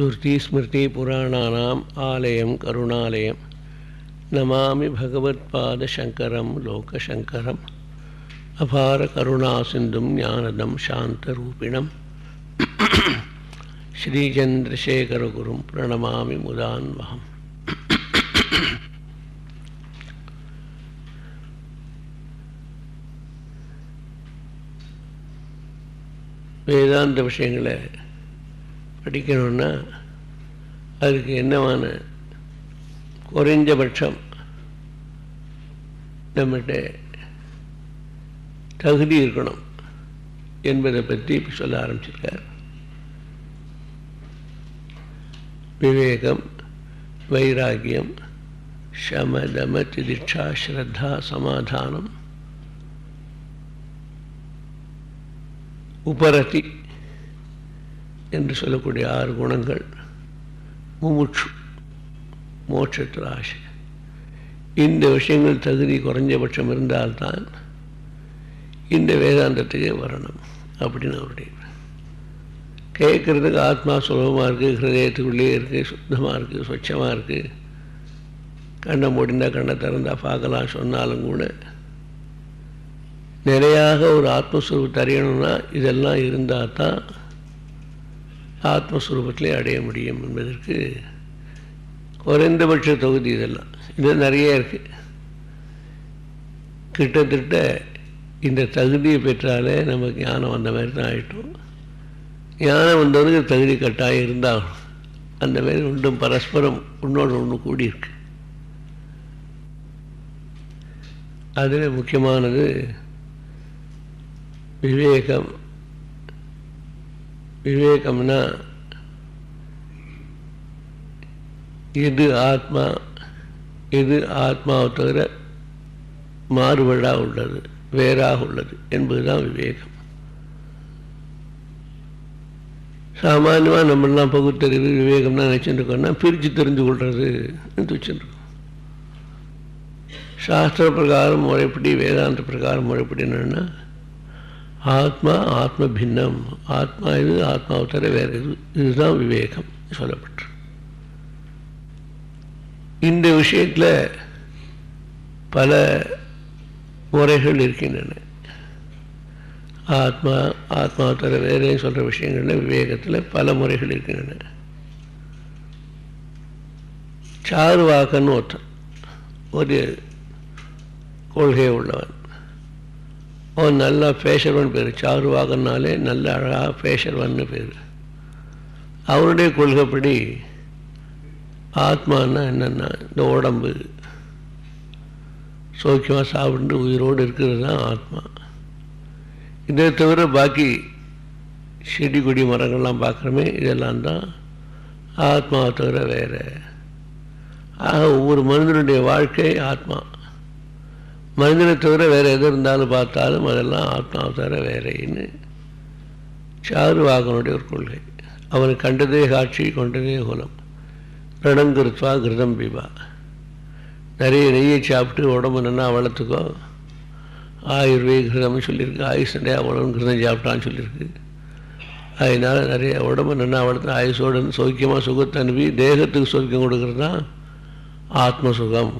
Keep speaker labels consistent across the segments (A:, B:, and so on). A: ஸ்மிருதிஸ்மிருதிபுராணானாம் ஆலயம் கருணாலயம் நமாமி பகவத்பாதசங்கரம் லோகசங்கரம் அபார கருணா சிந்தும் ஞானதம் சாந்தரூபிணம் ஸ்ரீச்சந்திரசேகரகுரும் பிரணமாமி முதான்வகம் வேதாந்த விஷயங்களை படிக்கணும்னா அதுக்கு என்னவான குறைஞ்சபட்சம் நம்மகிட்ட தகுதி இருக்கணும் என்பதை பற்றி இப்போ சொல்ல ஆரம்பிச்சிருக்கார் விவேகம் வைராகியம் சமதம திதிஷா ஸ்ரத்தா சமாதானம் உபரதி என்று சொல்லக்கூடிய ஆறு குணங்கள் முமுட்சு மோட்சத்தில் ஆசை இந்த விஷயங்கள் தகுதி குறைஞ்சபட்சம் இருந்தால்தான் இந்த வேதாந்தத்துக்கே வரணும் அப்படின்னு அவருடைய கேட்குறதுக்கு ஆத்மா சுலபமாக இருக்குது ஹிரதயத்துக்குள்ளேயே இருக்குது சுத்தமாக இருக்குது ஸ்வಚ್ಛமாக இருக்குது கண்ணை முடிந்தால் கண்ணை திறந்தால் பார்க்கலாம் சொன்னாலும் கூட நிறையாக ஒரு ஆத்மஸ்வரூபத்தை அறியணும்னா இதெல்லாம் இருந்தால் தான் ஆத்மஸ்வரூபத்திலே அடைய முடியும் என்பதற்கு குறைந்தபட்ச தொகுதி இதெல்லாம் இது நிறைய இருக்குது கிட்டத்தட்ட இந்த தகுதியை பெற்றாலே நமக்கு ஞானம் வந்த மாதிரி தான் ஆகிட்டோம் ஞானம் வந்தவனுக்கு தகுதி கட்டாயம் இருந்தாகணும் அந்த மாதிரி ஒன்றும் பரஸ்பரம் ஒன்றோடு ஒன்று கூடியிருக்கு அதில் முக்கியமானது விவேகம் விவேகம்னா இது ஆத்மா இது ஆத்மாவை தவிர மாறுபாடாக உள்ளது வேறாக உள்ளது என்பதுதான் விவேகம் சாமானியமாக நம்மளாம் பகுத்தறிவு விவேகம்னா நினச்சிட்டுருக்கோம்னா பிரித்து தெரிஞ்சு கொள்வது வச்சுருக்கோம் சாஸ்திர பிரகாரம் முறைப்படி வேதாந்த பிரகாரம் முறைப்படி என்னென்னா ஆத்மா ஆத்ம பின்னம் ஆத்மா இது ஆத்மாவை தர வேறு இது இதுதான் விவேகம் சொல்லப்பட்டு இந்த விஷயத்தில் பல முறைகள் இருக்கின்றன ஆத்மா ஆத்மாவை தர வேறே சொல்கிற விஷயங்கள்ல விவேகத்தில் பல முறைகள் இருக்கின்றன சாருவாக்கன்னு ஒருத்தன் ஒரு கொள்கையை உள்ளவன் அவன் நல்லா பேஷர்வன் பேர் சாருவாகனாலே நல்ல அழகாக பேஷர்வன் பேர் அவருடைய கொள்கைப்படி ஆத்மானா என்னென்னா இந்த உடம்பு சோக்கியமாக சாப்பிட்டு உயிரோடு இருக்கிறது தான் ஆத்மா இதை தவிர பாக்கி செடி கொடி மரங்கள்லாம் பார்க்குறோமே இதெல்லாம் தான் ஆத்மாவை தவிர வேறு ஆக ஒவ்வொரு மனிதனுடைய வாழ்க்கை ஆத்மா மனிதனை தவிர வேறு எது இருந்தாலும் பார்த்தாலும் அதெல்லாம் ஆத்மா தவிர வேறேன்னு சாருவாகனுடைய ஒரு கொள்கை அவன் கண்டதே காட்சி கொண்டதே குலம் பிரணங்கிருத்வா கிருதம் பிபா நிறைய நெய்யை சாப்பிட்டு உடம்பு நல்லா வளர்த்துக்கோ கிருதம்னு சொல்லியிருக்கு ஆயுஷ் நிறையா உடம்பு கிருதம் சாப்பிட்டான்னு சொல்லியிருக்கு அதனால் நிறைய உடம்பு நல்லா வளர்த்து ஆயுஷோடு சௌக்கியமாக சுகத்தை அனுப்பி தேகத்துக்கு சௌக்கியம் கொடுக்குறது தான் ஆத்ம சுகம்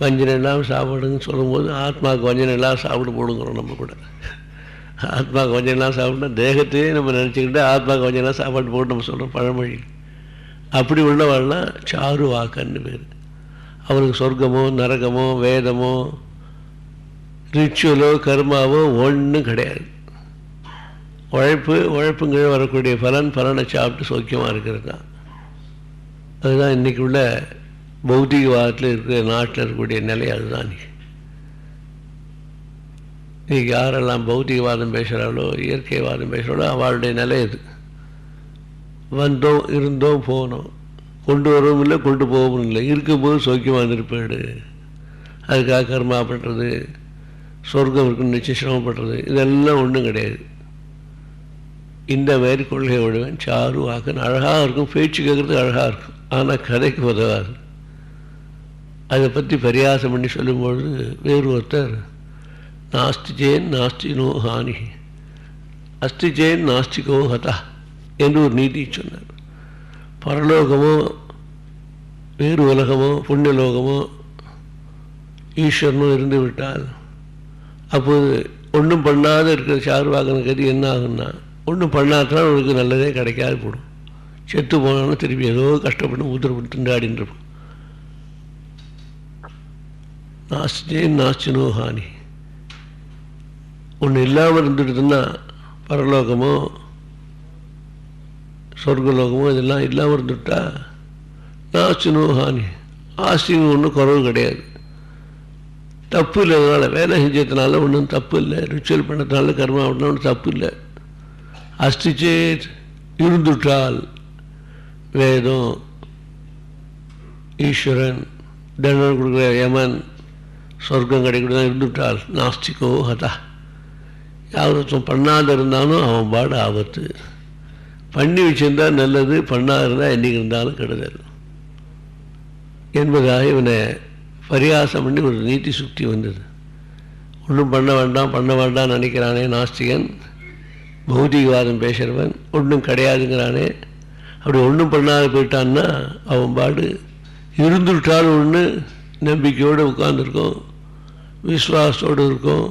A: வஞ்சனை இல்லாமல் சாப்பிடுங்கன்னு சொல்லும்போது ஆத்மாவுக்கு வஞ்சனை இல்லாமல் சாப்பிட போடுங்கிறோம் நம்ம கூட ஆத்மாவுக்கு வஞ்சனை இல்லாமல் சாப்பிட்டா தேகத்தையே நம்ம நினச்சிக்கிட்டு ஆத்மாவுக்கு வஞ்சனை சாப்பாடு போட்டு நம்ம சொல்கிறோம் பழமொழி அப்படி உள்ளவாள்னா சாரு வாக்கன்னு பேர் அவருக்கு சொர்க்கமோ நரகமோ வேதமோ ரிச்சுவலோ கர்மாவோ ஒன்றும் கிடையாது உழைப்பு உழைப்புங்கிற வரக்கூடிய பலன் பலனை சாப்பிட்டு சோக்கியமாக இருக்கிறது தான் அதுதான் இன்றைக்கி உள்ள பௌத்திகவாதத்தில் இருக்கிற நாட்டில் இருக்கக்கூடிய நிலை அதுதான் இன்றைக்கி யாரெல்லாம் பௌத்திகவாதம் பேசுகிறாளோ இயற்கைவாதம் பேசுகிறாளோ அவளுடைய நிலை இது வந்தோம் இருந்தோம் போனோம் கொண்டு வரவும் இல்லை கொண்டு போகவும் இல்லை இருக்கும்போது சோக்கியமாக இருப்பேடு அதுக்காக கர்மா பண்ணுறது சொர்க்கம் இருக்குன்னு நிச்சயம் சிரமப்படுறது இதெல்லாம் ஒன்றும் கிடையாது இந்த மாதிரி சாரு சாருவாக்குன்னு அழகாக இருக்கும் பேச்சு கேட்குறதுக்கு அழகாக இருக்கும் ஆனால் கதைக்கு உதவாது அதை பற்றி பரியாசம் பண்ணி சொல்லும்பொழுது வேறு ஒருத்தர் நாஸ்தி ஜெயன் நாஸ்தினோ ஹானி அஸ்தி ஜெயன் நாஸ்திகோ ஹதா என்று ஒரு நீதி சொன்னார் பரலோகமோ வேறு உலகமோ புண்ணியலோகமோ ஈஸ்வரனும் இருந்து விட்டால் அப்போது ஒன்றும் பண்ணாத இருக்கிற சார்வாகன கதி என்ன ஆகும்னா ஒன்றும் பண்ணாதான் அவனுக்கு நல்லதே கிடைக்காது போடும் செத்து போனாலும் திருப்பி ஏதோ கஷ்டப்பட்டு ஊத்திரப்பட்டு திண்டாடின்னு நாஸ்டே நாஸ்டினோ ஹானி ஒன்று இல்லாமல் இருந்துட்டுன்னா பரலோகமோ சொர்க்கலோகமோ இதெல்லாம் இல்லாமல் இருந்துட்டா நாஸ்டினோ ஹானி ஆஸ்தின்னு ஒன்றும் குறவு கிடையாது தப்பு இல்லைனால வேலை செஞ்சதுனால ஒன்றும் தப்பு இல்லை ரிச்சுவல் பண்ணதுனால கர்மா அப்படின்னா ஒன்றும் தப்பு இல்லை அஸ்திச்சே இருந்துட்டால் வேதம் ஈஸ்வரன் தண்டனை கொடுக்குற யமன் சொர்க்கம் கிடைக்கணும் தான் நாஸ்திகோ ஹதா யாவத்தம் பண்ணாத இருந்தாலும் அவன் பாடு ஆபத்து பண்ணி வச்சிருந்தா நல்லது பண்ணாத இருந்தால் என்றைக்கு இருந்தாலும் கெடுதல் என்பதாக இவனை பரிகாசம் பண்ணி ஒரு நீட்டி சுற்றி வந்தது ஒன்றும் பண்ண வேண்டாம் பண்ண வேண்டாம் நினைக்கிறானே நாஸ்திகன் பௌதிகவாதம் பேசுகிறவன் ஒன்றும் கிடையாதுங்கிறானே அப்படி ஒன்றும் பண்ணாத போயிட்டான்னா அவன் பாடு இருந்துவிட்டாலும் ஒன்று நம்பிக்கையோடு உட்காந்துருக்கோம் விஸ்வாசத்தோடு இருக்கும்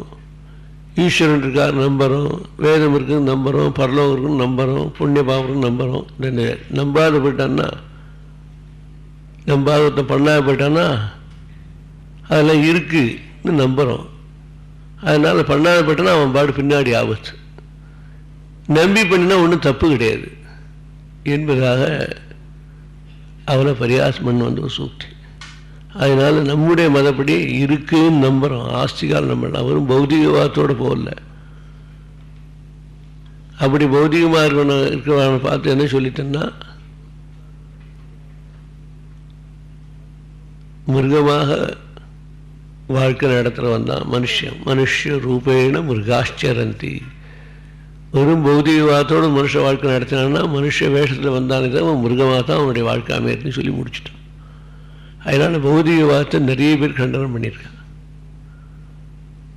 A: ஈஸ்வரன் இருக்கார் நம்புகிறோம் வேதம் இருக்குன்னு நம்புகிறோம் பரலோகம் இருக்குன்னு நம்புகிறோம் புண்ணிய பாபம் நம்புகிறோம் நம்பாத போயிட்டான்னா நம்பாதத்தை பண்ணாத போயிட்டான்னா அதெல்லாம் இருக்குன்னு நம்புகிறோம் அதனால் பண்ணாத போயிட்டனா அவன் பாடு பின்னாடி ஆபத்து நம்பி பண்ணினா ஒன்றும் தப்பு கிடையாது என்பதாக அவனை பரிகாசம் பண்ண வந்து ஒரு சூக்தி அதனால் நம்முடைய மதப்படி இருக்குன்னு நம்புகிறோம் ஆஸ்திகாரம் நம்பலாம் அவரும் பௌதிகவாதத்தோடு போகல அப்படி பௌதிகமாக இருக்கணும் இருக்கிறவங்க பார்த்து என்ன சொல்லிட்டேன்னா மிருகமாக வாழ்க்கை நடத்துகிற வந்தான் மனுஷன் மனுஷ ரூபேண மிருகாஷ்டரந்தி வெறும் பௌதிகவாதத்தோடு மனுஷ வாழ்க்கை நடத்தினான்னா மனுஷ வேஷத்தில் வந்தானே தான் மிருகமாக தான் அவனுடைய வாழ்க்கை அமையறதுன்னு சொல்லி முடிச்சுட்டான் அதனால் பௌதிகவாதத்தை நிறைய பேர் கண்டனம் பண்ணியிருக்காங்க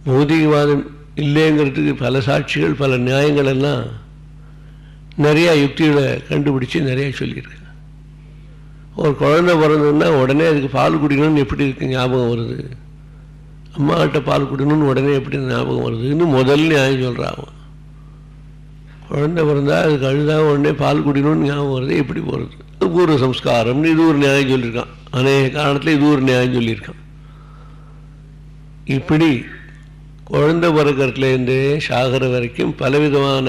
A: பௌதிகவாதம் இல்லைங்கிறதுக்கு பல சாட்சிகள் பல நியாயங்கள் எல்லாம் நிறையா யுக்திகளை கண்டுபிடிச்சி நிறையா சொல்லியிருக்காங்க ஒரு குழந்தை பிறந்ததுன்னா உடனே அதுக்கு பால் குடிக்கணும்னு எப்படி இருக்கு ஞாபகம் வருது அம்மாக்கிட்ட பால் குடிக்கணும்னு உடனே எப்படி ஞாபகம் வருதுன்னு முதல் நியாயம் சொல்கிறான் குழந்தை பிறந்தால் அதுக்கு அழுதாக உடனே பால் குடிக்கணும்னு ஞாபகம் வருது எப்படி போகிறது பூர்வ சம்ஸ்காரம்னு இது ஒரு நியாயம் சொல்லியிருக்கான் அநேக காரணத்தில் இது ஒரு நியாயம் சொல்லியிருக்கான் இப்படி குழந்தை பிறக்கிறதுலேருந்து சாகிற வரைக்கும் பலவிதமான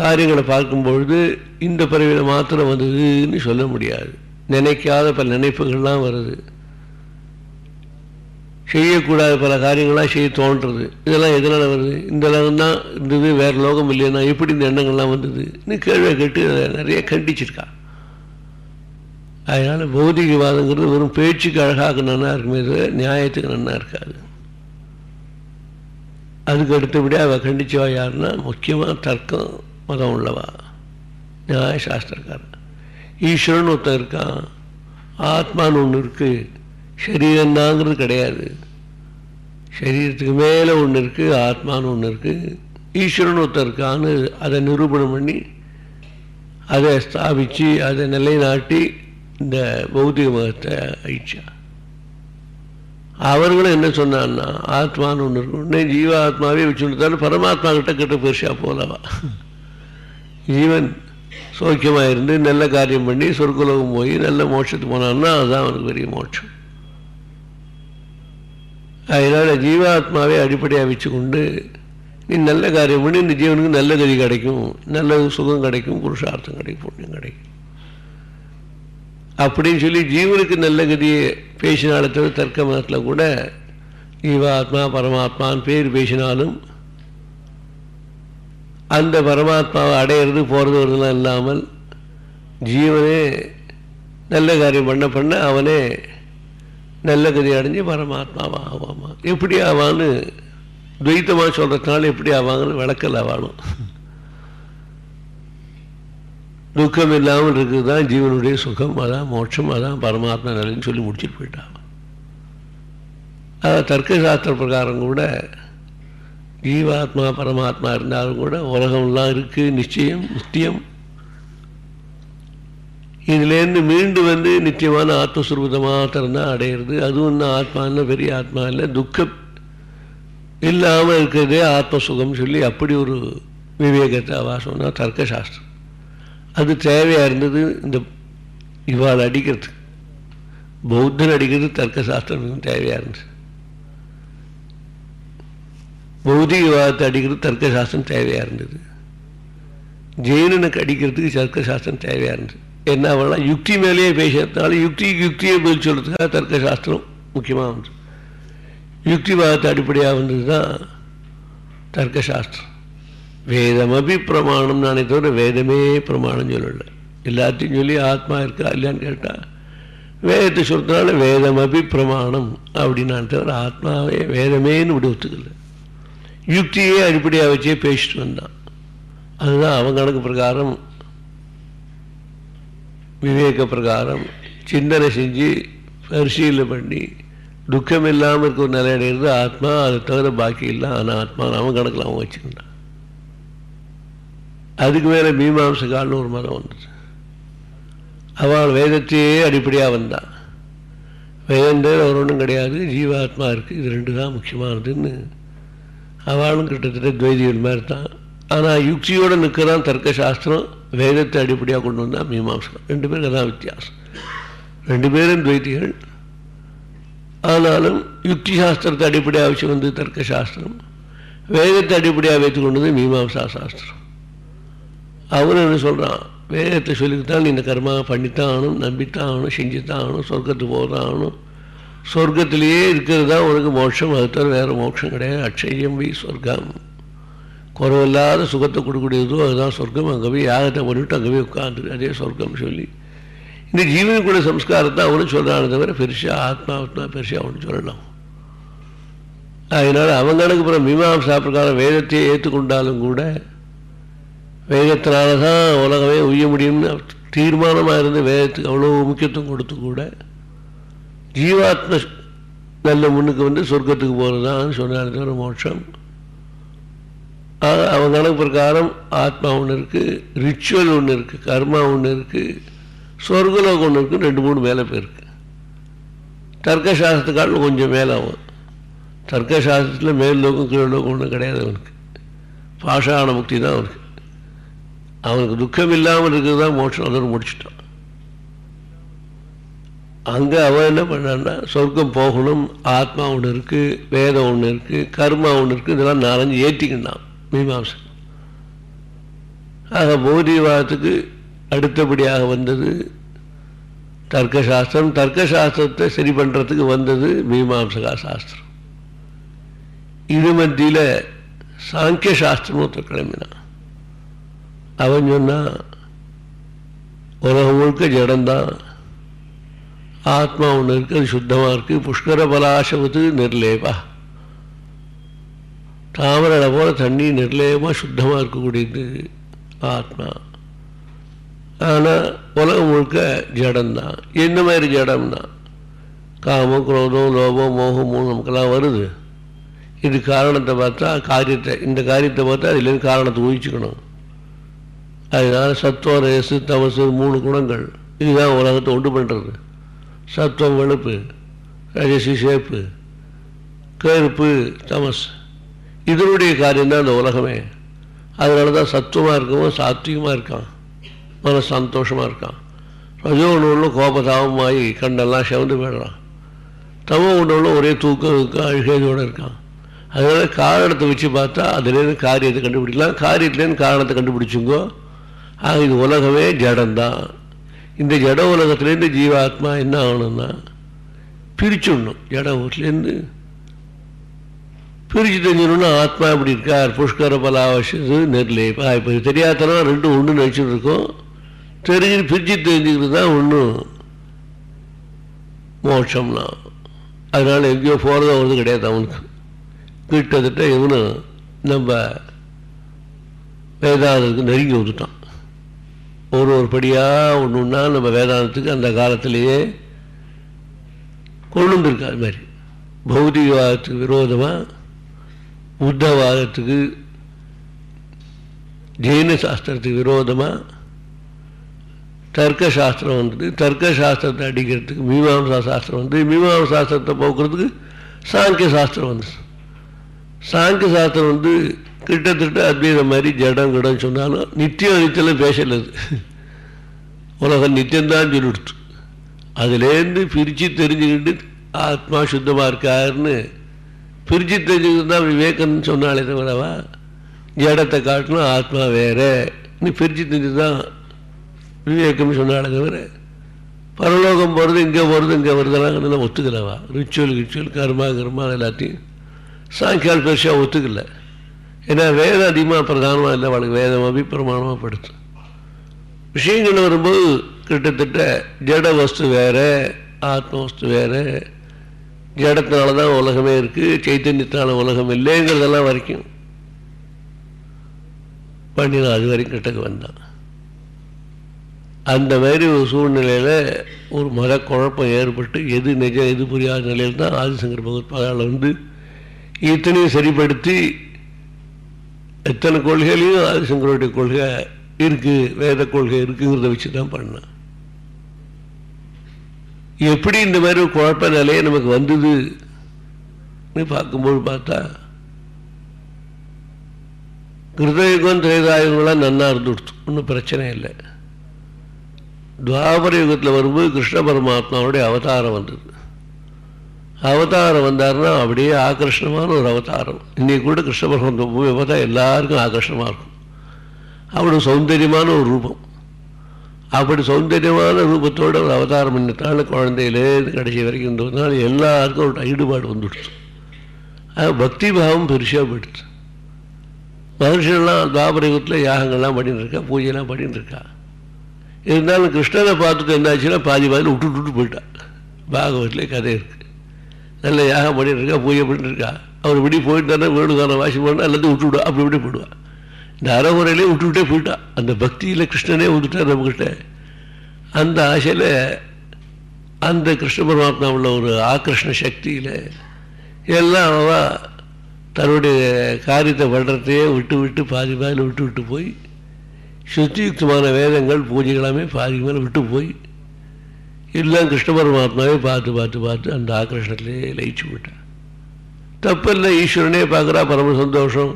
A: காரியங்களை பார்க்கும் பொழுது இந்த பறவையில் மாத்திரம் வந்ததுன்னு சொல்ல முடியாது நினைக்காத பல நினைப்புகள்லாம் வருது செய்யக்கூடாத பல காரியங்கள்லாம் செய்ய தோன்றுறது இதெல்லாம் எதனால் வருது இந்த லோகம் தான் இருந்தது வேறு லோகம் இல்லையா எப்படி இந்த எண்ணங்கள்லாம் வந்ததுன்னு கேள்வியை கேட்டு நிறைய கண்டிச்சிருக்கா அதனால் பௌதிகவாதங்கிறது வெறும் பேச்சுக்கு அழகாக நன்னா இருக்குமே தவிர நியாயத்துக்கு நன்னா இருக்காது அதுக்கு அடுத்தபடியாக அவள் கண்டிச்சவா யாருன்னா முக்கியமாக தர்க்கம் மதம் உள்ளவா நியாய சாஸ்திரக்காரன் ஈஸ்வரன் ஒருத்தன் இருக்கான் ஆத்மான்னு ஒன்று இருக்குது சரீரந்தாங்கிறது கிடையாது சரீரத்துக்கு மேலே ஒன்று இருக்குது ஆத்மான்னு ஒன்று இருக்குது ஈஸ்வரன் ஒருத்தர் இருக்கான்னு அதை நிரூபணம் பண்ணி அதை ஸ்தாபித்து அதை நிலைநாட்டி இந்த பௌத்திக மதத்தை அழிச்சா அவர்களும் என்ன சொன்னான்னா ஆத்மான்னு ஒன்று இருக்கும் உடனே ஜீவாத்மாவே வச்சுருந்தாலும் பரமாத்மா கிட்ட கிட்ட பெருசா போலவா ஜீவன் சோக்கியமாக இருந்து நல்ல காரியம் பண்ணி சொர்க்குலகம் போய் நல்ல மோட்சத்துக்கு போனான்னா அதுதான் அவனுக்கு பெரிய மோட்சம் அதனால் ஜீவாத்மாவே அடிப்படையாக வச்சுக்கொண்டு நீ நல்ல காரியம் பண்ணி இந்த ஜீவனுக்கு நல்ல கதி கிடைக்கும் நல்ல சுகம் கிடைக்கும் புருஷார்த்தம் கிடைக்கும் புண்ணியம் கிடைக்கும் அப்படின்னு சொல்லி ஜீவனுக்கு நல்ல கதியை தவிர தர்க்க மதத்தில் கூட ஜீவாத்மா பரமாத்மான்னு பேர் பேசினாலும் அந்த பரமாத்மாவை அடையிறது போகிறது வருதுலாம் இல்லாமல் ஜீவனே நல்ல காரியம் பண்ண பண்ண அவனே நல்ல கதி அடைஞ்சு பரமாத்மாவா ஆவாமா எப்படி ஆவான்னு துவைத்தமாக சொல்கிறதுனால எப்படி ஆவாங்கன்னு விளக்கல் ஆவானும் துக்கம் இல்லாமல் இருக்கிறது தான் ஜீவனுடைய சுகம் அதான் மோட்சம் அதான் பரமாத்மா நிலைன்னு சொல்லி முடிச்சுட்டு போயிட்டான் அதாவது தர்க்க சாஸ்திர பிரகாரம் கூட ஜீவாத்மா பரமாத்மா இருந்தாலும் கூட உலகம்லாம் இருக்குது நிச்சயம் நித்தியம் இதுலேருந்து மீண்டு வந்து நிச்சயமான ஆத்மஸ்வரூபமாக திறந்தால் அடையிறது அதுவும் ஒன்றும் ஆத்மா இல்லை பெரிய ஆத்மா இல்லை துக்கம் இல்லாமல் இருக்கிறதே ஆத்மசுகம் சொல்லி அப்படி ஒரு விவேகத்தை அவாசம்னா தர்க்க சாஸ்திரம் அது தேவையாக இருந்தது இந்த இவாள் அடிக்கிறது பௌத்தன் அடிக்கிறது தர்க்க சாஸ்திரம் தேவையாக இருந்துச்சு விவாதத்தை அடிக்கிறது தர்க்க சாஸ்திரம் தேவையாக இருந்தது ஜெயினனுக்கு அடிக்கிறதுக்கு தர்க்க சாஸ்திரம் தேவையாக இருந்தது என்ன பண்ணலாம் யுக்தி மேலேயே பேசுறதுனால யுக்தி யுக்தியை பதில் சொல்கிறதுக்காக தர்க்க சாஸ்திரம் முக்கியமாக வந்து யுக்திவாதத்தை அடிப்படையாக வந்தது தான் தர்க்க சாஸ்திரம் வேதமபி பிரமாணம் நானே தவிர வேதமே பிரமாணம் சொல்லல எல்லாத்தையும் சொல்லி ஆத்மா இருக்கா இல்லையான்னு கேட்டா வேதத்தை சொல்கிறனால வேதமபி பிரமாணம் அப்படின்னு நான் தவிர ஆத்மாவே வேதமேன்னு விட ஒத்துக்கல யுக்தியே அடிப்படையாக வச்சே பேசிட்டு வந்தான் அதுதான் அவன் கணக்கு பிரகாரம் விவேக பிரகாரம் சிந்தனை செஞ்சு பரிசீலனை பண்ணி துக்கம் இல்லாமல் இருக்க ஒரு நிலையடைகிறது ஆத்மா அதை தவிர பாக்கி இல்லை ஆனால் ஆத்மா அவன் கணக்கில் அவன் வச்சுக்கிட்டான் அதுக்கு மேலே மீமாம்சகால்னு ஒரு மதம் வந்துச்சு அவள் வேதத்தையே அடிப்படையாக வந்தான் வேந்தர் அவர் ஒன்றும் கிடையாது ஜீவாத்மா இருக்குது இது ரெண்டு தான் முக்கியமானதுன்னு அவளும் கிட்டத்தட்ட துவைதிகள் மாதிரி தான் ஆனால் யுக்தியோடு நிற்கிறான் தர்க்க சாஸ்திரம் வேதத்தை அடிப்படையாக கொண்டு வந்தால் மீமாசம் ரெண்டு பேரும் அதான் வித்தியாசம் ரெண்டு பேரும் துவைதிகள் ஆனாலும் யுக்தி சாஸ்திரத்தை அடிப்படையாக வச்சு வந்து தர்க்க சாஸ்திரம் வேதத்தை அடிப்படையாக வைத்து கொண்டது மீமாசா சாஸ்திரம் அவர் என்ன சொல்கிறான் வேதத்தை சொல்லித்தான் நீ இந்த கர்மா பண்ணித்தான் ஆகணும் நம்பித்தான் ஆகணும் செஞ்சுத்தான் ஆகணும் சொர்க்கத்துக்கு போதான் ஆகணும் சொர்க்கத்திலேயே இருக்கிறது தான் உனக்கு மோட்சம் அது தவிர வேறு மோட்சம் கிடையாது அக்ஷயம் வி சொர்க்கம் குறவில்லாத சுகத்தை கொடுக்கக்கூடியதோ அதுதான் சொர்க்கம் அங்கே போய் யாகத்தை பண்ணிவிட்டு அங்கே போய் உட்காந்துரு அதே சொர்க்கம் சொல்லி இந்த ஜீவனுக்குள்ள சம்ஸ்காரத்தை அவனும் சொல்கிறானே தவிர பெருசாக ஆத்மா ஆத்மா பெருசாக அவனு சொல்லலாம் அதனால் அவங்களுக்கு அப்புறம் மீமாம்சா பிரகாரம் வேதத்தையே ஏற்றுக்கொண்டாலும் கூட வேகத்தினால தான் உலகமே உய்ய முடியும்னு தீர்மானமாக இருந்து வேகத்துக்கு அவ்வளோ முக்கியத்துவம் கொடுத்து கூட ஜீவாத்ம நல்ல முன்னுக்கு வந்து சொர்க்கத்துக்கு போகிறதான்னு சொன்னாங்க மோட்சம் அவங்க அளவு பிரகாரம் ஆத்மா ஒன்று இருக்குது ரிச்சுவல் ஒன்று இருக்குது கர்மா ஒன்று இருக்குது சொர்க்கலோகம் ஒன்று இருக்குது ரெண்டு மூணு மேலே போயிருக்கு தர்க்கசாஸ்திரத்துக்காட்டில் கொஞ்சம் மேலே ஆகும் தர்க்கசாஸ்திரத்தில் மேல் லோகம் கீழ் லோகம் ஒன்றும் கிடையாது அவனுக்கு பாஷான முக்தி தான் அவனுக்கு அவனுக்கு துக்கம் இல்லாமல் இருக்கிறது தான் மோட்சம் அதோடு முடிச்சிட்டான் அங்கே அவன் என்ன பண்ணான்னா சொர்க்கம் போகணும் ஆத்மா ஒன்று இருக்குது வேதம் ஒன்று இருக்குது கர்மா ஒன்று இருக்குது இதெல்லாம் நாலஞ்சு ஏற்றிக்கிட்டான் மீமாசம் ஆக போதிவாதத்துக்கு அடுத்தபடியாக வந்தது தர்க்கசாஸ்திரம் தர்க்கசாஸ்திரத்தை சரி பண்ணுறதுக்கு வந்தது மீமாசகா சாஸ்திரம் இது மத்தியில் சாங்கிய சாஸ்திரம் ஒருத்தர் கிளம்பினான் அவன் சொன்னான் உலகம் முழுக்க ஜடந்தான் ஆத்மா ஒன்று இருக்கு அது சுத்தமாக இருக்குது புஷ்கர பலாசவத்து நிர்லேபா தாமரை போல தண்ணி நிர்லேபமாக சுத்தமாக இருக்கக்கூடியது ஆத்மா ஆனால் உலகம் முழுக்க ஜடந்தான் என்ன மாதிரி ஜடம்னா காமம் குரோதம் லோபம் மோகம் நமக்கெல்லாம் வருது இது காரணத்தை பார்த்தா காரியத்தை இந்த காரியத்தை பார்த்தா அதுலேருந்து காரணத்தை ஊகிச்சுக்கணும் அதனால் சத்துவம் ரேசு தமசு மூணு குணங்கள் இதுதான் உலகத்தை உண்டு பண்ணுறது சத்துவம் வெளுப்பு ரஜசி சேப்பு கேருப்பு தமஸ் இதனுடைய காரியம்தான் அந்த உலகமே அதனால தான் சத்துவமாக இருக்கவும் சாத்விகமாக இருக்கான் மன சந்தோஷமாக இருக்கான் ரஜோ ஒன்று கோபதாபமாகி கண்டெல்லாம் செவந்து போயிடுறான் தமோ ஒன்று ஒரே தூக்கம் அழுகையோடு இருக்கான் அதனால காரணத்தை வச்சு பார்த்தா அதுலேருந்து காரியத்தை கண்டுபிடிக்கலாம் காரியத்துலேருந்து காரணத்தை கண்டுபிடிச்சுங்கோ ஆக இது உலகமே ஜடம்தான் இந்த ஜட உலகத்துலேருந்து ஜீவாத்மா என்ன ஆகணும்னா பிரிச்சுடணும் ஜட உலகத்துலேருந்து பிரிச்சு தெரிஞ்சிடணும்னா ஆத்மா எப்படி இருக்கார் புஷ்கர பலாவசது பா இப்போ தெரியாதனா ரெண்டும் ஒன்று நினச்சிட்டு இருக்கோம் தெரிஞ்சு பிரிச்சு தெரிஞ்சுக்கிறது தான் ஒன்றும் மோட்சம்னா அதனால் எங்கேயோ போகிறது அவனுக்கு கிடையாது அவனுக்கு கிட்டத்தட்ட இவனு நம்ம வேதாந்தத்துக்கு நெருங்கி வந்துட்டான் ஒரு ஒரு படியாக ஒன்று ஒன்றா நம்ம வேதாந்தத்துக்கு அந்த காலத்திலேயே கொண்டு வந்துருக்கா அது மாதிரி பௌதிகவாதத்துக்கு விரோதமாக புத்தவாதத்துக்கு ஜெயின சாஸ்திரத்துக்கு விரோதமாக தர்க்க சாஸ்திரம் வந்தது தர்க்க சாஸ்திரத்தை அடிக்கிறதுக்கு மீமாம்சா சாஸ்திரம் வந்து மீமாம்சா சாஸ்திரத்தை போக்குறதுக்கு சாங்கிய சாஸ்திரம் வந்துச்சு சாங்கிய சாஸ்திரம் வந்து கிட்டத்தட்ட அத்வைதம் மாதிரி ஜடம் கிடம் சொன்னாலும் நித்தியம் அனித்தியம் பேசலது உலகம் நித்தியம்தான் சொல்லிடுச்சு அதுலேருந்து பிரித்து தெரிஞ்சுக்கிட்டு ஆத்மா சுத்தமாக இருக்காருன்னு பிரித்து தெரிஞ்சுக்கிட்டு தான் விவேகம்னு சொன்னாலே தவிரவா ஜடத்தை காட்டணும் ஆத்மா நீ பிரித்து தெரிஞ்சு தான் விவேகம் சொன்னாலே தவிர பரலோகம் போகிறது இங்கே போகிறது இங்கே வருதுலாம் ஒத்துக்கிறவா ரிச்சுவல் கிச்சுவல் கர்மா கர்மா எல்லாத்தையும் சாயங்காலம் பெருசாக ஒத்துக்கலை ஏன்னா வேதம் அதிகமாக பிரதானமாக இல்லை அவளுக்கு வேதம் அபிப்பிரமாணமாக படுத்து விஷயங்கள் வரும்போது கிட்டத்தட்ட ஜட வஸ்து வேறு ஆத்ம வஸ்து வேறு ஜடத்தினால தான் உலகமே இருக்குது சைத்தன்யத்தினால உலகம் இல்லைங்கிறதெல்லாம் வரைக்கும் பண்ணிடும் அது வரைக்கும் கிட்டக்கு வந்தான் அந்த மாதிரி ஒரு சூழ்நிலையில் ஒரு மத குழப்பம் ஏற்பட்டு எது நிஜம் எது புரியாத நிலையில் தான் ஆதிசங்கர் பகவத் பகவான் வந்து இத்தனையும் சரிப்படுத்தி எத்தனை கொள்கையிலையும் ஆதிசங்கருடைய கொள்கை இருக்கு வேத கொள்கை இருக்குங்கிறத வச்சு தான் பண்ண எப்படி இந்த மாதிரி ஒரு குழப்ப நிலையை நமக்கு வந்ததுன்னு பார்க்கும்போது பார்த்தா கிருதயுகம் திரேதாயுகம்லாம் நன்னா இருந்துடுச்சு ஒன்றும் பிரச்சனை இல்லை துவாபர யுகத்தில் வரும்போது கிருஷ்ண பரமாத்மாவுடைய அவதாரம் வந்தது அவதாரம் வந்தார்னா அப்படியே ஆகர்ஷணமான ஒரு அவதாரம் இன்றைக்கி கூட கிருஷ்ண பகவான் பூமியை பார்த்தா எல்லாருக்கும் ஆகர்ஷணமாக இருக்கும் அப்படி சௌந்தரியமான ஒரு ரூபம் அப்படி சௌந்தரியமான ரூபத்தோடு ஒரு அவதாரம் பண்ணத்தால் குழந்தையிலேருந்து கடைசி வரைக்கும் இருந்ததுனால எல்லாருக்கும் ஒரு ஈடுபாடு வந்துடுச்சு அது பக்தி பாவம் பெருசாக போயிடுச்சு மகர்ஷிகள்லாம் துவாபர யாகங்கள்லாம் பண்ணிட்டு இருக்கா பூஜைலாம் பண்ணிட்டு இருக்கா இருந்தாலும் கிருஷ்ணனை பார்த்துட்டு என்னாச்சுன்னா பாதி பாதியில் விட்டுட்டு போயிட்டா பாகவத்திலே கதை இருக்குது நல்ல யாகம் பண்ணிட்டு இருக்கா பூஜை பண்ணிட்டு இருக்கா அவர் விடி வேணும் தானே வாசி பண்ணா எல்லாத்தையும் விட்டு விடுவா அப்படி இப்படி போயிடுவான் இந்த அறவுரையிலே விட்டுவிட்டே போயிட்டான் அந்த பக்தியில் கிருஷ்ணனே வந்துட்டார் நம்மக்கிட்ட அந்த ஆசையில் அந்த கிருஷ்ண பரமாத்மா உள்ள ஒரு ஆக்கர்ஷண சக்தியில் எல்லாம் அவா தன்னுடைய காரியத்தை பண்ணுறதையே விட்டு விட்டு பாதி பாதியில் விட்டு விட்டு போய் சுத்தியுக்தமான வேதங்கள் பூஜைகளாமே பாதி மேலே விட்டு போய் எல்லாம் கிருஷ்ண பரமாத்மாவே பார்த்து பார்த்து பார்த்து அந்த ஆக்ரோஷத்திலே லயிச்சு விட்டான் தப்பில்லை ஈஸ்வரனே பார்க்குறா பரம சந்தோஷம்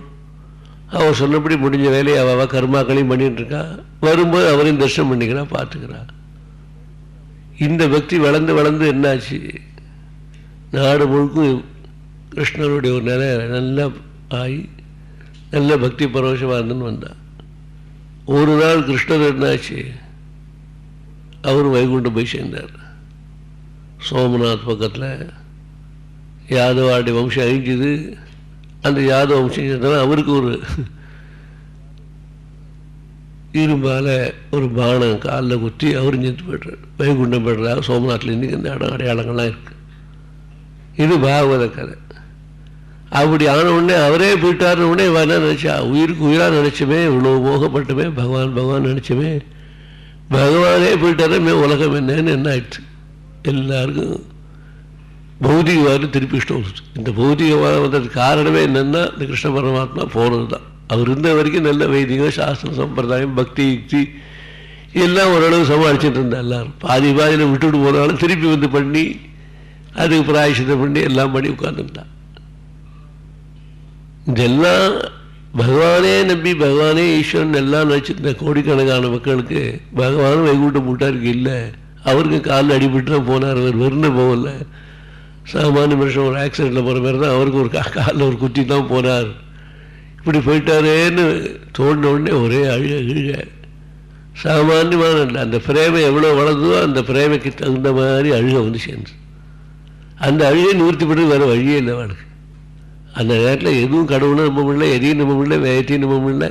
A: அவள் சொன்னபடி முடிஞ்ச வேலையை அவள் கர்மாக்களையும் பண்ணிட்டு இருக்கா வரும்போது அவரையும் தரிசனம் பண்ணிக்கிறா பார்த்துக்கிறா இந்த பக்தி வளர்ந்து வளர்ந்து என்னாச்சு நாடு முழுக்கும் கிருஷ்ணருடைய ஒரு நிலை நல்லா ஆகி நல்ல பக்தி பரவசமாக இருந்துன்னு வந்தான் ஒரு நாள் கிருஷ்ணர் என்னாச்சு அவர் வைகுண்டம் போய் சேர்ந்தார் சோமநாத் பக்கத்தில் யாதவாடி வம்சம் அழிஞ்சுது அந்த யாதவ வம்சம் சேர்ந்தாலும் அவருக்கு ஒரு இரும்பால் ஒரு பானம் காலில் குத்தி அவர் நின்று போய்ட்டார் வைகுண்டம் போய்டுறாரு சோமநாத்தில் இன்றைக்கி இந்த இடம் அடையாளங்கள்லாம் இருக்குது இது பாகவத கதை அப்படி ஆன உடனே அவரே போயிட்டாருன்னு உடனே என்ன நினச்சா உயிருக்கு உயிராக நினச்சமே இவ்வளோ மோகப்பட்டுமே பகவான் பகவான் நினச்சமே பகவானே போயிட்டாரே உலகம் என்னன்னு என்ன ஆயிடுச்சு எல்லாருக்கும் பௌதிகவாதம் திருப்பி இஷ்டம் வந்துச்சு இந்த பௌதிகவாதம் வந்ததுக்கு காரணமே என்னென்னா இந்த கிருஷ்ண பரமாத்மா போனது தான் அவர் இருந்த வரைக்கும் நல்ல வைதிகம் சாஸ்திர சம்பிரதாயம் பக்தி யுக்தி எல்லாம் ஓரளவு சமாளிச்சுட்டு இருந்தேன் எல்லாரும் பாதி பாதியில் விட்டுவிட்டு போனாலும் திருப்பி வந்து பண்ணி அதுக்கு பிராயசித்தம் பண்ணி எல்லாம் பண்ணி உட்காந்துருந்தான் இதெல்லாம் பகவானே நம்பி பகவானே ஈஸ்வரன் எல்லாம் நினைச்சிருந்த கோடிக்கணக்கான மக்களுக்கு பகவானும் வைகூட்டம் போட்டாருக்கு இல்லை அவருக்கு காலில் அடிபட்டு தான் போனார் அவர் வெறுந்து போகல சாமானிய மனுஷன் ஒரு ஆக்சிடெண்ட்டில் போகிற மாதிரி தான் அவருக்கு ஒரு காலில் ஒரு குத்தி தான் போனார் இப்படி போயிட்டாரேன்னு தோண்ட உடனே ஒரே அழுக அழுக சாமானியமான அந்த பிரேமை எவ்வளோ வளர்ந்ததோ அந்த பிரேமைக்கு தகுந்த மாதிரி அழுக வந்து சேர்ந்து அந்த அழுகை நிவர்த்தி பண்ணுறது வேறு வழியே இல்லை வாழ்க்கை அந்த நேரத்தில் எதுவும் கடவுளும் நம்ப முடியல எதையும் நம்ப முடியல வேறையும் நம்ப முடியல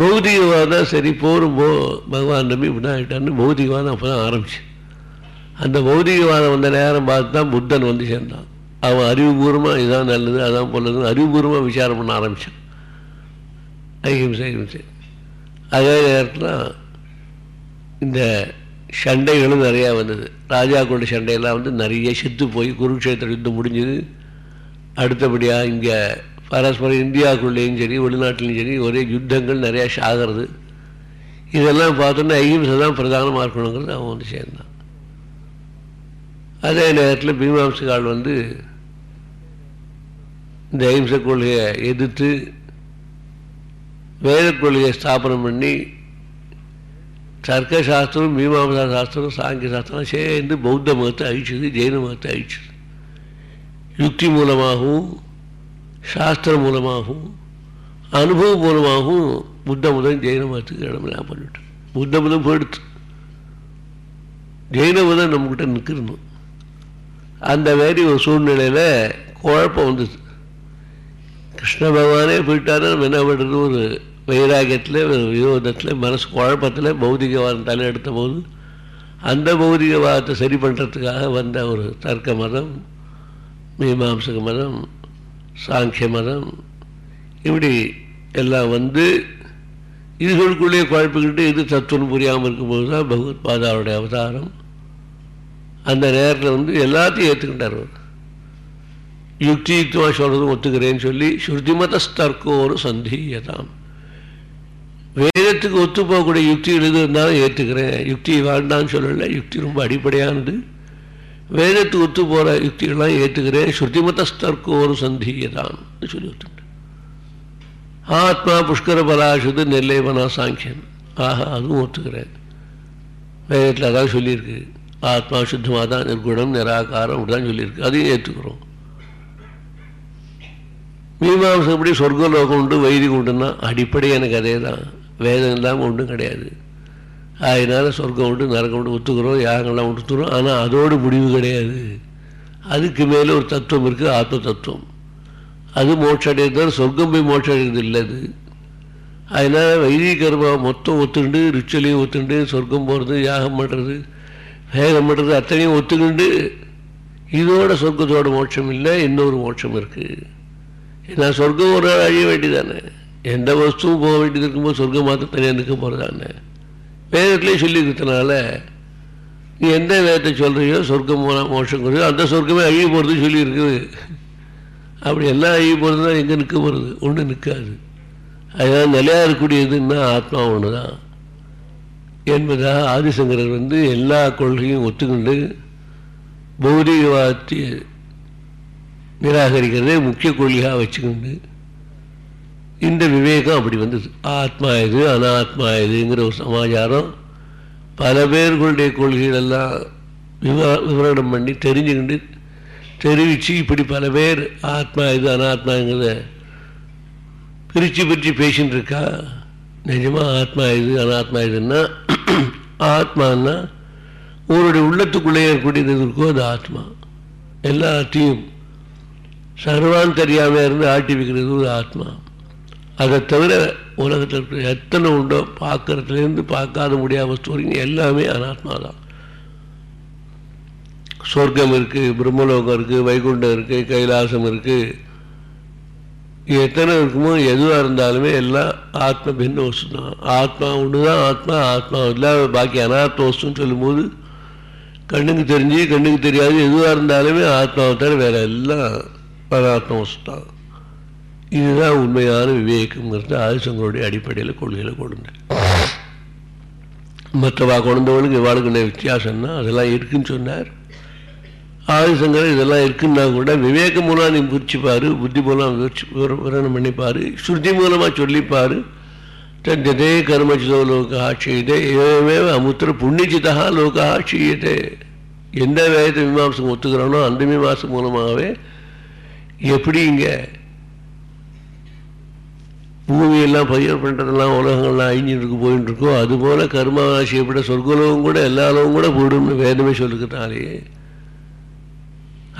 A: பௌதிகவாதம் சரி போரும் போ பகவான் நம்பி இப்படி ஆகிட்டான்னு பௌதிகவாதம் அப்போ தான் ஆரம்பிச்சு அந்த பௌதிகவாதம் வந்த நேரம் பார்த்து தான் புத்தன் வந்து சேர்ந்தான் அவன் அறிவுபூர்வமாக இதுதான் நல்லது அதான் போலதுன்னு அறிவுபூர்வமாக விசாரம் பண்ண ஆரம்பித்தான் அஹிம்சை அஹிம்சை அதே நேரத்தில் இந்த சண்டைகளும் நிறையா வந்தது ராஜா கொண்ட சண்டையெல்லாம் வந்து நிறைய செத்து போய் குருக்ஷேத்திர யுத்தம் முடிஞ்சது அடுத்தபடியாக இங்கே பரஸ்பரம் இந்தியாவுக்குள்ளேயும் சரி வெளிநாட்டிலையும் சரி ஒரே யுத்தங்கள் நிறையா சாகிறது இதெல்லாம் பார்த்தோன்னா அஹிம்சை தான் பிரதானமாக இருக்கணுங்கிறது அவன் வந்து சேர்ந்தான் அதே நேரத்தில் பீமாம்சுகால் வந்து இந்த அகிம்சை கொள்கையை எதிர்த்து வேத கொள்கையை ஸ்தாபனம் பண்ணி தர்க்க சாஸ்திரம் மீமாம்சா சாஸ்திரம் சாங்கிய சாஸ்திரம் சேர்ந்து பௌத்த மதத்தை அழிச்சது ஜெயின மதத்தை அழிச்சது யுக்தி மூலமாகவும் சாஸ்திரம் மூலமாகவும் அனுபவம் மூலமாகவும் புத்த மதம் ஜெயின மதத்துக்கு இடமெல்லாம் பண்ணிவிட்டு புத்த மதம் போயிடுச்சு ஜெயின மதம் நம்மக்கிட்ட நிற்கிறணும் அந்த மாதிரி ஒரு சூழ்நிலையில் குழப்பம் வந்துச்சு கிருஷ்ண பகவானே போயிட்டாருன்னா நம்ம என்ன பண்ணுறது ஒரு வைராகியத்தில் விரோதத்தில் மனசு குழப்பத்தில் பௌதிகவாதம் தலையெடுத்த போது அந்த பௌதிகவாதத்தை சரி பண்ணுறதுக்காக வந்த ஒரு தர்க்க மதம் மீமாம்சக மதம் சாங்கிய மதம் இப்படி எல்லாம் வந்து இதுகளுக்குள்ளே குழப்பிக்கிட்டு இது தத்துவம் புரியாமல் இருக்கும்போது தான் பகவத் பாதாவுடைய அவதாரம் அந்த நேரத்தில் வந்து எல்லாத்தையும் ஏற்றுக்கிட்டார் அவர் யுக்தி சொல்கிறதும் ஒத்துக்கிறேன்னு சொல்லி ஸ்ருதிமதஸ்தர்க்கோரு சந்தீயதாம் வேதத்துக்கு ஒத்து போகக்கூடிய யுக்தி எழுது ஏற்றுக்கிறேன் யுக்தி வாழ்ந்தான்னு சொல்லலை யுக்தி ரொம்ப அடிப்படையானது வேதத்து ஒத்து போற யுக்திகளாம் ஏற்றுக்கிறேன் ஸ்ருதிமதஸ்தர்க்கோரு சந்தியதான் சொல்லி ஒத்துட்டேன் ஆத்மா புஷ்கர பராசுது நெல்லைவனா சாங்கியன் ஆஹா அதுவும் ஒத்துக்கிறேன் வேதத்தில் அதான் சொல்லியிருக்கு ஆத்மா சுத்தமாக தான் நிர்குணம் நிராகாரம் அப்படிதான் சொல்லியிருக்கு அதையும் ஏற்றுக்கிறோம் மீமாசம் எப்படி சொர்க்கலோகம் உண்டு வைதிகம் உண்டுன்னா அடிப்படை எனக்கு அதே தான் வேதம் இல்லாமல் ஒன்றும் கிடையாது அதனால் சொர்க்கம் உண்டு நரகம் உண்டு ஒத்துக்கிறோம் யாகங்கள்லாம் ஒத்துக்கிறோம் ஆனால் அதோடு முடிவு கிடையாது அதுக்கு மேலே ஒரு தத்துவம் இருக்குது ஆத்ம தத்துவம் அது மோட்சடைந்தாலும் சொர்க்கம் போய் மோட்சம் அடைகிறது இல்லை அது அதனால் வைதிக கர்மா மொத்தம் ஒத்துண்டு ரிச்சலையும் ஒத்துண்டு சொர்க்கம் போகிறது யாகம் பண்ணுறது வேகம் பண்ணுறது அத்தனையும் ஒத்துக்கிண்டு இதோட சொர்க்கத்தோட மோட்சம் இல்லை இன்னொரு மோட்சம் இருக்குது ஏன்னா சொர்க்கம் ஒரு நாள் அழிய வேண்டியதானே எந்த வஸ்துவும் போக வேண்டியது இருக்கும்போது சொர்க்கம் மாத்திரம் தனியாக நிற்க போகிறதானே வேதத்திலே சொல்லி இருக்கிறதுனால நீ எந்த வேதத்தை சொல்கிறியோ சொர்க்கம் மோஷம் குறையோ அந்த சொர்க்கமே அழிய போகிறதுன்னு சொல்லியிருக்குது அப்படி எல்லாம் அழிய போகிறதுனா எங்கே நிற்க போகிறது ஒன்று நிற்காது அதனால் நிலையாக இருக்கக்கூடியதுன்னா ஆத்மா ஒன்று தான் என்பதாக ஆதிசங்கரர் வந்து எல்லா கொள்கையும் ஒத்துக்கொண்டு பௌதிகவாத்திய நிராகரிக்கிறதே முக்கிய கொள்கையாக வச்சுக்கிண்டு இந்த விவேகம் அப்படி வந்தது ஆத்மா இது அனாத்மா இதுங்கிற ஒரு சமாச்சாரம் பல பேர்களுடைய கொள்கைகளெல்லாம் விவா விவரணம் பண்ணி தெரிஞ்சுக்கிட்டு தெரிவித்து இப்படி பல பேர் ஆத்மா இது அனாத்மாங்கிறத பிரித்து பிரித்து பேசின்னு இருக்கா நிஜமாக ஆத்மா இது அனாத்மா இதுன்னா ஆத்மான்னா உங்களுடைய உள்ளத்துக்குள்ளேயே இருக்கக்கூடியது இருக்கோ அது ஆத்மா எல்லாத்தையும் சர்வான் தெரியாமல் இருந்து ஆட்டி வைக்கிறது ஒரு ஆத்மா அதை தவிர உலகத்தில் இருக்கிற எத்தனை உண்டோ பார்க்கறதுலேருந்து பார்க்காத முடியாத வஸ்து வரைக்கும் எல்லாமே அனாத்மா தான் சொர்க்கம் இருக்குது பிரம்மலோகம் இருக்குது வைகுண்டம் இருக்குது கைலாசம் இருக்குது எத்தனை இருக்குமோ எதுவாக இருந்தாலுமே எல்லாம் ஆத்ம பின்ன வசு தான் ஆத்மா ஒன்று தான் ஆத்மா ஆத்மா இல்லை பாக்கி அனாத்ம வசுன்னு சொல்லும்போது கண்ணுக்கு தெரிஞ்சு கண்ணுக்கு தெரியாது எதுவாக இருந்தாலுமே ஆத்மாவை தவிர வேறு எல்லாம் அனாத்ம வசு தான் இதுதான் உண்மையான விவேகங்கிறது ஆதிசங்கருடைய அடிப்படையில் கொள்கையில் கொடுங்க மற்றவா குழந்தைகளுக்கு இவாளுக்கு என்ன வித்தியாசம்னா அதெல்லாம் இருக்குன்னு சொன்னார் ஆதிசங்கர் இதெல்லாம் இருக்குன்னா கூட விவேக மூலம் நீ புரிச்சுப்பார் புத்தி மூலம் விவரணம் பண்ணிப்பார் ஸ்ருதி மூலமாக சொல்லிப்பார் தஞ்சதே கர்மச்சிதோ லோகா செய்யதே ஏவே அமுத்திர புண்ணிஜிதா லோகா செய்யதே எந்த வேதத்தை மீமாசம் ஒத்துக்கிறானோ அந்த மீமாசம் மூலமாகவே எப்படி இங்கே பூமியெல்லாம் பயிர் பண்ணுறதெல்லாம் உலகங்கள்லாம் அழிஞ்சிட்டு போயின்னு இருக்கோ அதுபோல் கர்மராசியை விட சொர்க்கலோகம் கூட எல்லா லோகம் கூட போயிடும்னு வேதமே சொல்லுக்கிறனாலே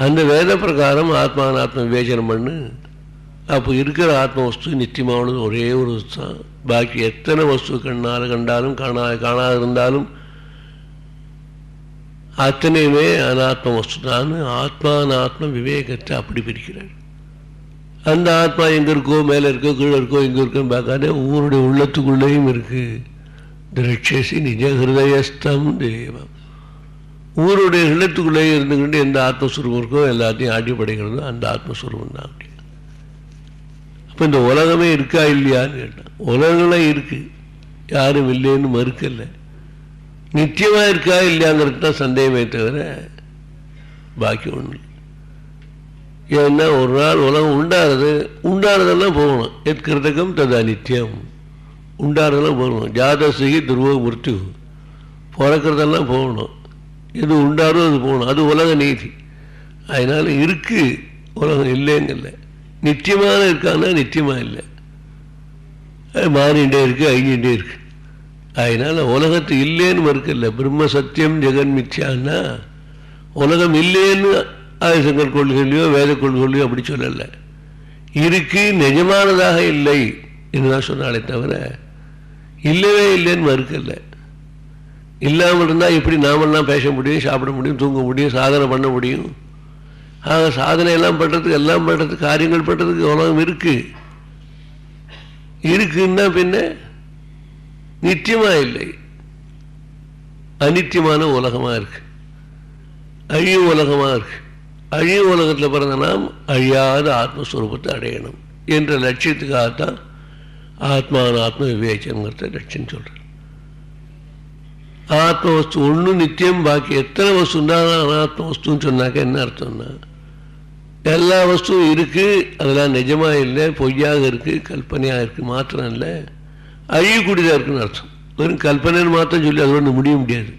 A: அந்த வேத பிரகாரம் ஆத்மானாத்ம விவேச்சனம் பண்ணு அப்போ இருக்கிற ஆத்ம வஸ்து நித்தியமானது ஒரே ஒரு வஸ்து பாக்கி எத்தனை வஸ்து கண்ணால் கண்டாலும் காணா காணாது இருந்தாலும் அத்தனையுமே அனாத்ம வஸ்து தான் ஆத்மானாத்ம விவேகத்தை அப்படி பிரிக்கிறார் அந்த ஆத்மா எங்கே இருக்கோ மேலே இருக்கோ கீழே இருக்கோ எங்கே இருக்கோன்னு பார்க்காதே ஒவ்வொருடைய உள்ளத்துக்குள்ளேயும் இருக்குது திரட்சசி நிஜ ஹிருதயஸ்தம் தெய்வம் ஊருடைய இல்லத்துக்குள்ளே இருந்துக்கிட்டு எந்த ஆத்மஸ்வரூபம் இருக்கோ எல்லாத்தையும் ஆட்டிப்படைகிறதோ அந்த ஆத்மஸ்வரூபம் தான் அப்படி அப்போ இந்த உலகமே இருக்கா இல்லையான்னு கேட்டான் உலகங்களே இருக்குது யாரும் இல்லைன்னு மறுக்கலை நித்தியமாக இருக்கா இல்லையாங்கிறது தான் சந்தேகமே தவிர பாக்கி ஒன்று ஏன்னா ஒரு நாள் உலகம் உண்டானது உண்டானதெல்லாம் போகணும் எத்கிருதகம் ததா நித்தியம் உண்டானதெல்லாம் போகணும் ஜாதசிகி துருவ முருத்து பிறக்கிறதெல்லாம் போகணும் எது உண்டானோ அது போகணும் அது உலக நீதி அதனால் இருக்குது உலகம் இல்லைங்கல்ல நித்தியமான இருக்கான்னா நித்தியமாக இல்லை அது மாறிண்டே இருக்குது அழிஞ்சுட்டே இருக்குது அதனால் உலகத்து இல்லைன்னு மறுக்கல பிரம்ம சத்தியம் ஜெகன் மிச்சான்னா உலகம் இல்லைன்னு ஆதிசங்கர் கொள்கையிலையோ வேத கொள்கையிலையோ அப்படி சொல்லலை இருக்கு நிஜமானதாக இல்லை என்று தான் சொன்னாலே தவிர இல்லவே இல்லைன்னு மறுக்கல இல்லாமல் இருந்தால் எப்படி நாமெல்லாம் பேச முடியும் சாப்பிட முடியும் தூங்க முடியும் சாதனை பண்ண முடியும் ஆக சாதனை எல்லாம் பண்ணுறதுக்கு எல்லாம் பண்ணுறதுக்கு காரியங்கள் பண்ணுறதுக்கு உலகம் இருக்குது இருக்குன்னா பின்ன நித்தியமாக இல்லை அனித்தியமான உலகமாக இருக்குது அழியும் உலகமாக இருக்குது அழிய உலகத்தில் பிறந்த நாம் அழியாத ஆத்மஸ்வரூபத்தை அடையணும் என்ற லட்சியத்துக்காகத்தான் ஆத்மான ஆத்ம விவேச்சனங்கிறத லட்சியம் சொல்கிறேன் ஆத்ம வஸ்து ஒன்று நித்தியம் பாக்கி எத்தனை வஸ்து இருந்தாலும் அனாத்ம வஸ்துன்னு சொன்னாக்க என்ன அர்த்தம்னா எல்லா வஸ்துவும் இருக்குது அதெல்லாம் நிஜமாக இல்லை பொய்யாக இருக்குது கல்பனையாக இருக்குது மாத்திரம் இல்லை அழியக்கூடியதாக இருக்குன்னு அர்த்தம் வெறும் கல்பனைன்னு மாத்திரம் சொல்லி ஒன்று முடிய முடியாது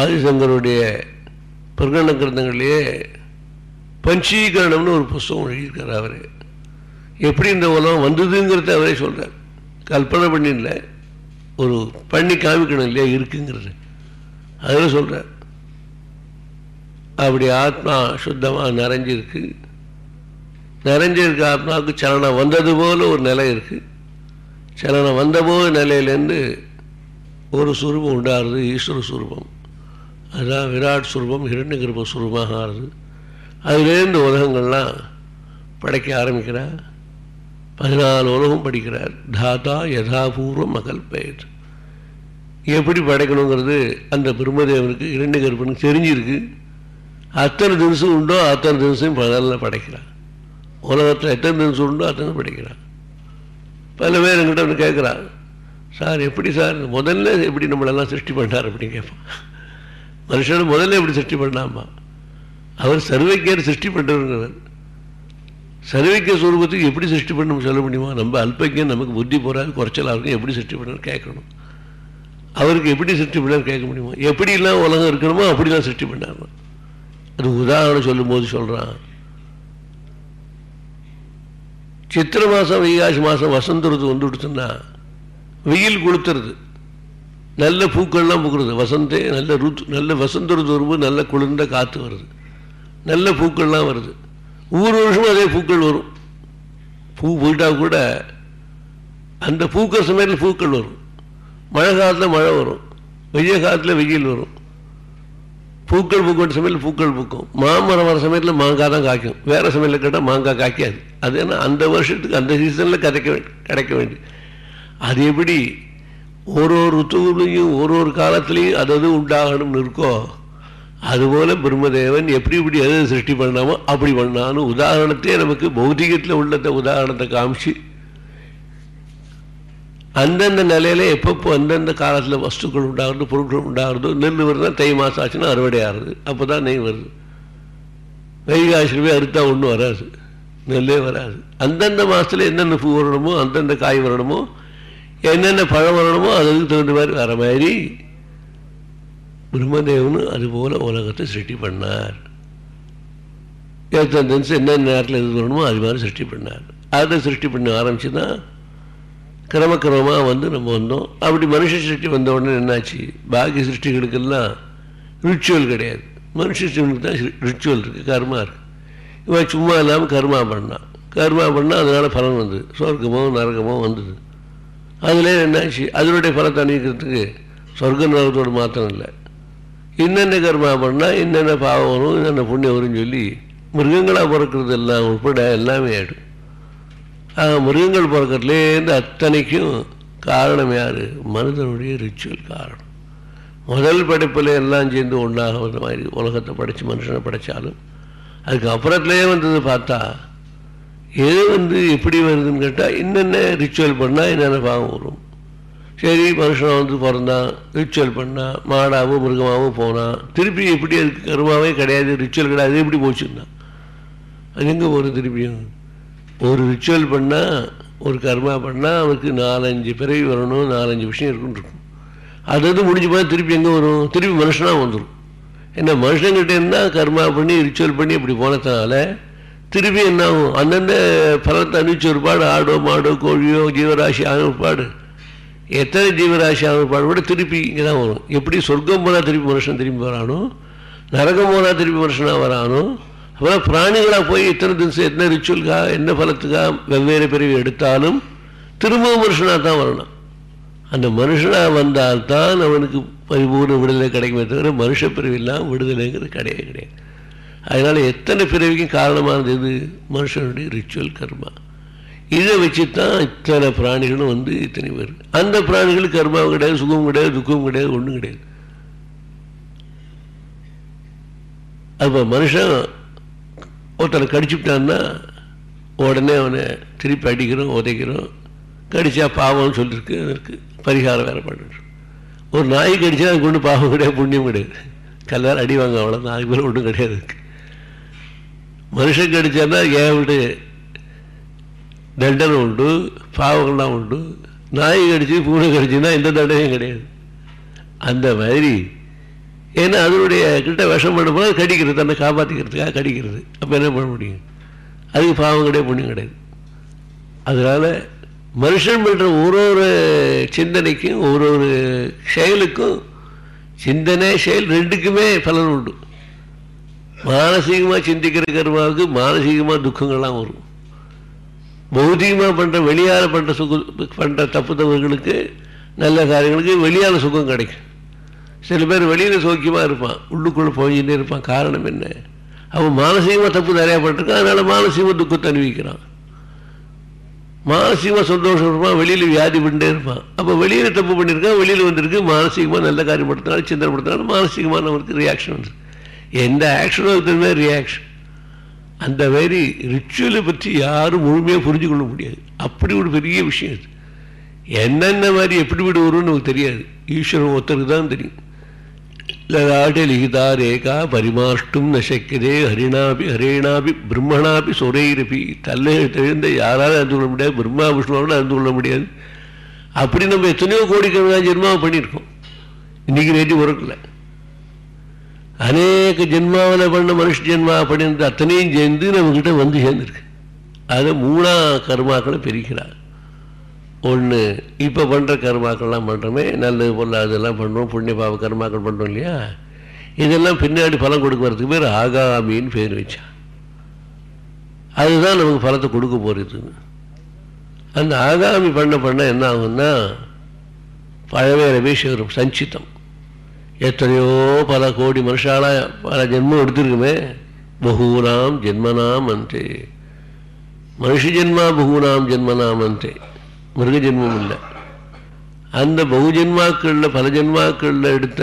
A: ஆதிசங்கருடைய பிரகடன கிரந்தங்களிலே பஞ்சீகரணம்னு ஒரு புஸ்தகம் எழுதியிருக்கார் அவர் எப்படி இந்த உலகம் வந்ததுங்கிறத அவரே சொல்கிறார் கல்பனை பண்ணிடல ஒரு பண்ணி காமிக்கணும் இல்லையா இருக்குங்கிறது அதில் சொல்கிறார் அப்படி ஆத்மா சுத்தமாக நிறைஞ்சிருக்கு நிறைஞ்சிருக்க ஆத்மாவுக்கு சலனம் வந்தது போல் ஒரு நிலை இருக்குது சலனம் வந்தபோது நிலையிலேருந்து ஒரு சுரூபம் உண்டாகிறது ஈஸ்வர சுரூபம் அதுதான் விராட் சுரூபம் இரண்டு கிருப சுரூபமாக ஆறுது அதுலேருந்து உலகங்கள்லாம் படைக்க ஆரம்பிக்கிறார் பதினாலு உலகம் படிக்கிறார் தாத்தா யதாபூர்வம் பெயர் எப்படி படைக்கணுங்கிறது அந்த பிரம்மதேவனுக்கு இரண்டு கருப்பனுக்கு தெரிஞ்சிருக்கு அத்தனை தினசம் உண்டோ அத்தனை தினசையும் பதினாலில் படைக்கிறான் உலகத்தில் எத்தனை தினசம் உண்டோ அத்தனை படைக்கிறான் பல பேர் எங்கிட்ட வந்து கேட்குறான் சார் எப்படி சார் முதல்ல எப்படி நம்மளெல்லாம் சிருஷ்டி பண்ணார் அப்படின்னு கேட்பான் மனுஷனை முதல்ல எப்படி சிருஷ்டி பண்ணாமா அவர் சர்வைக்கியர் சிருஷ்டி பண்ணுறவர் சர்வைக்கிய சுரூபத்துக்கு எப்படி சிருஷ்டி பண்ணணும் சொல்ல முடியுமா நம்ம அல்பக்கியம் நமக்கு புத்தி போகிறாரு குறைச்சலாக இருக்கும் எப்படி சிருஷ்டி பண்ணணும் கேட்கணும் அவருக்கு எப்படி சிருஷ்டி பண்ணார் கேட்க முடியுமா எப்படிலாம் உலகம் இருக்கணுமோ அப்படிலாம் சிருஷ்டி பண்ணார் அது உதாரணம் போது சொல்கிறான் சித்திர மாதம் வைகாசி மாதம் வசந்த வந்து விடுத்துன்னா வெயில் கொளுத்துறது நல்ல பூக்கள்லாம் பூக்கிறது வசந்தே நல்ல ருத் நல்ல வசந்த ருது வரும்போது நல்ல குளிர்ந்த காற்று வருது நல்ல பூக்கள்லாம் வருது ஒவ்வொரு வருஷமும் அதே பூக்கள் வரும் பூ போயிட்டால் கூட அந்த பூக்கள் சமயத்தில் பூக்கள் வரும் மழை காலத்தில் மழை வரும் வெய்ய காலத்தில் வெயில் வரும் பூக்கள் பூக்கிற சமையல் பூக்கள் பூக்கும் மாமரம் வர சமயத்தில் மாங்காய் தான் காய்க்கும் வேறு சமையலில் கேட்டால் மாங்காய் காய்க்காது அது ஏன்னா அந்த வருஷத்துக்கு அந்த சீசனில் கிடைக்க வேண்டி கிடைக்க வேண்டி அது எப்படி ஒரு ஒரு ருத்துவிலையும் ஒரு ஒரு காலத்துலேயும் அதது உண்டாகணும்னு இருக்கோ அதுபோல் பிரம்மதேவன் எப்படி இப்படி எது சிருஷ்டி பண்ணாமோ அப்படி பண்ணான்னு உதாரணத்தையே நமக்கு பௌத்திகத்தில் உள்ளத உதாரணத்தை காமிச்சு அந்தந்த நிலையில் எப்பப்போ அந்தந்த காலத்தில் வஸ்துக்கள் உண்டாகிறது பொருட்கள் உண்டாகிறதோ நெல் வருதுனா தை மாதம் ஆச்சுன்னா அறுவடை ஆகுது அப்போ தான் நெய் வருது வைகாசிரியமே அறுத்தா ஒன்றும் வராது நெல்லே வராது அந்தந்த மாதத்தில் என்னென்ன பூ வரணுமோ அந்தந்த காய் வரணுமோ என்னென்ன பழம் வரணுமோ அதுக்கு தகுந்த மாதிரி வர மாதிரி பிரம்மதேவனு அதுபோல் உலகத்தை சிருஷ்டி பண்ணார் எத்தனை தினசு என்னென்ன நேரத்தில் எது வரணுமோ அது மாதிரி சிருஷ்டி பண்ணார் அதை சிருஷ்டி பண்ண ஆரம்பிச்சு கிரமக்கிரமமாக வந்து நம்ம வந்தோம் அப்படி மனுஷ சிருஷ்டி வந்த உடனே என்னாச்சு பாக்கி சிருஷ்டிகளுக்கெல்லாம் ரிச்சுவல் கிடையாது மனுஷ சிருஷ்டிகளுக்கு தான் ரிச்சுவல் இருக்குது கர்மா இருக்குது இவன் சும்மா இல்லாமல் கர்மா பண்ணான் கர்மா பண்ணால் அதனால் பலன் வந்தது சொர்க்கமோ நரகமோ வந்தது அதில் என்னாச்சு அதனுடைய பலத்தை அணிக்கிறதுக்கு சொர்க்க நோகத்தோடு மாத்திரம் இல்லை என்னென்ன கர்மா பண்ணால் என்னென்ன பாவம் வரும் என்னென்ன புண்ணியம் வரும்னு சொல்லி மிருகங்களாக பிறக்கிறது எல்லாம் உட்பட எல்லாமே ஆகிடும் ஆக மிருகங்கள் பிறக்கிறதுலேருந்து அத்தனைக்கும் காரணம் யார் மனிதனுடைய ரிச்சுவல் காரணம் முதல் படைப்பில் எல்லாம் சேர்ந்து ஒன்றாக மாதிரி உலகத்தை படைத்து மனுஷனை படைத்தாலும் அதுக்கு அப்புறத்துலேயே வந்தது பார்த்தா எது வந்து எப்படி வருதுன்னு கேட்டால் என்னென்ன ரிச்சுவல் பண்ணால் என்னென்ன பாவம் வரும் சரி மனுஷனாக வந்து பிறந்தான் ரிச்சுவல் பண்ணான் மாடாகவும் மிருகமாகவும் போனான் திருப்பி எப்படி அதுக்கு கருமாவே கிடையாது ரிச்சுவல் கிடையாது எப்படி போச்சுன்னா அது எங்கே போகிறது திருப்பியும் ஒரு ரிச்சுவல் பண்ணால் ஒரு கர்மா பண்ணால் அவருக்கு நாலஞ்சு பிறவி வரணும் நாலஞ்சு விஷயம் இருக்குன்னு இருக்கும் அது வந்து முடிஞ்சு போனால் திருப்பி எங்கே வரும் திருப்பி மனுஷனாக வந்துடும் என்ன மனுஷங்கிட்ட இருந்தால் கர்மா பண்ணி ரிச்சுவல் பண்ணி இப்படி போனதுனால திரும்பி என்ன ஆகும் அந்தந்த பலத்தை அனுப்பிச்ச ஒருபாடு ஆடோ மாடோ கோழியோ ஜீவராசி ஆகும் பாடு எத்தனை ஜீவராசி ஆகும் பாடு கூட திருப்பி இங்கே தான் வரும் எப்படி சொர்க்கம் போனால் திருப்பி மனுஷன் திரும்பி வரானோ நரகம் போனால் திருப்பி மனுஷனாக வரானோ அப்புறம் பிராணிகளாக போய் இத்தனை தினம் என்ன ரிச்சுவல்காக என்ன பலத்துக்காக வெவ்வேறு பிரிவு எடுத்தாலும் திரும்பவும் மனுஷனாக தான் வரணும் அந்த மனுஷனாக வந்தால்தான் அவனுக்கு பரிபூர்ண விடுதலை கிடைக்குமே தவிர மனுஷ பிரிவு இல்லாமல் விடுதலைங்கிறது கிடையவே கிடையாது அதனால் எத்தனை பிறவிக்கும் காரணமானது எது மனுஷனுடைய ரிச்சுவல் கர்மா இதை வச்சு தான் இத்தனை பிராணிகளும் வந்து இத்தனை பேர் அந்த பிராணிகளுக்கு கர்மாவும் கிடையாது சுகமும் கிடையாது துக்கமும் கிடையாது ஒன்றும் கிடையாது அப்போ மனுஷன் ஒருத்தனை கடிச்சுட்டான்னா உடனே அவனை திருப்பி அடிக்கிறோம் உதைக்கிறோம் கடிச்சா பாவம்னு சொல்லியிருக்கு அதற்கு பரிகாரம் வேறு பண்ணிட்டு ஒரு நாய் கடிச்சா அதுக்கு ஒன்றும் பாவம் கிடையாது புண்ணியம் கிடையாது கல்லார் அடி வாங்க அவ்வளோதான் அதுக்கு மேலே ஒன்றும் கிடையாது இருக்குது மனுஷன் మనిషికి గడిచానా விட்டு தண்டனை உண்டு பாவங்கள்லாம் உண்டு நாய் கடிச்சு பூனை கடிச்சுன்னா எந்த தண்டனையும் கிடையாது அந்த மாதிரி ஏன்னா அதனுடைய கிட்ட விஷம் பண்ணும்போது அது கடிக்கிறது தன்னை காப்பாற்றிக்கிறதுக்காக கடிக்கிறது அப்போ என்ன பண்ண முடியும் அதுக்கு பாவம் கிடையாது புண்ணியம் கிடையாது அதனால் மனுஷன் பண்ணுற ஒரு ஒரு சிந்தனைக்கும் ஒரு ஒரு செயலுக்கும் சிந்தனை செயல் ரெண்டுக்குமே பலன் உண்டு மானசீகமாக சிந்திக்கிற கர்மாவுக்கு மானசீகமாக துக்கங்கள்லாம் வரும் பௌத்திகமாக பண்ணுற வெளியால் பண்ணுற சுக பண்ணுற தப்பு தவறுகளுக்கு நல்ல காரியங்களுக்கு வெளியால் சுகம் கிடைக்கும் சில பேர் வெளியில் சோக்கியமாக இருப்பான் உள்ளுக்குள்ளே போயின்னு இருப்பான் காரணம் என்ன அவன் மானசீகமாக தப்பு நிறையா பண்ணிருக்கான் அதனால் மானசீகமாக துக்கத்தை அனுபவிக்கிறான் மானசீகமாக சந்தோஷம் இருப்பான் வெளியில் வியாதி பண்ணிட்டே இருப்பான் அப்போ வெளியில் தப்பு பண்ணியிருக்கான் வெளியில் வந்திருக்கு மானசீகமாக நல்ல காரியப்படுத்தினாலும் சிந்தனைப்படுத்தினாலும் மானசீகமாக நம்மளுக்கு ரியாக்ஷன் வந்துருக்கு எந்த ஆக்ஷனும் அது மாதிரி ரியாக்ஷன் அந்த மாதிரி ரிச்சுவலை பற்றி யாரும் முழுமையாக புரிஞ்சு கொள்ள முடியாது அப்படி ஒரு பெரிய விஷயம் அது என்னென்ன மாதிரி எப்படி விட வரும்னு நமக்கு தெரியாது ஈஸ்வரன் ஒருத்தருக்கு தான் தெரியும் லலாட்ட லிகிதா ரேகா பரிமாஷ்டும் நசக்கிதே ஹரிணாபி ஹரேணாபி பிரம்மணாபி சொரைரபி தல்ல தெரிந்த யாராலும் அறிந்து கொள்ள முடியாது பிரம்மா விஷ்ணுவாலும் அறிந்து கொள்ள முடியாது அப்படி நம்ம எத்தனையோ கோடிக்கணக்கான ஜென்மாவை பண்ணியிருக்கோம் இன்றைக்கி நேற்று உறக்கலை அநேக ஜென்மாவில் பண்ண மனுஷ ஜென்மா அப்படின்ற அத்தனையும் சேர்ந்து நம்மக்கிட்ட வந்து சேர்ந்துருக்கு அதை மூணா கர்மாக்களை பிரிக்கிறார் ஒன்று இப்போ பண்ணுற கர்மாக்கள்லாம் பண்ணுறோமே நல்லது பொருள் அதெல்லாம் பண்ணுறோம் புண்ணிய பாவ கர்மாக்கள் பண்ணுறோம் இல்லையா இதெல்லாம் பின்னாடி பலம் வரதுக்கு பேர் ஆகாமின்னு பேர் வச்சா அதுதான் நமக்கு பலத்தை கொடுக்க போகிறது அந்த ஆகாமி பண்ண பண்ண என்ன ஆகும்னா பழவே விஷயம் சஞ்சித்தம் எத்தனையோ பல கோடி மனுஷால பல ஜென்மம் எடுத்திருக்குமே பகூனாம் ஜென்மனாம் அந்தே மனுஷ ஜென்மா பகூனாம் ஜென்மனாம் அந்தே மிருக ஜென்மம் இல்லை அந்த பகு ஜென்மாக்களில் பல ஜென்மாக்களில் எடுத்த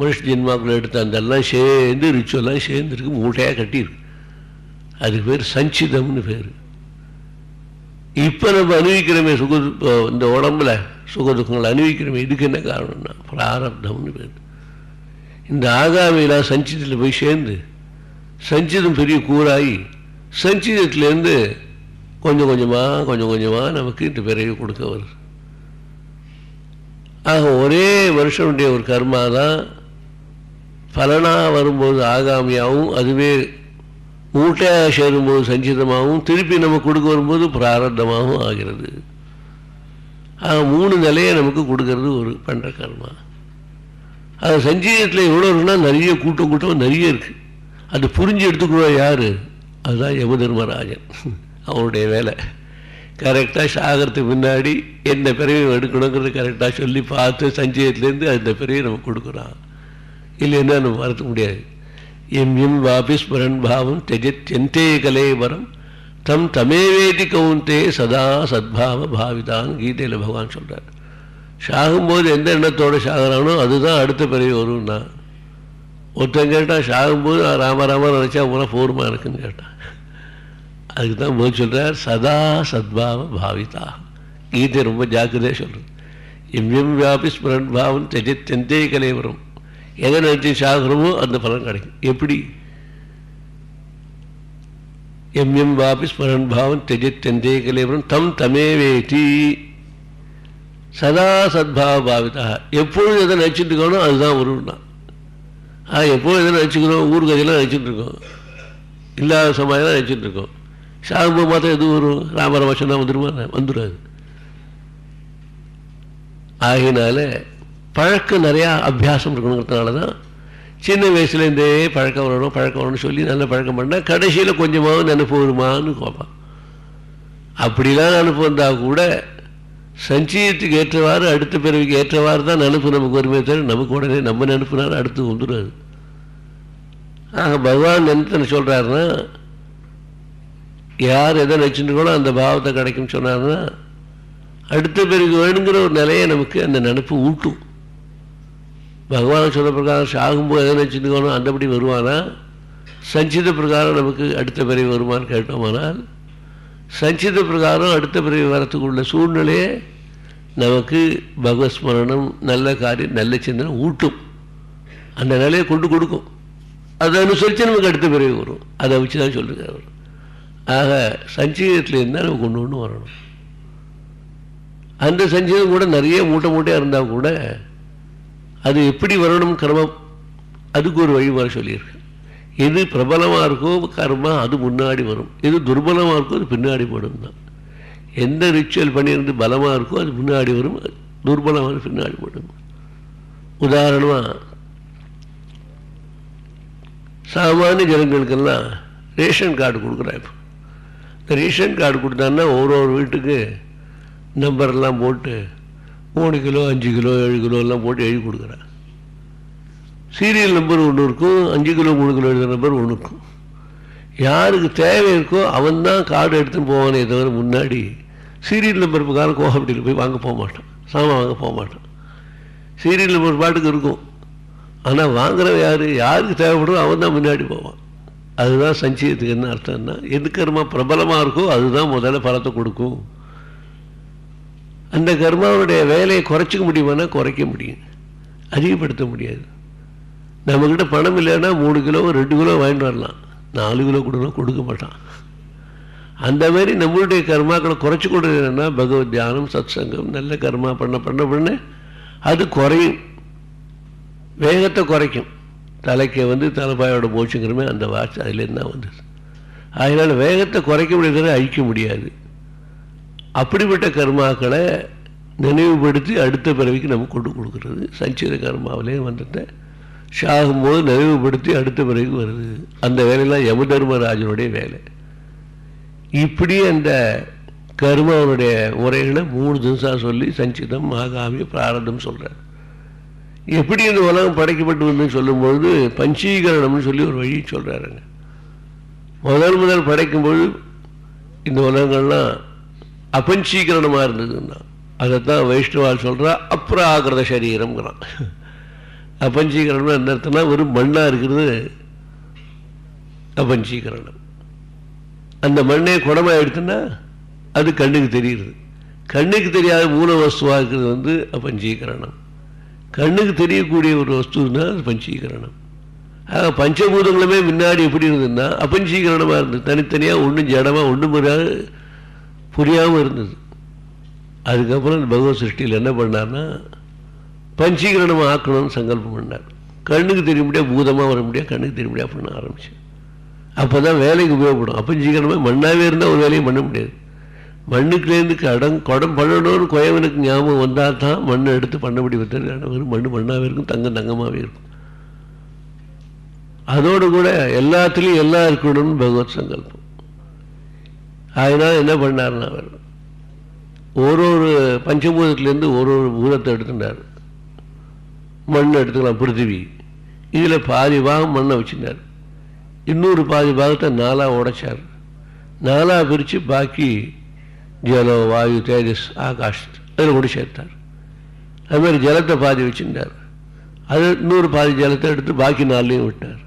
A: மனுஷ ஜென்மாக்களில் எடுத்த அந்த எல்லாம் சேர்ந்து ரிச்சுவெல்லாம் இருக்கு மூட்டையாக கட்டியிருக்கு அதுக்கு பேர் சஞ்சிதம்னு பேர் இப்போ நம்ம அனுபவிக்கிறோமே சுக இந்த உடம்புல சுக துக்கங்களை அனுபவிக்கிறோமே இதுக்கு என்ன காரணம்னா பிராரப்தம்னு பேர் இந்த ஆகாமிலாம் சஞ்சிதத்தில் போய் சேர்ந்து சஞ்சிதம் பெரிய கூறாகி சஞ்சிதத்துலேருந்து கொஞ்சம் கொஞ்சமாக கொஞ்சம் கொஞ்சமாக நமக்கு இந்த பிறகு கொடுக்க வருது ஆக ஒரே வருஷனுடைய ஒரு கர்மா தான் பலனாக வரும்போது ஆகாமியாகவும் அதுவே மூட்டையாக சேரும்போது சஞ்சிதமாகவும் திருப்பி நம்ம கொடுக்க வரும்போது பிராரத்தமாகவும் ஆகிறது ஆக மூணு நிலையை நமக்கு கொடுக்கறது ஒரு பண்ணுற கர்மா அது சஞ்சீவத்தில் எவ்வளோ இருக்குன்னா நிறைய கூட்டம் கூட்டம் நிறைய இருக்குது அது புரிஞ்சு எடுத்துக்கிறா யார் அதுதான் தர்மராஜன் அவனுடைய வேலை கரெக்டாக சாகிறதுக்கு முன்னாடி எந்த பிறவி எடுக்கணுங்கிறது கரெக்டாக சொல்லி பார்த்து சஞ்சயத்துலேருந்து அந்த பிறவியை நம்ம கொடுக்குறான் இல்லைன்னா நம்ம மறக்க முடியாது எம் எம் வாபிஸ்மரன் பாவம் தெஜத் எந்தே கலைவரம் தம் தமேவேதி கவுந்தே சதா சத்பாவ பாவிதான் கீதையில் பகவான் சொல்கிறார் சாகும்போது எந்த எண்ணத்தோடு சாகிறானோ அதுதான் அடுத்த பிறகு வரும்னா ஒருத்தன் கேட்டால் சாகும்போது ராமராம நினச்சா போனால் பூர்வமாக இருக்குன்னு கேட்டான் அதுக்கு தான் போது சொல்கிறார் சதா சத்பாவ பாவிதா கீதை ரொம்ப ஜாக்கிரதையாக சொல்கிறது எம்எம் வியாபி ஸ்மரன் பாவம் தெஜி தெந்தே கலை வரும் எதை நினச்சி சாகுறமோ அந்த பலன் கிடைக்கும் எப்படி எம் எம் வாபி ஸ்மரன் பாவம் தெஜி தெந்தே கலை வரும் தம் தமேவேதி சதா சத்பாவ பாவிதா எப்பொழுது எதை நினச்சிட்டு இருக்கணும் அதுதான் உருவம்னா ஆ எப்பொழுது எதை நினச்சிக்கணும் ஊர் கதையெல்லாம் நினச்சிட்டு இருக்கோம் இல்லாத சமாயெல்லாம் நினச்சிட்டு இருக்கோம் சாகும்போது மாத்திரம் எதுவும் வரும் ராமர தான் வந்துருமா வந்துடாது ஆகினால பழக்கம் நிறையா அபியாசம் இருக்கணுங்கிறதுனால தான் சின்ன வயசுலேருந்தே பழக்கம் வரணும் பழக்கம் வரணும்னு சொல்லி நல்ல பழக்கம் பண்ணால் கடைசியில் கொஞ்சமாக நினைப்பு வருமானு கோப்பான் அப்படிலாம் அனுப்பு வந்தால் கூட சஞ்சயத்துக்கு ஏற்றவாறு அடுத்த பிறவிக்கு ஏற்றவாறு தான் நினப்பு நமக்கு வருமே தவிர நமக்கு உடனே நம்ம நினப்புனாலும் அடுத்து வந்துடாது ஆக பகவான் என்ன சொல்கிறாருன்னா யார் எதை நினச்சிட்டுக்கோளோ அந்த பாவத்தை கிடைக்கும்னு சொன்னார்னா அடுத்த பிறகு வேணுங்கிற ஒரு நிலையை நமக்கு அந்த நினப்பு ஊட்டும் பகவான் சொன்ன பிரகாரம் சாகும்போது எதை நினச்சிட்டுக்கோணும் அந்தபடி வருவானா சஞ்சித பிரகாரம் நமக்கு அடுத்த பிறகு வருமானு கேட்டோமானால் சஞ்சித பிரகாரம் அடுத்த பிறகு வரத்துக்குள்ள சூழ்நிலையை நமக்கு பகவஸ்மரணம் நல்ல காரியம் நல்ல சிந்தனை ஊட்டும் அந்த நிலையை கொண்டு கொடுக்கும் அதை அனுசரித்து நமக்கு அடுத்த பிறகு வரும் அதை வச்சு தான் சொல்லியிருக்கார் அவர் ஆக சஞ்சீதத்தில் இருந்தால் நமக்கு ஒன்று ஒன்று வரணும் அந்த சஞ்சீதம் கூட நிறைய மூட்டை மூட்டையாக இருந்தால் கூட அது எப்படி வரணும் கிரமம் அதுக்கு ஒரு வழிமுறை சொல்லியிருக்கு எது பிரபலமாக இருக்கோ கர்மா அது முன்னாடி வரும் எது துர்பலமாக இருக்கோ அது பின்னாடி போடும் தான் எந்த ரிச்சுவல் பண்ணியிருந்து பலமாக இருக்கோ அது முன்னாடி வரும் துர்பலமாக பின்னாடி போடும் உதாரணமாக சாமானிய ஜனங்களுக்கெல்லாம் ரேஷன் கார்டு கொடுக்குறேன் இப்போ இந்த ரேஷன் கார்டு கொடுத்தாங்கன்னா ஒரு ஒரு வீட்டுக்கு நம்பர்லாம் போட்டு மூணு கிலோ அஞ்சு கிலோ ஏழு கிலோ எல்லாம் போட்டு எழுதி கொடுக்குறேன் சீரியல் நம்பர் ஒன்று இருக்கும் அஞ்சு கிலோ மூணு கிலோ எழுதுகிற நம்பர் ஒன்று இருக்கும் யாருக்கு தேவை இருக்கோ அவன் தான் கார்டு எடுத்துன்னு போவானே தவிர முன்னாடி சீரியல் நம்பர் பிரகாரம் கோஹாப்பட்டியில் போய் வாங்க போக மாட்டான் சாமான் வாங்க போக மாட்டான் சீரியல் நம்பர் பாட்டுக்கு இருக்கும் ஆனால் வாங்குறவன் யார் யாருக்கு தேவைப்படுதோ அவன் தான் முன்னாடி போவான் அதுதான் சஞ்சயத்துக்கு என்ன அர்த்தம்னா எது கர்மா பிரபலமாக இருக்கோ அதுதான் முதல்ல பலத்தை கொடுக்கும் அந்த கர்மாவுடைய வேலையை குறைச்சிக்க முடியுமானா குறைக்க முடியும் அதிகப்படுத்த முடியாது நம்மக்கிட்ட பணம் இல்லைன்னா மூணு கிலோ ரெண்டு கிலோ வாங்கிட்டு வரலாம் நாலு கிலோ கொடுக்கணும் கொடுக்க மாட்டான் அந்த மாதிரி நம்மளுடைய கர்மாக்களை குறைச்சி கொடுக்குறதுன்னா பகவத் தியானம் சத் சங்கம் நல்ல கர்மா பண்ண பண்ண பண்ண அது குறையும் வேகத்தை குறைக்கும் தலைக்கு வந்து தலைப்பாயோட போச்சுங்கிறமே அந்த வாட்ச் அதுலேருந்து தான் வந்தது அதனால் வேகத்தை குறைக்க முடியாத அழிக்க முடியாது அப்படிப்பட்ட கர்மாக்களை நினைவுபடுத்தி அடுத்த பிறவிக்கு நம்ம கொண்டு கொடுக்குறது சஞ்சீத கர்மாவிலேயே வந்துட்டேன் சாகும்போது நினைவுபடுத்தி அடுத்த பிறகு வருது அந்த வேலையெல்லாம் யம தர்மராஜனுடைய வேலை இப்படி அந்த அவனுடைய உரைகளை மூணு தினசாக சொல்லி சஞ்சிதம் ஆகாமி பிராரதம் சொல்கிறார் எப்படி இந்த உலகம் படைக்கப்பட்டதுன்னு சொல்லும்பொழுது பஞ்சீகரணம்னு சொல்லி ஒரு வழி சொல்கிறாருங்க முதல் முதல் படைக்கும்போது இந்த உலகங்கள்லாம் அபஞ்சீகரணமாக இருந்ததுன்னா அதைத்தான் வைஷ்ணவால் சொல்கிறா அப்ராகிருத சரீரம்ங்கிறான் அபஞ்சீகரணம் என்ன அர்த்தம்னா ஒரு மண்ணாக இருக்கிறது அபஞ்சீகரணம் அந்த மண்ணே குடமாக எடுத்துன்னா அது கண்ணுக்கு தெரிகிறது கண்ணுக்கு தெரியாத மூல வஸ்துவாக இருக்கிறது வந்து அப்பஞ்சீகரணம் கண்ணுக்கு தெரியக்கூடிய ஒரு வஸ்துன்னா அது பஞ்சீகரணம் ஆக பஞ்சபூதங்களுமே முன்னாடி எப்படி இருந்ததுன்னா அபஞ்சீகரணமாக இருந்தது தனித்தனியாக ஒன்றும் ஜடமாக ஒன்றும் முறையாக புரியாமல் இருந்தது அதுக்கப்புறம் பகவத் சிருஷ்டியில் என்ன பண்ணார்னா பஞ்சீகரணம் ஆக்கணும்னு சங்கல்பம் பண்ணார் கண்ணுக்கு தெரிய முடியாது பூதமாக வர முடியாது கண்ணுக்கு தெரிய முடியாது அப்படின்னு ஆரம்பிச்சு அப்போ தான் வேலைக்கு உபயோகப்படும் அப்பஞ்சீகரணமாக மண்ணாகவே இருந்தால் ஒரு வேலையும் பண்ண முடியாது மண்ணுக்குலேருந்து கடன் குடம் பண்ணணும்னு குயவனுக்கு ஞாபகம் வந்தால் தான் மண்ணை எடுத்து பண்ணபடி வைத்தது மண் மண்ணாகவே இருக்கும் தங்கம் தங்கமாகவே இருக்கும் அதோடு கூட எல்லாத்துலேயும் எல்லாம் இருக்கணும்னு பகவத் சங்கல்பம் அதனால் என்ன பண்ணார்னா அவர் ஒரு ஒரு பஞ்சபூதத்துலேருந்து ஒரு ஒரு பூதத்தை எடுத்துட்டார் மண் எடுத்துக்கலாம் பிருத்திவி இதில் பாதி பாகம் மண்ணை வச்சுருந்தார் இன்னொரு பாதி பாகத்தை நாலாக உடைச்சார் நாலாக பிரித்து பாக்கி ஜலோ வாயு தேஜஸ் ஆகாஷ் அதில் கொண்டு சேர்த்தார் அதுமாதிரி ஜலத்தை பாதி வச்சுருந்தார் அது இன்னொரு பாதி ஜலத்தை எடுத்து பாக்கி நாள்லையும் விட்டார்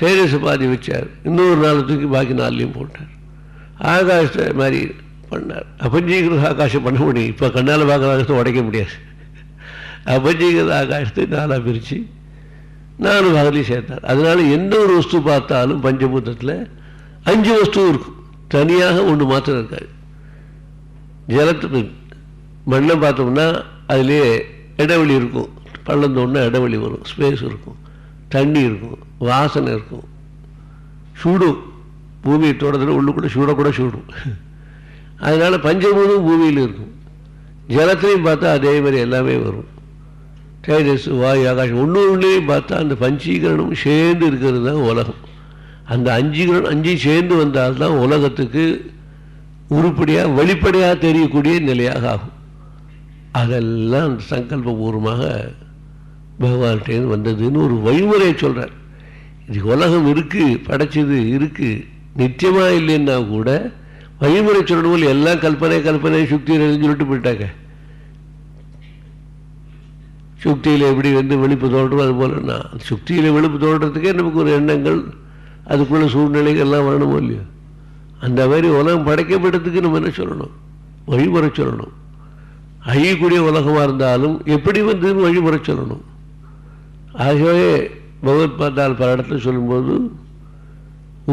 A: தேஜஸை பாதி வச்சார் இன்னொரு நாளத்துக்கு தூக்கி பாக்கி நாள்லையும் போட்டார் ஆகாஷத்தை மாதிரி பண்ணார் அப்பஞ்சீகிரம் ஆகாஷம் பண்ண முடியும் இப்போ கண்ணால் பார்க்குற ஆகாசத்தை உடைக்க முடியாது அபஜீகத ஆகாசத்தை நானாக பிரித்து நானும் வகையிலையும் சேர்த்தார் அதனால் எந்த ஒரு வஸ்து பார்த்தாலும் பஞ்சபூதத்தில் அஞ்சு வஸ்து இருக்கும் தனியாக ஒன்று மாத்திரம் இருக்காது ஜலத்துக்கு மண்ணை பார்த்தோம்னா அதிலே இடைவெளி இருக்கும் பள்ளம் தோணுனா இடைவெளி வரும் ஸ்பேஸ் இருக்கும் தண்ணி இருக்கும் வாசனை இருக்கும் சூடும் பூமியை தோட்டத்தில் கூட சூடக்கூட சூடும் அதனால் பஞ்சபூதம் பூமியில் இருக்கும் ஜலத்திலையும் பார்த்தா அதே மாதிரி எல்லாமே வரும் தேஜஸ் வாயு ஆகாஷம் ஒன்று ஒன்றுலேயும் பார்த்தா அந்த பஞ்சீகரணம் சேர்ந்து இருக்கிறது தான் உலகம் அந்த அஞ்சீகரணம் அஞ்சையும் சேர்ந்து வந்தால்தான் உலகத்துக்கு உருப்படியாக வெளிப்படையாக தெரியக்கூடிய நிலையாக ஆகும் அதெல்லாம் அந்த சங்கல்பபூர்வமாக பகவான்கிட்டேருந்து வந்ததுன்னு ஒரு வழிமுறையை சொல்கிறார் இது உலகம் இருக்குது படைச்சது இருக்குது நிச்சயமாக இல்லைன்னா கூட வழிமுறை சொல்லணும் எல்லாம் கல்பனை கல்பனை சுக்தி சொல்லிட்டு போயிட்டாங்க சுக்தியில் எப்படி வந்து வெளிப்பு தோன்றும் அது போலன்னா சுக்தியில் வெளிப்பு தோன்றதுக்கே நமக்கு ஒரு எண்ணங்கள் அதுக்குள்ள சூழ்நிலைகள் எல்லாம் வரணுமோ இல்லையோ அந்த மாதிரி உலகம் படைக்கப்படுறதுக்கு நம்ம என்ன சொல்லணும் வழிமுறை சொல்லணும் அழியக்கூடிய உலகமாக இருந்தாலும் எப்படி வந்து வழிமுறை சொல்லணும் ஆகவே பகவத் பார்த்தால் பல இடத்துல சொல்லும்போது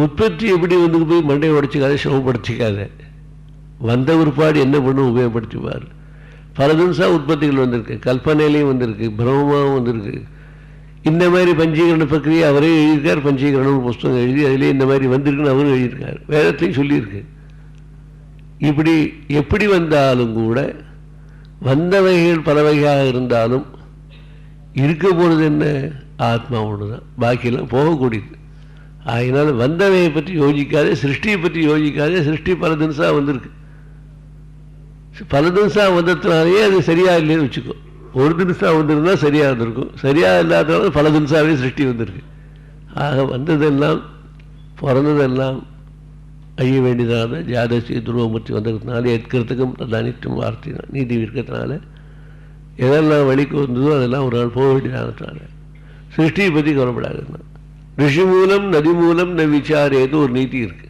A: உற்பத்தி எப்படி வந்து போய் மண்டையை உடச்சிக்காத சிரமப்படுத்திக்காத வந்த ஒருபாடு என்ன பண்ணும் உபயோகப்படுத்திப்பார் பல பலதும்சா உற்பத்திகள் வந்திருக்கு கல்பனையிலையும் வந்திருக்கு பிரம்மமாகவும் வந்திருக்கு இந்த மாதிரி பஞ்சீகரண பிரக்கிரியை அவரே எழுதியிருக்கார் பஞ்சீகரணம் புஸ்தகம் எழுதி அதிலே இந்த மாதிரி வந்திருக்குன்னு அவரும் எழுதியிருக்கார் வேதத்தையும் சொல்லியிருக்கு இப்படி எப்படி வந்தாலும் கூட வந்த வகைகள் பல வகையாக இருந்தாலும் இருக்க போகிறது என்ன ஆத்மா ஒன்று தான் பாக்கியெல்லாம் போகக்கூடியது அதனால் வந்தவையை பற்றி யோசிக்காதே சிருஷ்டியை பற்றி யோசிக்காதே சிருஷ்டி பல தினசாக வந்திருக்கு பல திவசம் வந்ததுனாலேயே அது சரியாக இல்லைன்னு வச்சுக்கோ ஒரு தினசாக வந்திருந்தால் சரியாக இருந்திருக்கும் சரியாக இல்லாதனால பல தினசாவே சிருஷ்டி வந்திருக்கு ஆக வந்ததெல்லாம் பிறந்ததெல்லாம் அழிய வேண்டியதான ஜாதசி துருவமூர்த்தி வந்ததுனால ஏற்கிறதுக்கும் அனைத்தும் வார்த்தை நீதி இருக்கிறதுனால எதெல்லாம் வழிக்கு வந்ததோ அதெல்லாம் ஒரு நாள் போக வேண்டியதானதுனால சிருஷ்டியை பற்றி கவலைப்படாதுன்னா ரிஷி மூலம் நதி மூலம் ந ஏதோ ஒரு நீதி இருக்குது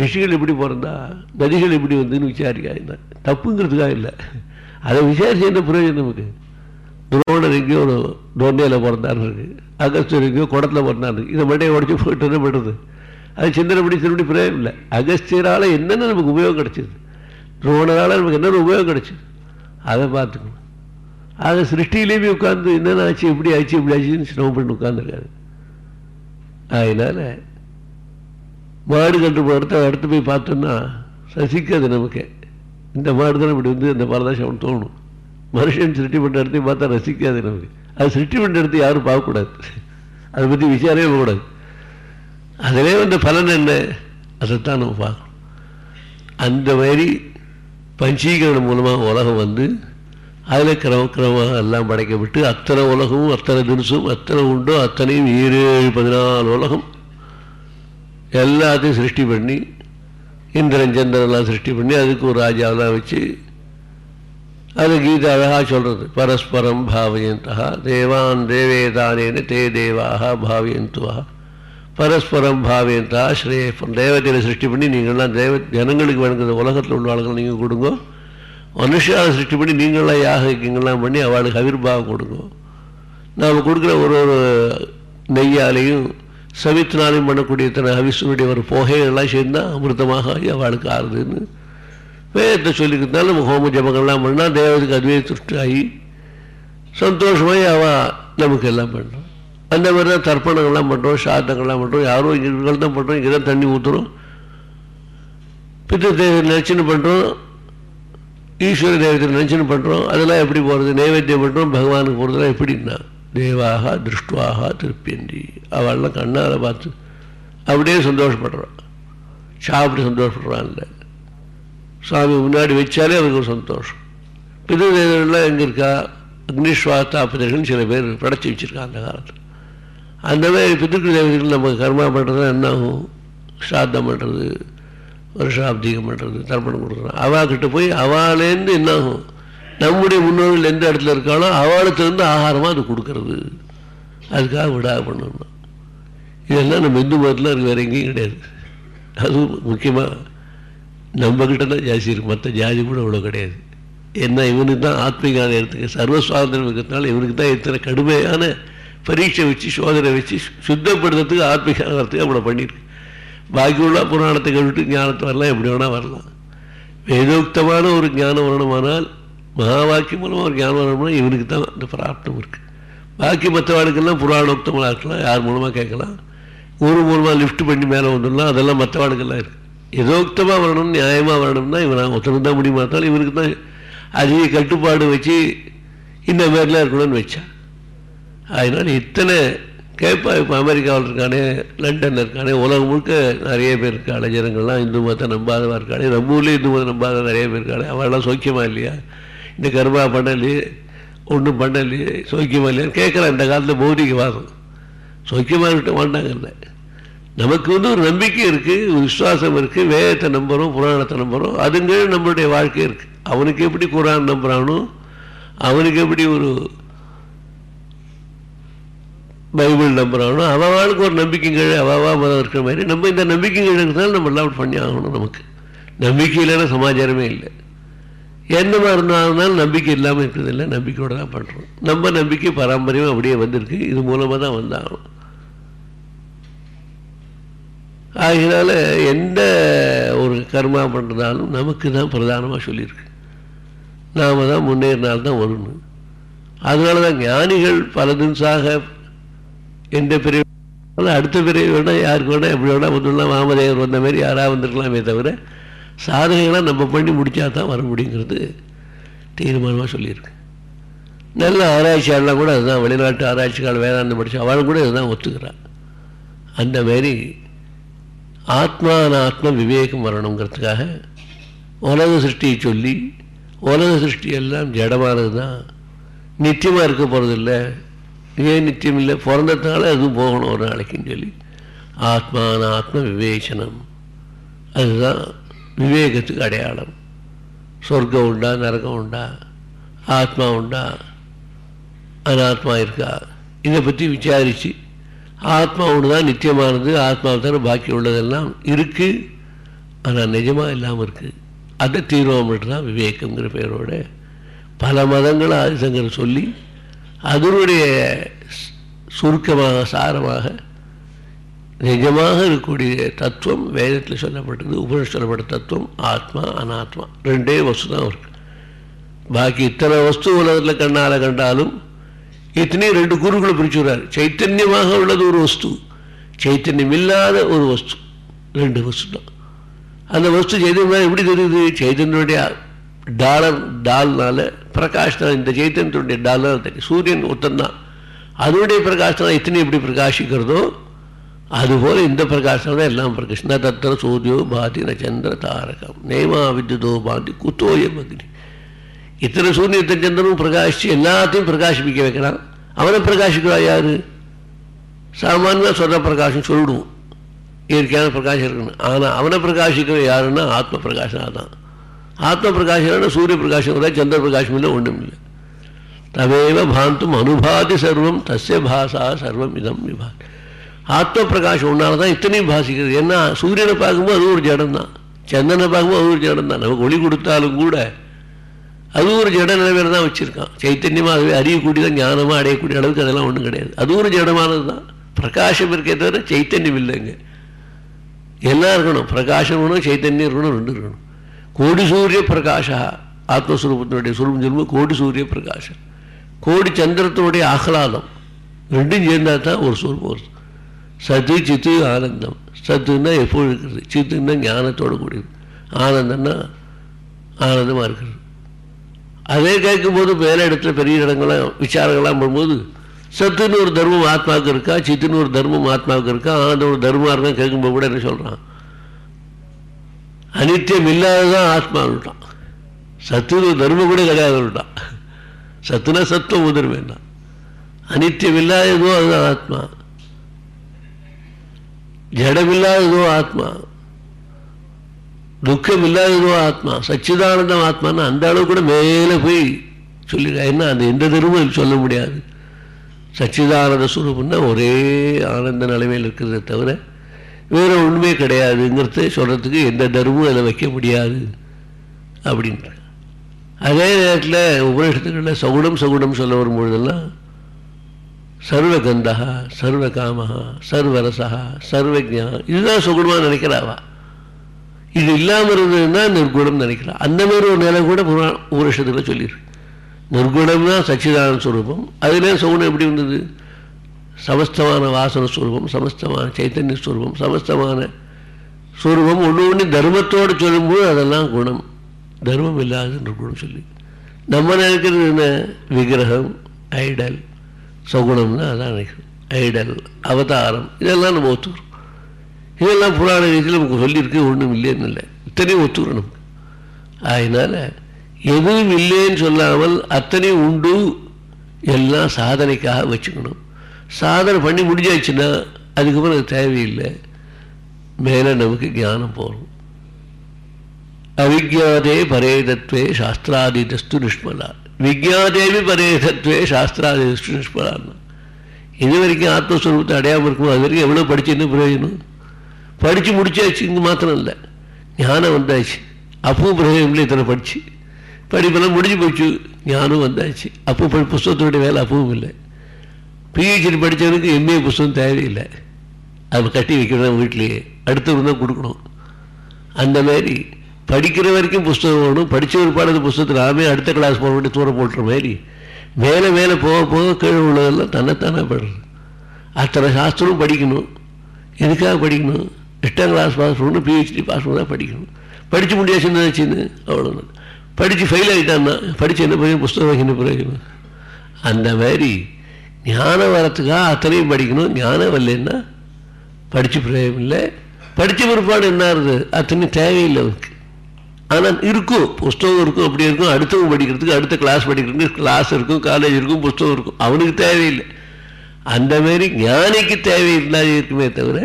A: ரிஷிகள் எப்படி பிறந்தா நதிகள் எப்படி வந்துன்னு விசாரிக்காங்க தப்புங்கிறதுக்காக இல்லை அதை விசாரிச்சு என்ன பிரயோஜனம் நமக்கு துரோணர் எங்கேயோ ஒரு டோர்னியில் பிறந்தான் இருக்கு அகஸ்டர் எங்கேயோ குடத்தில் பிறந்தாரு இதை மண்டையை உடச்சி போயிட்டு என்ன பண்ணுறது அது சிந்தனை படி சிந்தனை பிரயோஜனம் இல்லை அகஸ்தியரால் என்னென்ன நமக்கு உபயோகம் கிடச்சிது துரோணரால் நமக்கு என்னென்ன உபயோகம் கிடைச்சிது அதை பார்த்துக்கணும் ஆக சிருஷ்டியிலேயுமே உட்காந்து என்னென்ன ஆச்சு எப்படி ஆச்சு எப்படி ஆச்சுன்னு ஸ்னோ பண்ணி உட்காந்துருக்காரு அதனால் மாடு கன்று இடத்த எடுத்து போய் பார்த்தோன்னா சசிக்காது நமக்கு இந்த மாடு தான் இப்படி வந்து இந்த மாதிரி தான் சவன் தோணும் மனுஷன் சிருஷ்டி பண்ண இடத்தையும் பார்த்தா ரசிக்காது நமக்கு அது சிருஷ்டி பண்ண இடத்த யாரும் பார்க்கக்கூடாது அதை பற்றி விசாரமே போகக்கூடாது அதிலே வந்து பலன் என்ன அதைத்தான் நம்ம பார்க்கணும் அந்த மாதிரி பஞ்சீகரணம் மூலமாக உலகம் வந்து அதில் கிரம கிரமமாக எல்லாம் படைக்கப்பட்டு அத்தனை உலகமும் அத்தனை தினசும் அத்தனை உண்டோ அத்தனையும் ஏழு பதினாலு உலகம் எல்லாத்தையும் சிருஷ்டி பண்ணி இந்திரன் சந்திரன்லாம் சிருஷ்டி பண்ணி அதுக்கு ஒரு ராஜாவெலாம் வச்சு அது கீதை அழகாக சொல்கிறது பரஸ்பரம் பாவயந்தா தேவான் தேவேதானேன்னு தே தேவாக பாவயந்துவா பரஸ்பரம் பாவயந்தா ஸ்ரே தேவதையில சிருஷ்டி பண்ணி நீங்கள்லாம் தேவ ஜனங்களுக்கு வேணுங்கிற உலகத்தில் உள்ள ஆளுங்கள் நீங்கள் கொடுங்க மனுஷாவை சிருஷ்டி பண்ணி நீங்களாம் யாக பண்ணி அவளுக்கு அவிர்பாவம் கொடுங்க நாம் கொடுக்குற ஒரு ஒரு நெய்யாலையும் சவித்னானம் பண்ணக்கூடிய தன விஷ்ணுனுடைய ஒரு புகையெல்லாம் சேர்ந்தால் அமிர்தமாக ஆகி அவளுக்கு ஆறுதுன்னு வேதத்தை சொல்லிக்கிறதுனால நம்ம ஹோம ஜபங்கள்லாம் பண்ணால் தேவத்துக்கு அதுவே திருஷ்டி ஆகி சந்தோஷமாகி அவள் நமக்கு எல்லாம் பண்ணுறோம் அந்த மாதிரி தான் தர்ப்பணங்கள்லாம் பண்ணுறோம் சாதங்கள்லாம் பண்ணுறோம் யாரும் இங்கே தான் பண்ணுறோம் இங்கே தான் தண்ணி ஊற்றுறோம் பித்த தேவத்தை நினச்சின்னு பண்ணுறோம் ஈஸ்வர தேவத்தை நினச்சின்னு பண்ணுறோம் அதெல்லாம் எப்படி போகிறது நைவேத்தியம் பண்ணுறோம் பகவானுக்கு போகிறதுலாம் எப்படின்னா தேவாக திருஷ்டுவாக திருப்பியன்றி அவள்லாம் கண்ணால் பார்த்து அப்படியே சந்தோஷப்படுறான் சாப்பிட்டு சந்தோஷப்படுறான் இல்லை சாமி முன்னாடி வச்சாலே அவருக்கு ஒரு சந்தோஷம் பிதுதேவர்கள்லாம் எங்கே இருக்கா அக்னிஸ்வாத்தாபதிகள்னு சில பேர் படைச்சி வச்சுருக்காங்க அந்த காலத்தில் அந்த மாதிரி பித்திருக்க தேவர்கள் நம்ம கர்மா பண்ணுறது என்ன ஆகும் ஸ்ராத்தம் பண்ணுறது வருஷாப்திகம் பண்ணுறது தர்ப்பணம் கொடுக்குறோம் அவா கிட்ட போய் அவாலேருந்து என்ன ஆகும் நம்முடைய முன்னோர்கள் எந்த இடத்துல இருக்காளோ அவளுத்திலிருந்து ஆகாரமாக அது கொடுக்கறது அதுக்காக விடா பண்ணணும் இதெல்லாம் நம்ம இந்து மதத்தில் இருக்கு வேறு எங்கேயும் கிடையாது அதுவும் முக்கியமாக நம்மக்கிட்ட தான் ஜாஸ்தி இருக்கும் மற்ற ஜாதி கூட அவ்வளோ கிடையாது என்ன இவனுக்கு தான் ஆத்மீகான எடுத்துக்க சர்வசுவாதந்திரம் இருக்கிறதுனால இவனுக்கு தான் இத்தனை கடுமையான பரீட்சை வச்சு சோதனை வச்சு சுத்தப்படுத்துறதுக்கு ஆத்மீகானத்துக்கு அவ்வளோ பண்ணியிருக்கு பாக்கி உள்ள புராணத்தை கழிவிட்டு ஞானத்தை வரலாம் எப்படி வேணால் வரலாம் வேதோக்தமான ஒரு ஞானம் வரணுமானால் மகா மூலமாக ஒரு ஞானம் வரணும்னா இவனுக்கு தான் அந்த பிரார்த்தம் இருக்குது பாக்கி மற்றவாளுக்கெல்லாம் புராணோக்தமாக இருக்கலாம் யார் மூலமாக கேட்கலாம் ஒரு மூலமாக லிஃப்ட் பண்ணி மேலே வந்துடலாம் அதெல்லாம் மற்றவாளுக்கெல்லாம் இருக்குது எதோக்தமாக வரணும் நியாயமாக வரணும்னா இவன் ஒருத்தனுக்கு தான் முடியுமா இருந்தாலும் இவனுக்கு தான் அதிக கட்டுப்பாடு வச்சு இந்த மாதிரிலாம் இருக்கணும்னு வச்சான் அதனால் இத்தனை கேட்பா இப்போ அமெரிக்காவில் இருக்கானே லண்டன் இருக்கானே உலகம் முழுக்க நிறைய பேர் இருக்காள் ஜனங்கள்லாம் இந்து மதத்தை நம்பாதவா இருக்காளே நம்ம ஊர்லேயும் இந்து மதம் நம்பாத நிறைய பேர் இருக்காளே அவரெல்லாம் சோக்கியமாக இல்லையா இந்த கர்மா பண்ணலையே ஒன்றும் பண்ணலையே சோக்கியமாக இல்லையான்னு கேட்குறான் இந்த காலத்தில் பௌதிகவாதம் சோக்கியமாக விட்டு இல்லை நமக்கு வந்து ஒரு நம்பிக்கை இருக்குது ஒரு விசுவாசம் இருக்குது வேதத்தை நம்புகிறோம் புராணத்தை நம்புகிறோம் அதுங்கிற நம்மளுடைய வாழ்க்கை இருக்குது அவனுக்கு எப்படி குரான் நம்புகிறானோ அவனுக்கு எப்படி ஒரு பைபிள் நம்புகிறானோ அவளுக்கு ஒரு நம்பிக்கைகள் அவாவா மதம் இருக்கிற மாதிரி நம்ம இந்த நம்பிக்கைகள் இருந்தாலும் நம்ம எல்லாம் பண்ணி ஆகணும் நமக்கு நம்பிக்கை இல்லைன்னா சமாச்சாரமே இல்லை என்னமா இருந்தாலும் நம்பிக்கை இல்லாமல் இருக்கிறது இல்லை நம்பிக்கையோடு தான் பண்ணுறோம் நம்ம நம்பிக்கை பாரம்பரியம் அப்படியே வந்திருக்கு இது மூலமாக தான் வந்தாலும் ஆகினால எந்த ஒரு கர்மா பண்ணுறதாலும் நமக்கு தான் பிரதானமாக சொல்லியிருக்கு நாம் தான் முன்னேறினால்தான் வரணும் அதனால தான் ஞானிகள் பல தினசாக எந்த பிரிவு அடுத்த பிரிவு வேணால் யாருக்கு வேணால் எப்படி வேணால் வந்துடலாம் மாமதேவர் வந்த மாதிரி யாராக வந்திருக்கலாமே தவிர சாதனைகளாக நம்ம பண்ணி முடித்தா தான் வர முடியுங்கிறது தீர்மானமாக சொல்லியிருக்கு நல்ல ஆராய்ச்சியாளர்லாம் கூட அதுதான் வெளிநாட்டு ஆராய்ச்சிக்கால் வேதாந்தம் படித்து அவளும் கூட இதுதான் ஒத்துக்கிறான் அந்த ஆத்மான ஆத்ம விவேகம் வரணுங்கிறதுக்காக உலக சிருஷ்டியை சொல்லி உலக சிருஷ்டியெல்லாம் ஜடமானது தான் நிச்சயமாக இருக்க போகிறதில்ல ஏன் நிச்சயம் இல்லை பிறந்ததுனால அதுவும் போகணும் ஒரு நாளைக்குன்னு சொல்லி ஆத்மான ஆத்ம விவேசனம் அதுதான் விவேகத்துக்கு அடையாளம் சொர்க்கம் உண்டா நரகம் உண்டா ஆத்மா உண்டா அனாத்மா இருக்கா இதை பற்றி விசாரித்து ஆத்மா ஒன்று தான் நித்தியமானது ஆத்மா தானே பாக்கி உள்ளதெல்லாம் இருக்குது ஆனால் நிஜமாக இல்லாமல் இருக்குது அதை தீர்வம் மட்டும்தான் விவேகங்கிற பெயரோட பல மதங்கள் ஆதிசங்கர் சொல்லி அதனுடைய சுருக்கமாக சாரமாக நிஜமாக இருக்கக்கூடிய தத்துவம் வேதத்தில் சொல்லப்பட்டது உபனிஷ் சொல்லப்பட்ட தத்துவம் ஆத்மா அனாத்மா ரெண்டே வஸ்து தான் இருக்கு பாக்கி இத்தனை வஸ்து உலகத்தில் கண்ணால் கண்டாலும் இத்தனையும் ரெண்டு குருக்களை பிரிச்சுறாரு சைத்தன்யமாக உள்ளது ஒரு வஸ்து சைத்தன்யம் இல்லாத ஒரு வஸ்து ரெண்டு வஸ்து தான் அந்த வஸ்து சைத்தன்யம் எப்படி தெரியுது சைத்தன்யனுடைய டாலர் டால்னால பிரகாஷ்தான் இந்த சைத்தன்யத்தினுடைய டாலர் சூரியன் ஒத்தன் தான் அதனுடைய பிரகாசம் இத்தனை எப்படி பிரகாசிக்கிறதோ அதுபோல இந்த பிரகாசம் எல்லாம் கிருஷ்ண தத்திர சூரியோ பாதி நச்சந்திர தாரகம் நேமா வித்யுதோ பாதி குத்தோயம் அக்னி இத்தனை சூரியத்தை சந்திரனும் பிரகாசித்து எல்லாத்தையும் பிரகாசிப்பிக்க வைக்கிறான் அவனை பிரகாசிக்கிறா யார் சாமானியாக சொன்ன பிரகாசம் சொல்லிடுவோம் இயற்கையான பிரகாசம் இருக்கணும் ஆனால் அவனை பிரகாசிக்கிற யாருன்னா ஆத்ம பிரகாசனாக தான் ஆத்ம பிரகாசம் சூரிய பிரகாசம் இல்லை சந்திர பிரகாசம் இல்லை ஒன்றும் இல்லை தவேவ பாந்தும் அனுபாதி சர்வம் தஸ்ய பாசா சர்வம் இதம் விபாதி ஆத்ம பிரகாஷம் ஒன்றால் தான் இத்தனையும் பாசிக்கிறது ஏன்னா சூரியனை பார்க்கும்போது அது ஒரு ஜடம் தான் சந்திரனை பார்க்கும்போது அது ஒரு ஜடம் தான் நமக்கு ஒளி கொடுத்தாலும் கூட அது ஒரு ஜட நிலைமையில தான் வச்சுருக்கான் சைத்தன்யமாக அதுவே அறியக்கூடிய தான் ஞானமாக அடையக்கூடிய அளவுக்கு அதெல்லாம் ஒன்றும் கிடையாது அது ஒரு ஜடமானது தான் பிரகாஷம் இருக்கே தவிர சைத்தன்யம் இல்லைங்க எல்லாம் இருக்கணும் பிரகாஷம் வேணும் சைத்தன்யம் இருக்கணும் ரெண்டு இருக்கணும் கோடி சூரிய பிரகாஷா ஆத்மஸ்வரூபத்தினுடைய சுரூபம் சொல்லும்போது கோடி சூரிய பிரகாஷம் கோடி சந்திரத்தினுடைய ஆஹ்லாதம் ரெண்டும் சேர்ந்தால் தான் ஒரு சுரூபம் வருது சத்து சித்து ஆனந்தம் சத்துன்னா எப்போது இருக்கிறது சித்துன்னா ஞானத்தோடு கூடியது ஆனந்தம்னா ஆனந்தமாக இருக்கிறது அதே கேட்கும்போது மேல இடத்துல பெரிய இடங்கள்லாம் விசாரங்கள்லாம் பண்ணும்போது சத்துன்னு ஒரு தர்மம் ஆத்மாவுக்கு இருக்கா சித்துன்னு ஒரு தர்மம் ஆத்மாவுக்கு இருக்கா ஆனந்தம் ஒரு தர்மமாக இருக்கா கேட்கும்போது கூட என்ன சொல்கிறான் அனித்தியம் இல்லாததான் ஆத்மான்னுட்டான் சத்துன்னு ஒரு தர்மம் கூட கிடையாதுன்னுட்டான் சத்துனா சத்துவம் உதர்வேண்டாம் வேண்டாம் அனித்தியம் இல்லாததோ அதுதான் ஆத்மா ஜடமில்லாததோ ஆத்மா துக்கம் இல்லாததோ ஆத்மா சச்சிதானந்தம் ஆத்மானா அந்த அளவு கூட மேலே போய் சொல்லிடுறா என்ன அந்த எந்த திருமுறையில் சொல்ல முடியாது சச்சிதானந்த சுரூபம்னா ஒரே ஆனந்த நிலைமையில் இருக்கிறத தவிர வேறு ஒன்றுமே கிடையாதுங்கிறத சொல்கிறதுக்கு எந்த தர்மமும் அதில் வைக்க முடியாது அப்படின்ற அதே நேரத்தில் உபநிஷத்துக்களில் சகுடம் சகுடம் சொல்ல வரும்பொழுதெல்லாம் சர்வகந்தா சர்வ காமஹா சர்வரசா சர்வஜா இதுதான் சுகுணமாக நினைக்கிறாவா இது இல்லாமல் இருந்ததுன்னா நிர்குணம் நினைக்கிறா அந்த மாதிரி ஒரு நிலை கூட புராண உபரிஷத்தில் சொல்லியிருக்கு தான் சச்சிதான சுரூபம் அதிலே சுகுணம் எப்படி இருந்தது சமஸ்தமான வாசன ஸ்வரூபம் சமஸ்தமான சைத்தன்ய சுரூபம் சமஸ்தமான சுரூபம் ஒன்று ஒன்று தர்மத்தோடு சொல்லும்போது அதெல்லாம் குணம் தர்மம் இல்லாத நிர்குணம் சொல்லி நம்ம நினைக்கிறது என்ன விக்கிரகம் ஐடல் சகுணம்னா அதான் ஐடல் அவதாரம் இதெல்லாம் நம்ம ஒத்துக்கிறோம் இதெல்லாம் புராண கீதத்தில் நமக்கு சொல்லியிருக்கு ஒன்றும் இல்லைன்னு இல்லை இத்தனையும் ஒத்துக்கிறோம் நமக்கு அதனால் எதுவும் இல்லைன்னு சொல்லாமல் அத்தனையும் உண்டு எல்லாம் சாதனைக்காக வச்சுக்கணும் சாதனை பண்ணி முடிஞ்சாச்சுன்னா அதுக்கப்புறம் அது தேவையில்லை மேலே நமக்கு ஞானம் போகும் அவிஜாதே பரேதத்வே சாஸ்திராதீதஸ்து நிஷ்மலா விக்யாதேவி பரேசத்துவே சாஸ்திராதி ஸ்பரான்னு இது வரைக்கும் ஆத்மஸ்வரூபத்தை அடையாமல் இருக்கும் அது வரைக்கும் எவ்வளோ படிச்சுன்னு பிரயோஜனம் படித்து முடிச்சாச்சு இங்கே மாத்திரம் இல்லை ஞானம் வந்தாச்சு அப்பவும் பிரயோஜனம் இல்லை இத்தனை படித்து படிப்பெல்லாம் முடிஞ்சு போச்சு ஞானம் வந்தாச்சு அப்போ படி புஸ்தகத்தினுடைய வேலை அப்பவும் இல்லை பிஹெச்டி படித்தவனுக்கு எம்ஏ புஸ்தகம் தேவையில்லை அதை கட்டி வைக்கணும் வீட்டிலேயே அடுத்தவங்க தான் கொடுக்கணும் அந்த மாதிரி படிக்கிற வரைக்கும் புஸ்தகம் வேணும் படித்த ஒரு அந்த புஸ்தகத்தில் ஆமே அடுத்த கிளாஸ் போக வேண்டிய தூரம் போட்டுற மாதிரி மேலே மேலே போக போக கீழே உள்ளதெல்லாம் தன்னைத்தானே படுறது அத்தனை சாஸ்திரமும் படிக்கணும் எதுக்காக படிக்கணும் எட்டாம் கிளாஸ் பாஸ் பண்ணணும் பிஹெச்டி பாஸ் பண்ணால் படிக்கணும் படித்து முடியாது சின்ன சின்ன அவ்வளோதான் படித்து ஃபெயில் ஆகிட்டான்னா படித்து என்ன பயணம் புஸ்தகம் என்ன பிரயோஜனம் அந்த மாதிரி ஞானம் வரத்துக்காக அத்தனையும் படிக்கணும் ஞானம் வரலன்னா படித்து பிரயோஜனம் இல்லை படித்த பிற்பாடு என்ன இருக்குது அத்தனை தேவையில்லை அவருக்கு ஆனால் இருக்கும் புஸ்தகம் இருக்கும் அப்படி இருக்கும் அடுத்தவங்க படிக்கிறதுக்கு அடுத்த கிளாஸ் படிக்கிறதுக்கு கிளாஸ் இருக்கும் காலேஜ் இருக்கும் புஸ்தகம் இருக்கும் அவனுக்கு தேவையில்லை அந்த ஞானிக்கு ஞானிக்கு தேவையில்லாத இருக்குமே தவிர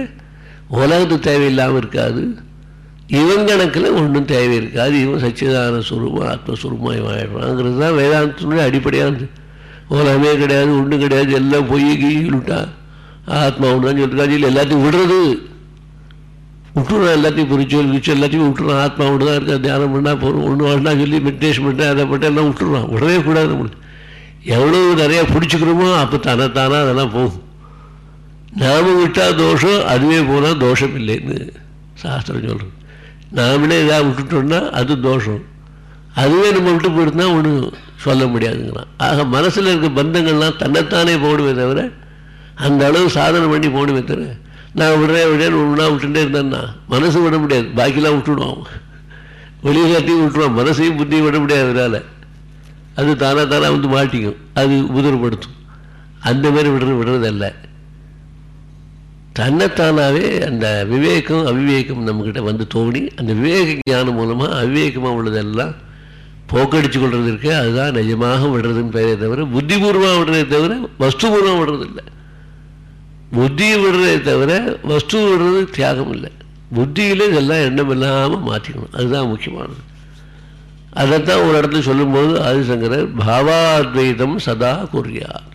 A: உலகத்துக்கு தேவையில்லாமல் இருக்காது இவன் கணக்கில் ஒன்றும் தேவை இருக்காது இவன் சச்சிதான சுரூபம் ஆத்மஸ்வரூபமாக இவன் ஆயிடுவாங்கிறது தான் வேதாந்தத்தினுடைய அடிப்படையானது உலகமே கிடையாது ஒன்றும் கிடையாது எல்லாம் பொய் கீழ் விட்டா ஆத்மா ஒன்று தான் சொல்லிருக்காது இல்லை எல்லாத்தையும் விடுறது விட்டுருவேன் எல்லாத்தையும் குறிச்சோல் குறிச்சு எல்லாத்தையும் விட்டுருவான் விட்டு தான் இருக்கா தியானம் பண்ணால் போகிறோம் ஒன்று வாழ்னா சொல்லி மெடிடேஷன் பண்ணால் அதை பட்டு எல்லாம் விட்டுருவான் விடவே கூடாது நம்மளுக்கு எவ்வளோ நிறையா பிடிச்சிக்கிறோமோ அப்போ தானத்தானா அதெல்லாம் போகும் நாம் விட்டால் தோஷம் அதுவே போனால் தோஷம் இல்லைன்னு சாஸ்திரம் சொல்கிறது நாமளே இதாக விட்டுட்டோம்னா அது தோஷம் அதுவே நம்ம விட்டு போயிருந்தால் ஒன்று சொல்ல முடியாதுங்கிறான் ஆக மனசில் இருக்க பந்தங்கள்லாம் தன்னைத்தானே போடுவே தவிர அந்த அளவு சாதனை பண்ணி போடுவே தவிர நான் விடுறேன் விடுறேன் ஒன்றா விட்டுட்டே இருந்தேன்னா மனசு விட முடியாது பாக்கிலாம் விட்டுடுவோம் வெளியே காட்டியும் விட்டுருவான் மனசையும் புத்தியும் விட முடியாது அதனால் அது தானாக தானாக வந்து மாட்டிக்கும் அது உதவுப்படுத்தும் அந்த மாதிரி விடுறது விடுறதல்ல தன்னைத்தானாவே அந்த விவேகம் அவிவேகம் நம்மக்கிட்ட வந்து தோணி அந்த விவேக ஞானம் மூலமாக அவிவேகமாக உள்ளதெல்லாம் போக்கடிச்சு கொள்வது அதுதான் நிஜமாக விடுறதுன்னு பெயரே தவிர புத்திபூர்வமாக விடுறதே தவிர வஸ்துபூர்வமாக விடுறதில்லை புத்தியை விடுறதே தவிர வஸ்து விடுறது தியாகம் இல்லை புத்தியில் இதெல்லாம் எண்ணம் இல்லாமல் மாற்றிக்கணும் அதுதான் முக்கியமானது அதைத்தான் ஒரு இடத்துல சொல்லும்போது ஆதிசங்கரர் பாவாத்வைதம் சதா கூறுகிறார்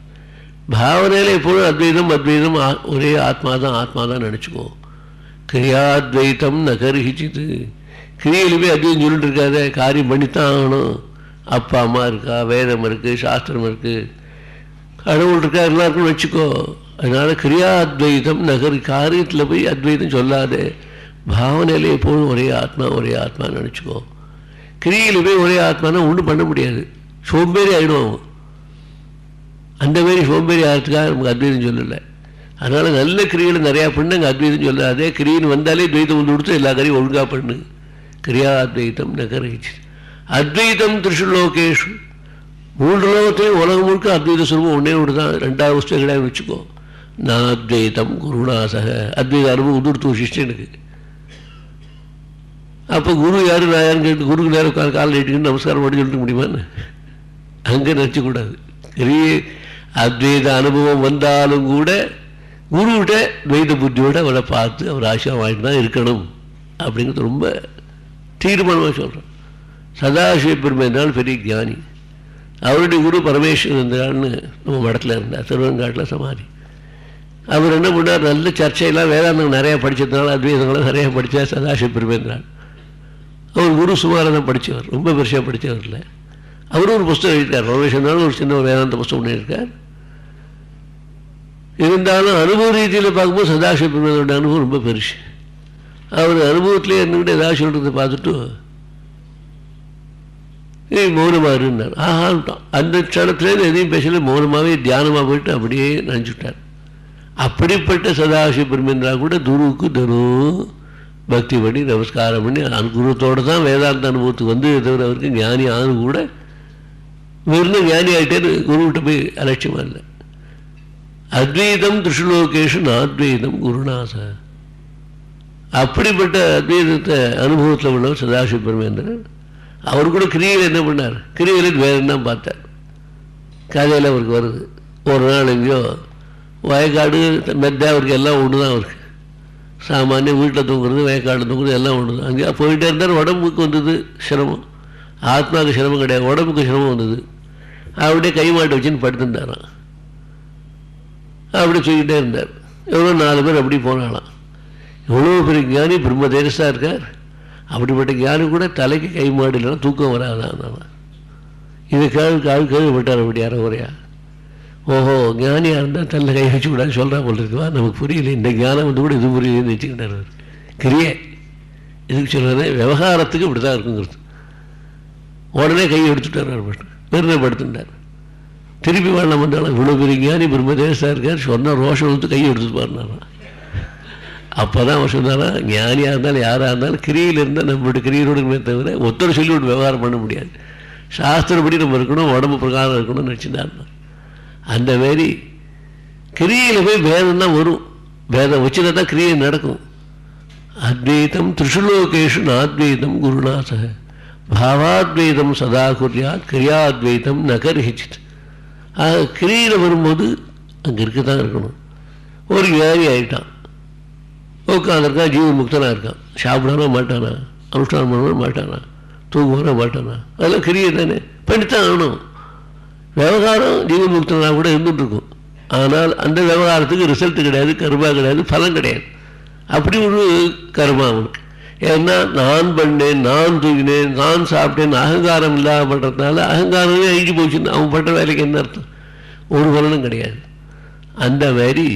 A: பாவனையில் எப்பொழுதும் அத்வைதம் அத்வைதம் ஒரே ஆத்மா தான் ஆத்மா தான் நினச்சிக்கோ கிரியாத்வைத்தம் நகருகிச்சிது கிரியிலுமே அத்வைதம் சொல்லிட்டு இருக்காத காரியம் பண்ணித்தான் ஆகணும் அப்பா அம்மா இருக்கா வேதம் இருக்குது சாஸ்திரம் இருக்குது கடவுள் இருக்கா எல்லாருக்கும் வச்சுக்கோ அதனால கிரியா அத்வைதம் நகர் காரியத்தில் போய் அத்வைதம் சொல்லாது பாவனையில் எப்போதும் ஒரே ஆத்மா ஒரே ஆத்மான்னு நினச்சிக்கோ கிரியில் போய் ஒரே ஆத்மானா ஒன்றும் பண்ண முடியாது சோம்பேறி ஆகிடும் அந்த மாதிரி சோம்பேறி ஆகிறதுக்காக நமக்கு அத்வைதம் சொல்லலை அதனால் நல்ல கிரியில் நிறையா பண்ணு அங்கே அத்வைதம் சொல்லாதே கிரின்னு வந்தாலே துவைதம் வந்து கொடுத்து எல்லா கரையும் ஒழுங்காக பண்ணு கிரியா அத்வைத்தம் நகரகிச்சு அத்வைதம் திருஷுலோகேஷு மூன்று லோகத்தையும் உலகம் முழுக்க அத்வைத சுரூபம் ஒன்றே ஒன்று தான் ரெண்டாவது வச்சுக்கோ நாத்வைத்தம் குருநாசக அத்வைத அனுபவம் உதிர்த்து சிஷ்டனுக்கு அப்போ குரு யார் நான் யாரும் கேட்டு குருக்கு நேரம் உட்காந்து காலில் இட்டுக்கிட்டு நமஸ்காரம் பண்ணி சொல்லிட்டு முடியுமான்னு அங்கே நினச்சிக்கூடாது பெரிய அத்வைத அனுபவம் வந்தாலும் கூட குருவிட்ட துவைத புத்தியோட அவரை பார்த்து அவர் ஆசியம் வாங்கிட்டு தான் இருக்கணும் அப்படிங்கிறது ரொம்ப தீர்மானமாக சொல்கிறோம் சதாசிவ இருந்தாலும் பெரிய ஜானி அவருடைய குரு பரமேஸ்வரன் இருந்தார்னு நம்ம மடத்தில் இருந்தார் திருவங்காட்டில் சமாதி அவர் என்ன பண்ணார் நல்ல சர்ச்சையெல்லாம் வேதாந்தம் நிறையா படித்ததுனால அத்வைதங்களாம் நிறையா படித்தார் சதாசிவ பிரபேந்திரான் அவர் குரு சுமாரதான் படித்தவர் ரொம்ப பெருசாக படித்தவர் இல்லை அவரும் ஒரு புஸ்தகம் எழுதியிருக்கார் ரமேஷனாலும் ஒரு சின்ன வேதாந்த புஸ்தகம் ஒன்று இருக்கார் இருந்தாலும் அனுபவ ரீதியில் பார்க்கும்போது சதாசிவ பிரபேந்திரோட அனுபவம் ரொம்ப பெருசு அவர் அனுபவத்திலே இருந்துக்கிட்டு ஏதாவது சொல்கிறது பார்த்துட்டு இது மௌனமாக இருந்தார் ஆஹான்ட்டான் அந்த க்ஷணத்துலேருந்து எதையும் பேசல மௌனமாகவே தியானமாக போயிட்டு அப்படியே நினச்சிவிட்டார் அப்படிப்பட்ட சதாசிவபெருமன்லாம் கூட குருவுக்கு தினம் பக்தி பண்ணி நமஸ்காரம் பண்ணி குருத்தோடு தான் வேதாந்த அனுபவத்துக்கு வந்து தவிர அவருக்கு ஞானி ஆனது கூட வெறும் ஞானி ஆகிட்டேன்னு குருவிட்ட போய் அலட்சியமாக இல்லை அத்வைதம் திருஷுலோகேஷு நாத்வைதம் குருநாச அப்படிப்பட்ட அத்வைதத்தை அனுபவத்தில் உள்ளவர் சதாசி பிரமேந்திரன் அவர் கூட கிரியில் என்ன பண்ணார் கிரியில் வேறு என்ன பார்த்தார் கதையில் அவருக்கு வருது ஒரு நாள் எங்கேயோ வயக்காடு மெத்தா அவருக்கு எல்லாம் ஒன்று தான் அவருக்கு சாமானியம் வீட்டில் தூங்குறது வயக்காட்டில் தூங்குறது எல்லாம் ஒன்று தான் அங்கே போயிட்டே இருந்தார் உடம்புக்கு வந்தது சிரமம் ஆத்மாவுக்கு சிரமம் கிடையாது உடம்புக்கு சிரமம் வந்தது அப்படியே கை மாட்டை வச்சுன்னு படுத்துட்டாரான் அப்படியே சொல்லிக்கிட்டே இருந்தார் எவ்வளோ நாலு பேர் அப்படி போனாலாம் எவ்வளோ பெரிய ஞானி பிரம்ம தேரஸாக இருக்கார் அப்படிப்பட்ட ஞானி கூட தலைக்கு கை மாடு இல்லைன்னா தூக்கம் வராதான் இதுக்காக கேள்விப்பட்டார் அப்படி யாரோ உரையா ஓஹோ ஞானியாக இருந்தால் தள்ள கை வச்சுக்கூடாது சொல்கிறா போல் இருக்குவா நமக்கு புரியல இந்த ஞானம் வந்து கூட இது புரியலன்னு வச்சுக்கிட்டார் அவர் கிரியே இதுக்கு சொல்கிறது விவகாரத்துக்கு இப்படி தான் இருக்குங்கிறது உடனே கையை எடுத்துட்டார் அவர் பட்டு திருப்பி வாழ வந்தாலும் இவ்வளோ பெரிய ஞானி பிரம்மதேசா இருக்கார் சொன்ன ரோஷம் வந்து கையை எடுத்துப்பார் நான் அப்போ தான் அவன் சொன்னாரா ஞானியாக இருந்தாலும் யாராக இருந்தாலும் கிரியில் இருந்தால் நம்மளோட கிரியரோடுமே தவிர ஒத்தர் சொல்லி விட்டு விவகாரம் பண்ண முடியாது சாஸ்திரப்படி நம்ம இருக்கணும் உடம்பு பிரகாரம் இருக்கணும்னு நினச்சிட்டாருன்னா அந்த மாரி கிரியில போய் வேதம் தான் வரும் வேதம் வச்சுனா தான் கிரியை நடக்கும் அத்வைதம் திருஷுலோகேஷு நாத்வைத்தம் குருநாத பாவாத்வைதம் சதா குரியாத் கிரியாத்வைத்தம் நகர்ஹிச்சித் ஆக கிரியில் வரும்போது அங்கே இருக்க தான் இருக்கணும் ஒரு வியாதி ஆகிட்டான் உட்காந்துருக்கான் ஜீவ முக்தனாக இருக்கான் சாப்பிடானா மாட்டானா அனுஷ்டானம் பண்ண மாட்டானா தூங்குவானா மாட்டானா அதெல்லாம் கிரியை தானே பண்ணித்தான் ஆகணும் விவகாரம் நீதிமூர்த்தனாக கூட இருக்கும் ஆனால் அந்த விவகாரத்துக்கு ரிசல்ட் கிடையாது கருமா கிடையாது பலம் கிடையாது அப்படி ஒரு கருமா அவனுக்கு ஏன்னா நான் பண்ணேன் நான் தூங்கினேன் நான் சாப்பிட்டேன் அகங்காரம் இல்லாமல் பண்ணுறதுனால அகங்காரமே அழிஞ்சு போச்சு அவன் பண்ணுற வேலைக்கு என்ன அர்த்தம் ஒரு பலனும் கிடையாது அந்த மாதிரி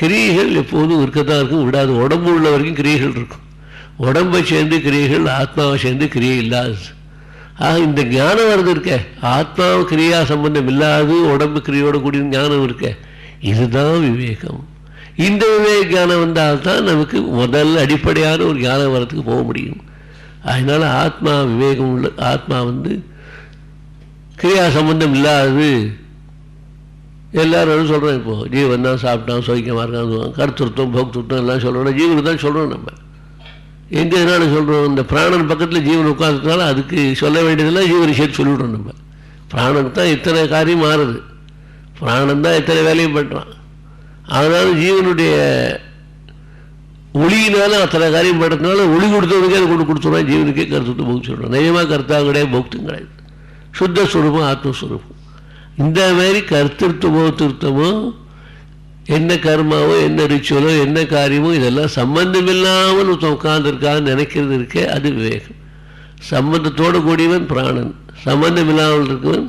A: கிரியைகள் எப்போதும் இருக்க தான் இருக்கும் விடாது உடம்பு உள்ள வரைக்கும் கிரியைகள் இருக்கும் உடம்பை சேர்ந்து கிரியைகள் ஆத்மாவை சேர்ந்து கிரியை இல்லாது ஆக இந்த ஞானம் வருது இருக்க ஆத்மா கிரியா சம்பந்தம் இல்லாது உடம்பு கிரியோட கூடிய ஞானம் இருக்க இதுதான் விவேகம் இந்த விவேக ஞானம் வந்தால்தான் நமக்கு முதல் அடிப்படையான ஒரு ஞானம் வரத்துக்கு போக முடியும் அதனால் ஆத்மா விவேகம் உள்ள ஆத்மா வந்து கிரியா சம்பந்தம் இல்லாது எல்லாரும் சொல்கிறோம் இப்போது ஜீவன் தான் சாப்பிட்டான் சோக்கியமாக இருக்கான்னு கருத்துருத்தம் போக்துருத்தம் எல்லாம் சொல்கிறோம் ஜீவனுக்கு தான் சொல்கிறோம் நம்ம எங்கே எதனால சொல்கிறோம் இந்த பிராணன் பக்கத்தில் ஜீவன் உட்காந்துனால அதுக்கு சொல்ல வேண்டியதெல்லாம் ஜீவன் சேர்த்து சொல்லிவிடுறோம் நம்ம பிராணன் தான் இத்தனை காரியம் மாறுது பிராணன் தான் இத்தனை வேலையும் பண்ணுறான் அதனால ஜீவனுடைய ஒளியினாலும் அத்தனை காரியம் பண்ணுறதுனால ஒளி கொடுத்தவனுக்கே அதை கொண்டு கொடுத்துருவான் ஜீவனுக்கே கருத்து போக சொல்கிறோம் நிஜமாக கருத்தாக கிடையாது போக்தும் கிடையாது சுத்த சுரூபம் ஆத்மஸ்வரூபம் இந்த மாதிரி கருத்திருத்தமோ திருத்தமோ என்ன கர்மாவோ என்ன ரிச்சுவலோ என்ன காரியமோ இதெல்லாம் சம்பந்தம் இல்லாமல் உட்கார்ந்துருக்கான்னு நினைக்கிறது இருக்கே அது விவேகம் சம்பந்தத்தோடு கூடியவன் பிராணன் சம்பந்தம் இல்லாமல் இருக்கவன்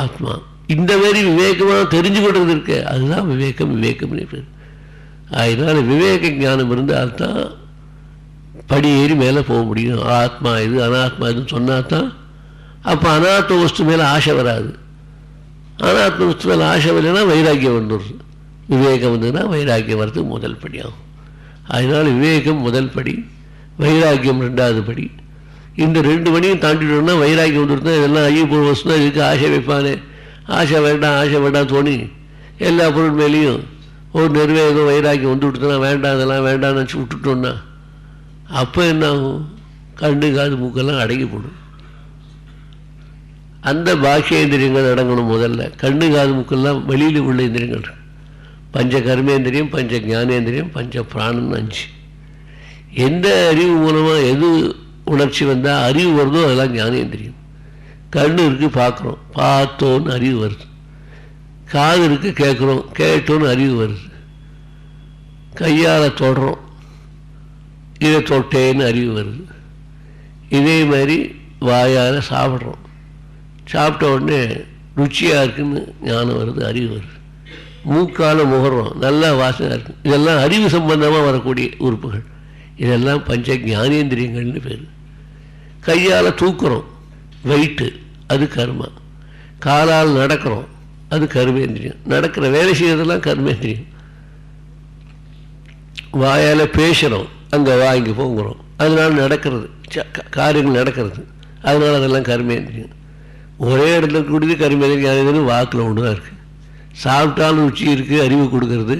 A: ஆத்மா இந்த மாதிரி விவேகமாக தெரிஞ்சு கொடுறது இருக்க அதுதான் விவேகம் விவேகம் அதனால் விவேக ஞானம் இருந்தால் தான் படி ஏறி மேலே போக முடியும் ஆத்மா இது அனாத்மா இதுன்னு சொன்னால் தான் அப்போ அனாத்ம வஸ்து மேலே ஆசை வராது அனாத்ம வஸ்து மேலே ஆசை வரலைன்னா வைராக்கியம் வந்துடுது விவேகம் வந்ததுன்னா வைராக்கியம் வர்றது முதல் படி ஆகும் அதனால் விவேகம் முதல் படி வைராக்கியம் ரெண்டாவது படி இந்த ரெண்டு மணியும் தாண்டிட்டோம்னா வைராக்கியம் வந்துருந்தா இதெல்லாம் ஐயப்பூர் வசூலாக இருக்குது ஆசை வைப்பானே ஆசை வேண்டாம் ஆசை வேண்டாம் தோணி எல்லா பொருள் மேலேயும் ஒரு நிர்வேகம் வைராக்கியம் வந்து விட்டுனா வேண்டாம் அதெல்லாம் வேண்டாம்னு வச்சு விட்டுட்டோம்னா அப்போ என்ன ஆகும் கண்ணு காது மூக்கெல்லாம் அடங்கி போடும் அந்த பாக்கிய இந்திரியங்கள் அடங்கணும் முதல்ல கண்ணு காது மூக்கெல்லாம் வெளியில் உள்ள இந்திரியங்கள் பஞ்ச கர்மேந்திரியம் பஞ்ச ஜானேந்திரியம் பஞ்ச பிராணம்னு அஞ்சு எந்த அறிவு மூலமாக எது உணர்ச்சி வந்தால் அறிவு வருதோ அதெல்லாம் ஞானேந்திரியம் கண்ணு இருக்குது பார்க்குறோம் பார்த்தோன்னு அறிவு வருது காது இருக்குது கேட்குறோம் கேட்டோன்னு அறிவு வருது கையால் தொடுறோம் இதை தொட்டேன்னு அறிவு வருது இதே மாதிரி வாயால் சாப்பிட்றோம் சாப்பிட்ட உடனே ருச்சியாக இருக்குன்னு ஞானம் வருது அறிவு வருது மூக்கால முகரம் நல்லா வாசனை இருக்கும் இதெல்லாம் அறிவு சம்பந்தமாக வரக்கூடிய உறுப்புகள் இதெல்லாம் பஞ்ச ஞானேந்திரியங்கள்னு பேர் கையால் தூக்குறோம் வெயிட்டு அது கர்மா காலால் நடக்கிறோம் அது கர்மேந்திரியம் நடக்கிற வேலை செய்கிறதெல்லாம் கர்மேந்திரியம் வாயால் பேசுகிறோம் அங்கே வாங்கி போங்குறோம் அதனால் நடக்கிறது காரியங்கள் நடக்கிறது அதனால் அதெல்லாம் கருமேந்திரியம் ஒரே இடத்துல கூடியது கர்மேந்திரியம் வாக்கில் ஒன்று தான் இருக்குது சாப்பிட்டாலும் ருச்சி இருக்குது அறிவு கொடுக்கறது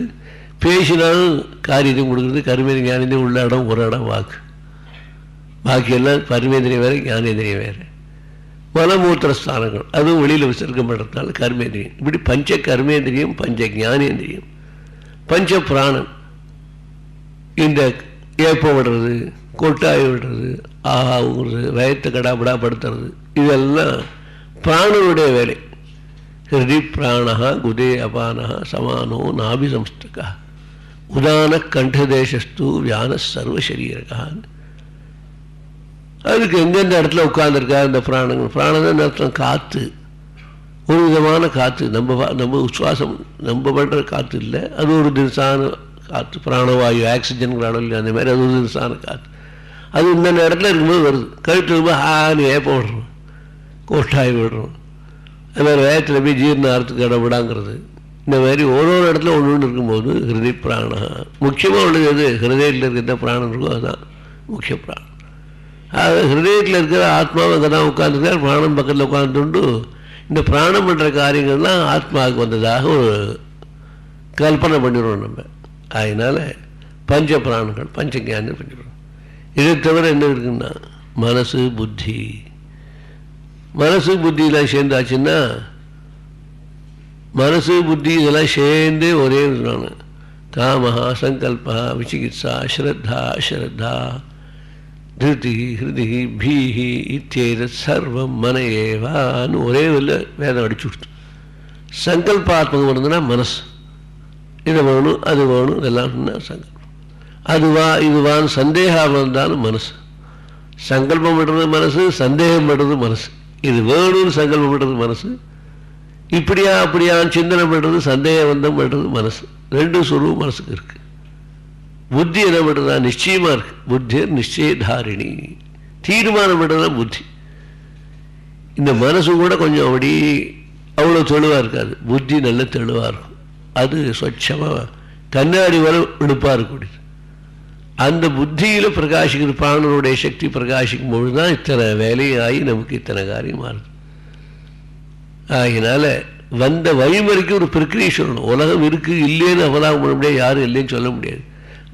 A: பேசினாலும் காரியத்தையும் கொடுக்கறது கருமேந்திர ஞானேந்திரம் உள்ள இடம் ஒரு இடம் வாக்கு பாக்கியெல்லாம் கருமேந்திரியம் வேறு ஞானேந்திரியம் வேறு மலமூத்திர ஸ்தானங்கள் அதுவும் வெளியில் விசர்க்கம் கருமேந்திரியம் கர்மேந்திரியம் இப்படி பஞ்ச கர்மேந்திரியம் பஞ்ச ஞானேந்திரியம் பஞ்ச பிராணம் இந்த ஏப்ப விடுறது கொட்டாய் விடுறது ஆஹா விடுறது வயத்தை கடாபடா படுத்துறது இதெல்லாம் பிராணனுடைய வேலை ஹிருதி பிராண குதே அபான சமானோ நாபி சம்ஸ்தக உதான கண்டதேசஸ்து வியான சர்வசரீரக அதுக்கு எந்தெந்த இடத்துல உட்கார்ந்துருக்கா இந்த பிராணங்கள் பிராணம் அர்த்தம் காற்று ஒரு விதமான காற்று நம்ம நம்ம உச்சுவாசம் நம்ம பண்ணுற காற்று இல்லை அது ஒரு தினசான காற்று பிராணவாயு ஆக்சிஜன் இல்லை அந்த மாதிரி அது ஒரு தினசான காற்று அது இந்த இடத்துல இருக்கும்போது வருது கழுத்து ரொம்ப ஹான்னு போடுறோம் விடுறோம் கோட்டாய் விடுறோம் ஆனால் வேகத்தில் போய் ஜீரண ஆரத்துக்கு கடவுடாங்கிறது இந்த மாதிரி ஒரு ஒரு இடத்துல ஒன்று ஒன்று இருக்கும்போது ஹிருதி பிராணா முக்கியமாக உள்ளது எது ஹிருதயத்தில் இருக்கிற பிராணம் இருக்கோ அதுதான் முக்கிய பிராணம் அது ஹிருதயத்தில் இருக்கிற ஆத்மாவும் அங்கே தான் உட்காந்துருக்கார் பிராணம் பக்கத்தில் உட்காந்துட்டு இந்த பிராணம் பண்ணுற காரியங்கள்லாம் ஆத்மாவுக்கு வந்ததாக ஒரு கல்பனை பண்ணிடுவோம் நம்ம அதனால் பஞ்ச பிராணங்கள் பஞ்ச ஞானம் பண்ணிடுவோம் இதை தவிர என்ன இருக்குன்னா மனசு புத்தி மனசு புத்தி இதெல்லாம் சேர்ந்தாச்சுன்னா மனசு புத்தி இதெல்லாம் சேர்ந்தே ஒரே நான் காமஹா சங்கல்பா விசிகித்சா ஸ்ரத்தா ஸ்ரத்தா திருதி ஹிருதி பீஹி இத்தேத சர்வம் மனையேவான்னு ஒரே வெளில வேதம் அடிச்சு கொடுத்து சங்கல்பாத்மகம் இருந்ததுன்னா மனசு இது வேணும் அது வேணும் இதெல்லாம் சங்கல்பம் அதுவா இதுவான்னு சந்தேகம் இருந்தாலும் மனசு சங்கல்பம் பண்ணுறது மனசு சந்தேகம் பண்ணுறது மனசு இது வேணும்னு சங்கல்பம் பண்ணுறது மனசு இப்படியா அப்படியான்னு சிந்தனை பண்ணுறது சந்தேகம் வந்தம் பண்ணுறது மனசு ரெண்டும் சுருவம் மனசுக்கு இருக்குது புத்தி என்ன பண்ணுறதா நிச்சயமாக இருக்குது நிச்சய நிச்சயதாரிணி தீர்மானம் பண்ணுறதா புத்தி இந்த மனசு கூட கொஞ்சம் அப்படி அவ்வளோ தெளிவாக இருக்காது புத்தி நல்ல தெளிவாக இருக்கும் அது சொச்சமாக கண்ணாடி வர எடுப்பாக இருக்கக்கூடிய அந்த புத்தியில் பிரகாசிக்கிற பிராணனுடைய சக்தி பிரகாசிக்கும் பொழுது தான் இத்தனை வேலையாகி நமக்கு இத்தனை காரியம் ஆகுது ஆகினால வந்த வழிமுறைக்கு ஒரு பிரக்கிரியை சொல்லணும் உலகம் இருக்கு இல்லையேன்னு அபலாகம் பண்ண முடியாது யாரும் இல்லைன்னு சொல்ல முடியாது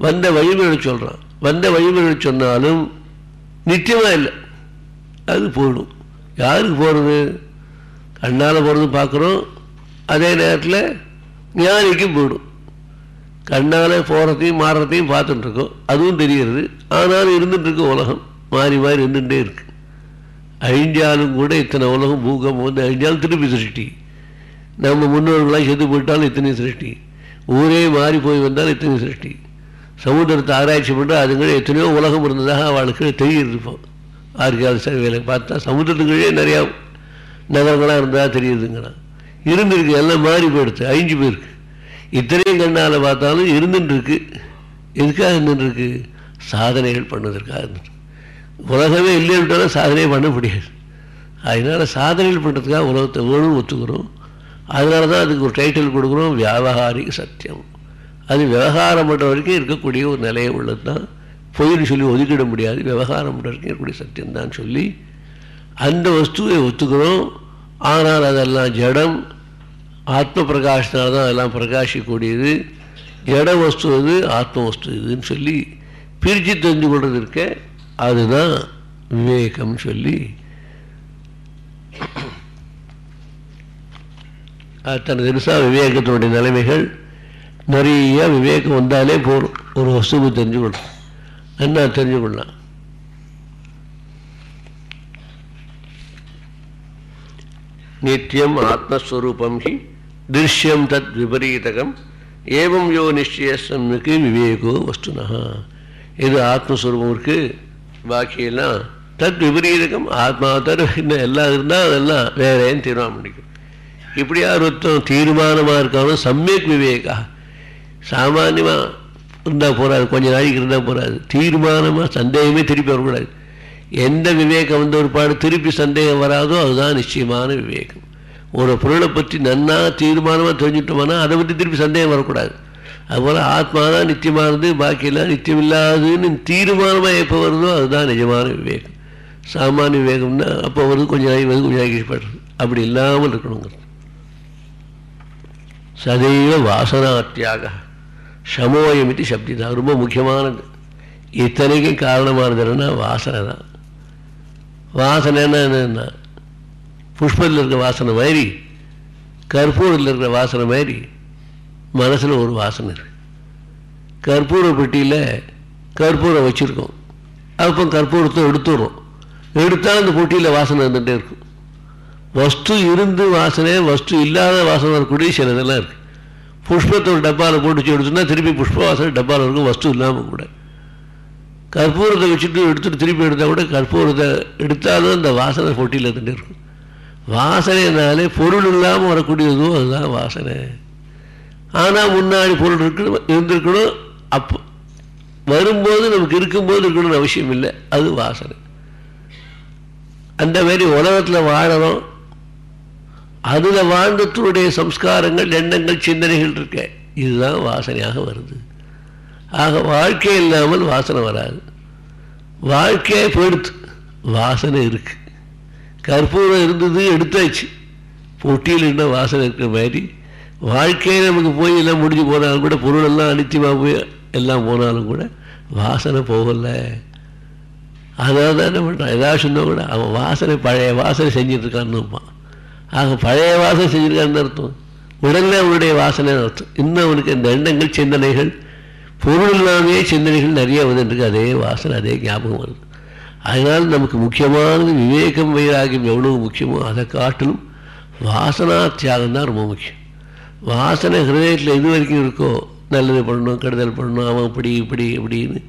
A: வந்த வழிமுறை சொல்கிறோம் வந்த வழிமுறை சொன்னாலும் நிச்சயமாக இல்லை அது போயிடும் யாருக்கு போகிறது கண்ணால் போகிறது பார்க்குறோம் அதே நேரத்தில் ஞானிக்கும் போயிடும் கண்ணால் போகிறதையும் மாறுறதையும் பார்த்துட்டுருக்கோம் அதுவும் தெரிகிறது ஆனாலும் இருந்துகிட்ருக்கு உலகம் மாறி மாறி இருந்துகிட்டே இருக்கு அழிஞ்சாலும் கூட இத்தனை உலகம் பூக்கம் வந்து அழிஞ்சாலும் திருப்பி சிருஷ்டி நம்ம முன்னோர்களாக செத்து போயிட்டாலும் இத்தனை சிருஷ்டி ஊரே மாறி போய் வந்தாலும் இத்தனை சிருஷ்டி சமுதிரத்தை ஆராய்ச்சி பண்ணுறா அதுங்களே எத்தனையோ உலகம் இருந்ததாக அவளுக்கு தெரியிருப்போம் ஆர்கியாலஜி சர்வேல பார்த்தா சமுதிரத்துக்குள்ளே நிறையா நகரங்களாக இருந்தால் தெரியுதுங்களா இருந்திருக்கு எல்லாம் மாறி போயிடுது அழிஞ்சு போயிருக்கு இத்தனையும் கண்ணால் பார்த்தாலும் இருந்துட்டுருக்கு எதுக்காக இருந்துட்டுருக்கு சாதனைகள் பண்ணுவதற்காக உலகமே இல்லைன்றாலும் சாதனையே பண்ண முடியாது அதனால் சாதனைகள் பண்ணுறதுக்காக உலகத்தை வேணும் ஒத்துக்கிறோம் அதனால தான் அதுக்கு ஒரு டைட்டில் கொடுக்குறோம் வியாபாரிக சத்தியம் அது விவகாரம் பண்ணுற வரைக்கும் இருக்கக்கூடிய ஒரு நிலையை உள்ளது தான் பொய்னு சொல்லி ஒதுக்கிட முடியாது விவகாரம் பண்ணுற வரைக்கும் இருக்கக்கூடிய சத்தியம்தான் சொல்லி அந்த வஸ்துவை ஒத்துக்கிறோம் ஆனால் அதெல்லாம் ஜடம் ஆத்ம பிரகாஷத்தினால்தான் அதெல்லாம் பிரகாஷிக்கக்கூடியது இட வஸ்து அது ஆத்ம வஸ்து இதுன்னு சொல்லி பிரித்து தெரிஞ்சு கொண்டது இருக்க அதுதான் விவேகம் சொல்லி தனது பெருசாக விவேகத்தினுடைய நிலைமைகள் நிறைய விவேகம் வந்தாலே போகும் ஒரு தெரிஞ்சு கொள்ளும் என்ன தெரிஞ்சுக்கொள்ளலாம் நித்தியம் ஆத்மஸ்வரூபம் ஹி திருஷ்யம் தத் விபரீதகம் ஏவம் யோ நிச்சயசன்முக்கு விவேகோ வஸ்துனா எது ஆத்மஸ்வரூபம் இருக்குது பாக்கியெல்லாம் தத் விபரீதகம் ஆத்மா தர இன்னும் எல்லாம் இருந்தால் அதெல்லாம் வேறேன்னு தீர்மானம் பண்ணிக்கும் இப்படியா ஒருத்தம் தீர்மானமாக இருக்கானோ சமயக் விவேகா சாமானியமாக இருந்தால் போகாது கொஞ்ச நாளைக்கு இருந்தால் போகாது தீர்மானமாக சந்தேகமே திருப்பி வரக்கூடாது எந்த விவேகம் வந்த ஒரு பாடு திருப்பி சந்தேகம் வராதோ அதுதான் நிச்சயமான விவேகம் ஒரு பொருளை பற்றி நன்னா தீர்மானமாக தெரிஞ்சுட்டோம்னா அதை பற்றி திருப்பி சந்தேகம் வரக்கூடாது அதுபோல் ஆத்மா தான் நித்தியமானது பாக்கியெல்லாம் நித்தியம் இல்லாததுன்னு தீர்மானமாக எப்போ வருதோ அதுதான் நிஜமான விவேகம் சாமானிய விவேகம்னா அப்போ வருது கொஞ்சம் ஆகி வருது கொஞ்சம் நாளைக்கு படுறது அப்படி இல்லாமல் இருக்கணுங்கிறது சதைவ வாசனாத்தியாக சமோயம் இது சப்தி தான் ரொம்ப முக்கியமானது இத்தனைக்கும் காரணமானது என்னன்னா வாசனை தான் வாசனைன்னா என்னென்னா புஷ்பத்தில் இருக்கிற வாசனை மாதிரி கற்பூரத்தில் இருக்கிற வாசனை மாதிரி மனசில் ஒரு வாசனை இருக்குது கற்பூர பெட்டியில் கற்பூரம் வச்சுருக்கோம் அப்போ கற்பூரத்தை எடுத்துடுறோம் எடுத்தால் அந்த பொட்டியில் வாசனை இருந்துகிட்டே இருக்கும் வஸ்து இருந்து வாசனை வஸ்து இல்லாத வாசனை இருக்கக்கூடிய சில இதெல்லாம் இருக்குது புஷ்பத்தை ஒரு டப்பாவில் போட்டு வச்சு எடுத்துன்னா திருப்பி புஷ்ப வாசனை டப்பாவில் இருக்கும் வஸ்து இல்லாமல் கூட கற்பூரத்தை வச்சுட்டு எடுத்துகிட்டு திருப்பி எடுத்தால் கூட கற்பூரத்தை எடுத்தாலும் அந்த வாசனை பொட்டியில் இருந்துகிட்டே இருக்கும் வாசனைனாலே பொருள் இல்லாமல் வரக்கூடியதோ அதுதான் வாசனை ஆனால் முன்னாடி பொருள் இருக்கணும் இருந்திருக்கணும் அப்போ வரும்போது நமக்கு இருக்கும்போது இருக்கணும்னு அவசியம் இல்லை அது வாசனை அந்த மாதிரி உலகத்தில் வாழணும் அதில் வாழ்ந்தத்துடைய சம்ஸ்காரங்கள் எண்ணங்கள் சிந்தனைகள் இருக்க இதுதான் வாசனையாக வருது ஆக வாழ்க்கை இல்லாமல் வாசனை வராது வாழ்க்கையை பொறுத்து வாசனை இருக்குது கற்பூரம் இருந்தது எடுத்தாச்சு பொட்டியில் என்ன வாசனை இருக்கிற மாதிரி வாழ்க்கையில் நமக்கு போய் எல்லாம் முடிஞ்சு போனாலும் கூட பொருளெல்லாம் அனித்தியமாக போய் எல்லாம் போனாலும் கூட வாசனை போகலை அதாவது தான் என்ன பண்ணுறான் ஏதாவது சொன்னால் கூட அவன் வாசனை பழைய வாசனை செஞ்சிட்ருக்கான்னு வைப்பான் ஆக பழைய வாசனை செஞ்சுருக்கான்னு அர்த்தம் உடனே அவனுடைய வாசனை அர்த்தம் இன்னும் அவனுக்கு இந்த எண்ணங்கள் சிந்தனைகள் பொருள் இல்லாமையே சிந்தனைகள் நிறைய வந்துட்டுருக்கு அதே வாசனை அதே ஞாபகம் வருது அதனால் நமக்கு முக்கியமானது விவேகம் வைராகியம் எவ்வளவு முக்கியமோ அதை காட்டிலும் வாசனா தியாகம் தான் ரொம்ப முக்கியம் வாசனை ஹிரதயத்தில் எது வரைக்கும் இருக்கோ நல்லது பண்ணணும் கெடுதல் பண்ணணும் அவன் இப்படி இப்படி இப்படின்னு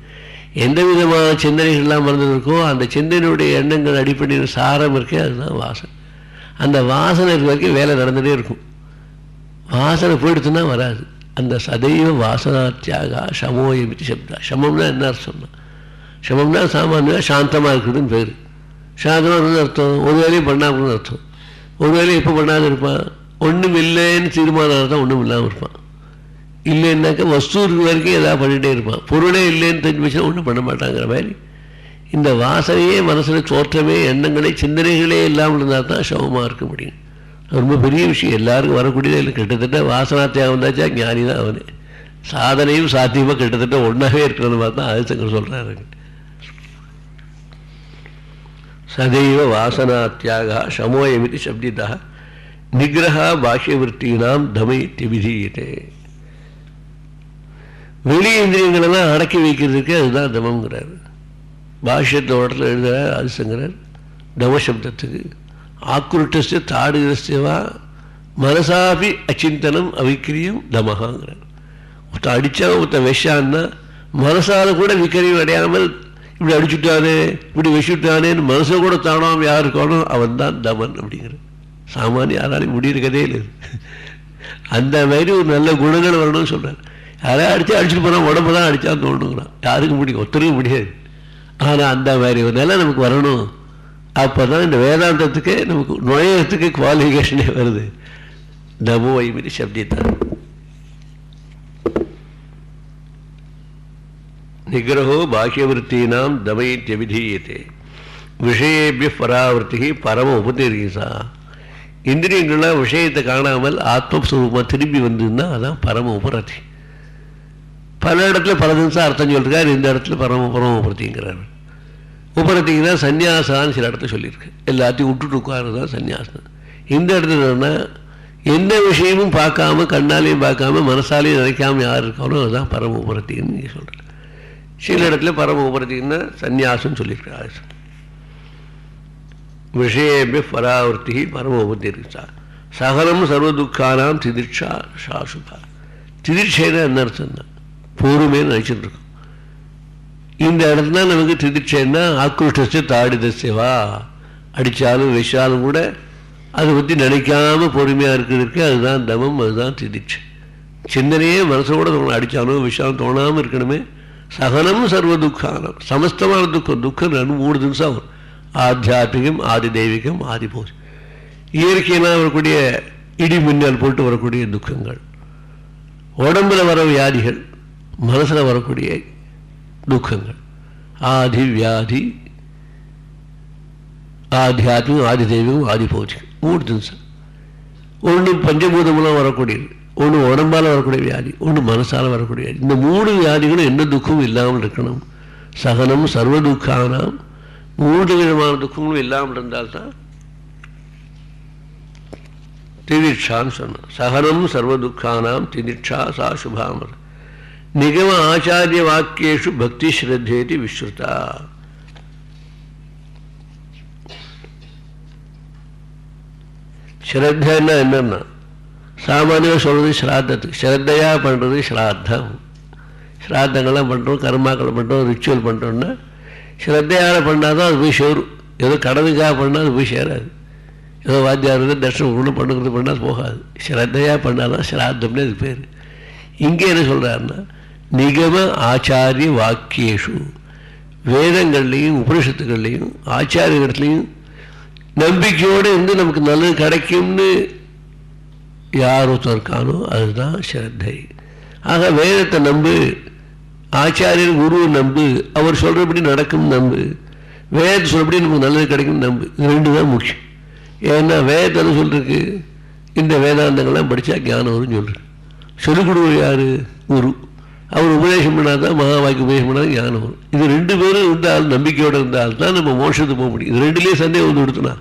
A: எந்த விதமான சிந்தனைகள்லாம் மறந்துருக்கோ அந்த சிந்தனையுடைய எண்ணங்கள் அடிப்படையில் சாரம் இருக்கே அதுதான் வாசனை அந்த வாசனை இருக்க வரைக்கும் வேலை நடந்துகிட்டே இருக்கும் வாசனை போயிடுத்துன்னா வராது அந்த சதைவ தியாகா சமோயமிதி சப்தா சமம்னா என்ன அர்த்தம்னா சமம்னா சாமானியாக சாந்தமாக இருக்குதுன்னு பேர் சாந்தமாக அர்த்தம் ஒரு வேலையும் பண்ணாமல் அர்த்தம் ஒரு வேலையும் எப்போ பண்ணாமல் இருப்பான் ஒன்றும் இல்லைன்னு தீர்மானம் தான் ஒன்றும் இல்லாமல் இருப்பான் இல்லைன்னாக்கா வஸ்து இருக்கிற வரைக்கும் எதாவது பண்ணிகிட்டே இருப்பான் பொருளே இல்லைன்னு தெரிஞ்சு வச்சுனா ஒன்றும் பண்ண மாட்டாங்கிற மாதிரி இந்த வாசனையே மனசில் தோற்றமே எண்ணங்களே சிந்தனைகளே இல்லாமல் இருந்தால் தான் சமமாக இருக்க முடியும் ரொம்ப பெரிய விஷயம் எல்லாருக்கும் வரக்கூடியதே இல்லை கிட்டத்தட்ட வாசனா தியாகம் வந்தாச்சா ஞானி தான் அவனே சாதனையும் சாத்தியமாக கிட்டத்தட்ட ஒன்றாகவே இருக்கிறது மாதிரி தான் சங்கர் சொல்கிறாரு சதைவ சமோயம் சமோயமிதி சப்திதா நிகிரகா பாஷ்யவருத்தினாம் தமை திவிதீயதே வெளி இந்திரியங்களெல்லாம் அடக்கி வைக்கிறதுக்கு அதுதான் தமங்கிறார் பாஷ்யத்தை உடத்துல எழுதுகிறார் ஆதிசங்கிறார் தமசப்தத்துக்கு ஆக்ருட்டஸ்து தாடுகிறஸ்தவா மனசாபி அச்சிந்தனம் அவிக்கிரியும் தமகாங்கிறார் ஒருத்த அடித்தா ஒருத்த விஷான்னா மனசால் கூட விக்கிரியம் அடையாமல் இப்படி அடிச்சுட்டானே இப்படி வச்சுட்டானேன்னு மனசை கூட தானாம் யார் இருக்கானோ அவன் தான் தமன் அப்படிங்கிற சாமானிய யாராலையும் முடியிருக்கதே இல்லை அந்த மாதிரி ஒரு நல்ல குணங்கள் வரணும்னு சொல்கிறார் யாரையா அடித்து அடிச்சுட்டு போனால் உடம்பு தான் அடித்தா தோணுங்கிறான் யாருக்கும் முடியும் ஒத்தருக்கும் முடியாது ஆனால் அந்த மாதிரி ஒரு நிலை நமக்கு வரணும் அப்போ தான் இந்த வேதாந்தத்துக்கு நமக்கு நுழையத்துக்கு குவாலிஃபிகேஷனே வருது நமோ ஐமிரி சப்தி தான் நிகிரகோ தவை தமயத்தியவிதீயத்தே விஷயேபிய பராவர்த்தி பரம உபதீர்கிசா இந்திரியங்கள்லாம் விஷயத்தை காணாமல் ஆத்மஸ்வரூபமாக திரும்பி வந்ததுன்னா அதான் பரம உபரதி பல இடத்துல பல தினசாக அர்த்தம் சொல்லியிருக்காரு இந்த இடத்துல பரம பரம உபரத்திங்கிறார் உபரத்திங்கன்னா சன்னியாசான்னு சில இடத்துல சொல்லியிருக்கு எல்லாத்தையும் விட்டுட்டு உட்காரு தான் சன்னியாசம் இந்த இடத்துல எந்த விஷயமும் பார்க்காம கண்ணாலையும் பார்க்காம மனசாலையும் நினைக்காம யார் இருக்காலும் அதுதான் பரம உபரத்தின்னு நீங்கள் சொல்கிறேன் சில இடத்துல பரம உபரத்தின்னா சந்நியாசம் சொல்லியிருக்கிறார் விஷயமே பராவர்த்தி பரம உபத்தி இருக்கா சகலம் சர்வ துக்கானாம் திதிர்ஷா சாசுபா திதிர்ஷைனா என்ன அர்த்தம் தான் பொறுமைன்னு நினைச்சிட்டு இருக்கும் இந்த இடத்துல நமக்கு திதிர்ச்சைன்னா தாடி தாடிதசேவா அடித்தாலும் வச்சாலும் கூட அதை பற்றி நினைக்காம பொறுமையாக இருக்கிறதுக்கு அதுதான் தமம் அதுதான் திதிர்ச்சை சிந்தனையே மனசோட தோணும் அடித்தாலும் விஷாலும் தோணாமல் இருக்கணுமே சகனம் சர்வதுக்கானம் சமஸ்தமான துக்கம் துக்கம் ரெண்டு மூணு திவசம் அவர் ஆத்தியாத்மிகம் ஆதி தெய்வீகம் ஆதி போஜ் இயற்கையினால் வரக்கூடிய இடி மின்னல் போட்டு வரக்கூடிய துக்கங்கள் உடம்பில் வர வியாதிகள் மனசில் வரக்கூடிய துக்கங்கள் ஆதி வியாதி ஆத்தியாத்மிகம் ஆதி தெய்வீகம் ஆதி போஜ் மூணு திவசம் ஒன்று பஞ்சபூதமெல்லாம் வரக்கூடியது ஒன்று உடம்பால் வரக்கூடிய வியாதி ஒன்று மனசால் வரக்கூடிய வியாதி இந்த மூணு வியாதிகளும் எந்த துக்கமும் இல்லாமல் இருக்கணும் சகனம் சர்வ துக்கானாம் மூன்று விதமான துக்கங்களும் இல்லாமல் இருந்தால்தான் திதிட்சான்னு சொன்னான் சகனம் சர்வ துக்கானாம் திதிட்சா சா சுபாமர் நிகம ஆச்சாரிய வாக்கியேஷு பக்தி ஸ்ரத்தேதி விஸ்ருதா ஸ்ரத்தன்னா என்னன்னா சாமானியாக சொல்கிறது ஸ்ராத்தத்துக்கு ஸ்ரத்தையாக பண்ணுறது ஸ்ராத்தம் ஸ்ராத்தங்கள்லாம் பண்ணுறோம் கருமாக்கள் பண்ணுறோம் ரிச்சுவல் பண்ணுறோம்னா ஸ்ரத்தையால் பண்ணால் தான் அது போய் சேரும் ஏதோ கடனுக்காக பண்ணால் அது போய் சேராது ஏதோ வாத்தியார் தர்ஷனம் ஒன்று பண்ணுறது பண்ணால் போகாது ஸ்ரத்தையாக பண்ணால்தான் ஸ்ராத்தம்னு அது பேர் இங்கே என்ன சொல்கிறாருன்னா நிகம ஆச்சாரிய வாக்கியேஷு வேதங்கள்லேயும் உபனிஷத்துக்கள்லேயும் ஆச்சாரியத்துலேயும் நம்பிக்கையோடு வந்து நமக்கு நல்லது கிடைக்கும்னு யார் ஒருத்தர் அதுதான் ஸ்ரத்தை ஆக வேதத்தை நம்பு ஆச்சாரியர் குருவை நம்பு அவர் சொல்கிறபடி நடக்கும் நம்பு வேதத்தை சொல்கிறபடி நமக்கு நல்லது கிடைக்கும் நம்பு இது ரெண்டு தான் முக்கியம் ஏன்னா வேதத்தை சொல்கிறதுக்கு இந்த வேதாந்தங்கள்லாம் படித்தா ஞானம் வரும்னு சொல்கிறேன் சொல்லிக் கொடுவர் யார் குரு அவர் உபதேசம் பண்ணால் தான் மகா வாக்கு உபதேசம் பண்ணால் ஞானம் வரும் இது ரெண்டு பேரும் இருந்தால் நம்பிக்கையோடு இருந்தால் தான் நம்ம மோஷத்துக்கு போக முடியும் இது ரெண்டுலேயே சந்தேகம் வந்து கொடுத்துனா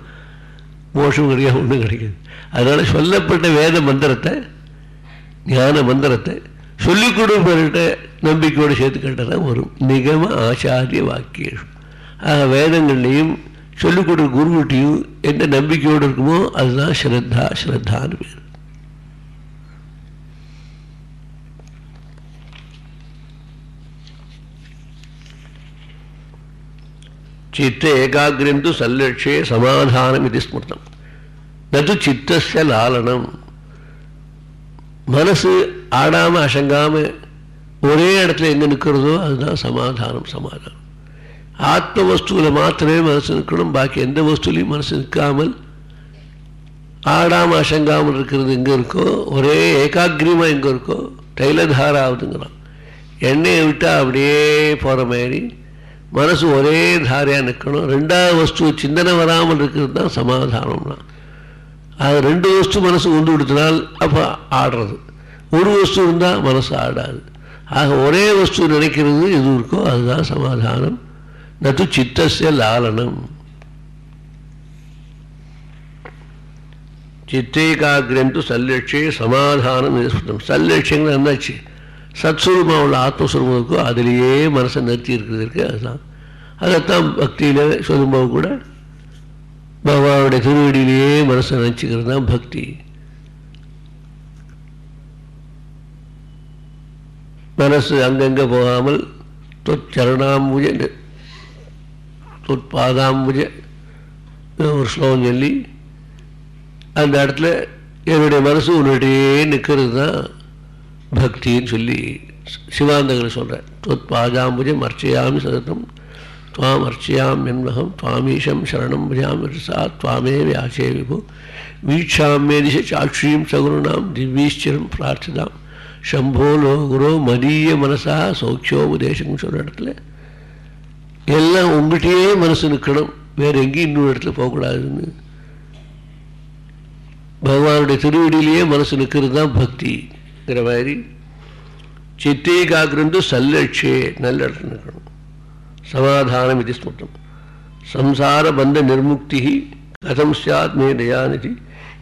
A: மோஷம் கிடையாது ஒன்றும் கிடைக்காது அதனால் சொல்லப்பட்ட வேத மந்திரத்தை ஞான மந்திரத்தை சொல்லிக் கொடுப்பவர்கிட்ட நம்பிக்கையோடு சேர்த்துக்கிட்ட தான் வரும் நிகம ஆச்சாரிய வாக்கியம் ஆக வேதங்கள்லேயும் சொல்லிக் கொடுக்குற குருவிட்டையும் எந்த நம்பிக்கையோடு இருக்குமோ அதுதான் ஸ்ரத்தா ஸ்ரத்தான்னு பேர் चित्ते एकाग्रिं तु संलक्ष्ये समाधानमिति स्मृतम् நட்டு சித்தச லாலனம் மனசு ஆடாமல் அசங்காமல் ஒரே இடத்துல எங்கே நிற்கிறதோ அதுதான் சமாதானம் சமாதானம் ஆத்ம வஸ்துவில் மாத்திரமே மனசு நிற்கணும் பாக்கி எந்த வஸ்துலையும் மனசு நிற்காமல் ஆடாமல் அசங்காமல் இருக்கிறது எங்கே இருக்கோ ஒரே ஏகாகிரியமாக எங்கே இருக்கோ தைலதாராவதுங்கிறான் எண்ணெயை விட்டால் அப்படியே போகிற மாதிரி மனசு ஒரே தாரையாக நிற்கணும் ரெண்டாவது வஸ்து சிந்தனை வராமல் இருக்கிறது தான் சமாதானம்னா அது ரெண்டு வஸ்து மனசு கொண்டு விடுத்தினால் அப்போ ஆடுறது ஒரு வஸ்து இருந்தால் மனசு ஆடாது ஆக ஒரே வஸ்து நினைக்கிறது எது இருக்கோ அதுதான் சமாதானம் நட்டு சித்தசிய லாலனம் சித்தேகாகிரம் டு சல்லட்சே சமாதானம் ஸ்புத்தம் சல்லட்சியங்கள் என்னாச்சு சத்ஸ்வரூபம் உள்ள ஆத்மஸ்வரூபம் இருக்கோ அதிலேயே மனசை நிறுத்தி இருக்கிறது இருக்குது அதுதான் அதைத்தான் பக்தியில் சொல்லும்போது கூட பாபாவோட திருவடியிலேயே மனசை நினச்சிக்கிறது தான் பக்தி மனசு அங்கங்கே போகாமல் தொச்சரணாம்புஜ தொற்பாதாம்புஜ ஒரு ஸ்லோகம் சொல்லி அந்த இடத்துல என்னுடைய மனசு உன்னிடையே நிற்கிறது தான் பக்தின்னு சொல்லி சிவாந்தகர் சொல்கிறேன் தொற்பாதாம்புஜை மர்ச்சையாமி சதத்தம் துவாம் அர்ச்சியாம் என்மகம் துவாமீஷம் சரணம் பிரியாம் விரசா துவாமே வியாசே விபு வீட்சாம் மேதிச சாட்சியும் சகுருணாம் திவ்யீஸ்வரம் பிரார்த்ததாம் சம்போ லோகுரோ மதிய மனசா சௌக்கியோபதேசம் சொல்கிற இடத்துல எல்லாம் உங்கள்கிட்டயே மனசு நிற்கணும் வேறு எங்கேயும் இன்னொரு இடத்துல போகக்கூடாதுன்னு பகவானுடைய திருவடியிலேயே மனசு நிற்கிறது தான் பக்திங்கிற மாதிரி சித்தே காக்கிறது சல்லட்சே நல்ல இடத்துல நிற்கணும் சமாதானம் இது ஸ்தோத்திரம் சம்சார பந்த நிர்முக்தி கதம் சாத் மே தயாநிதி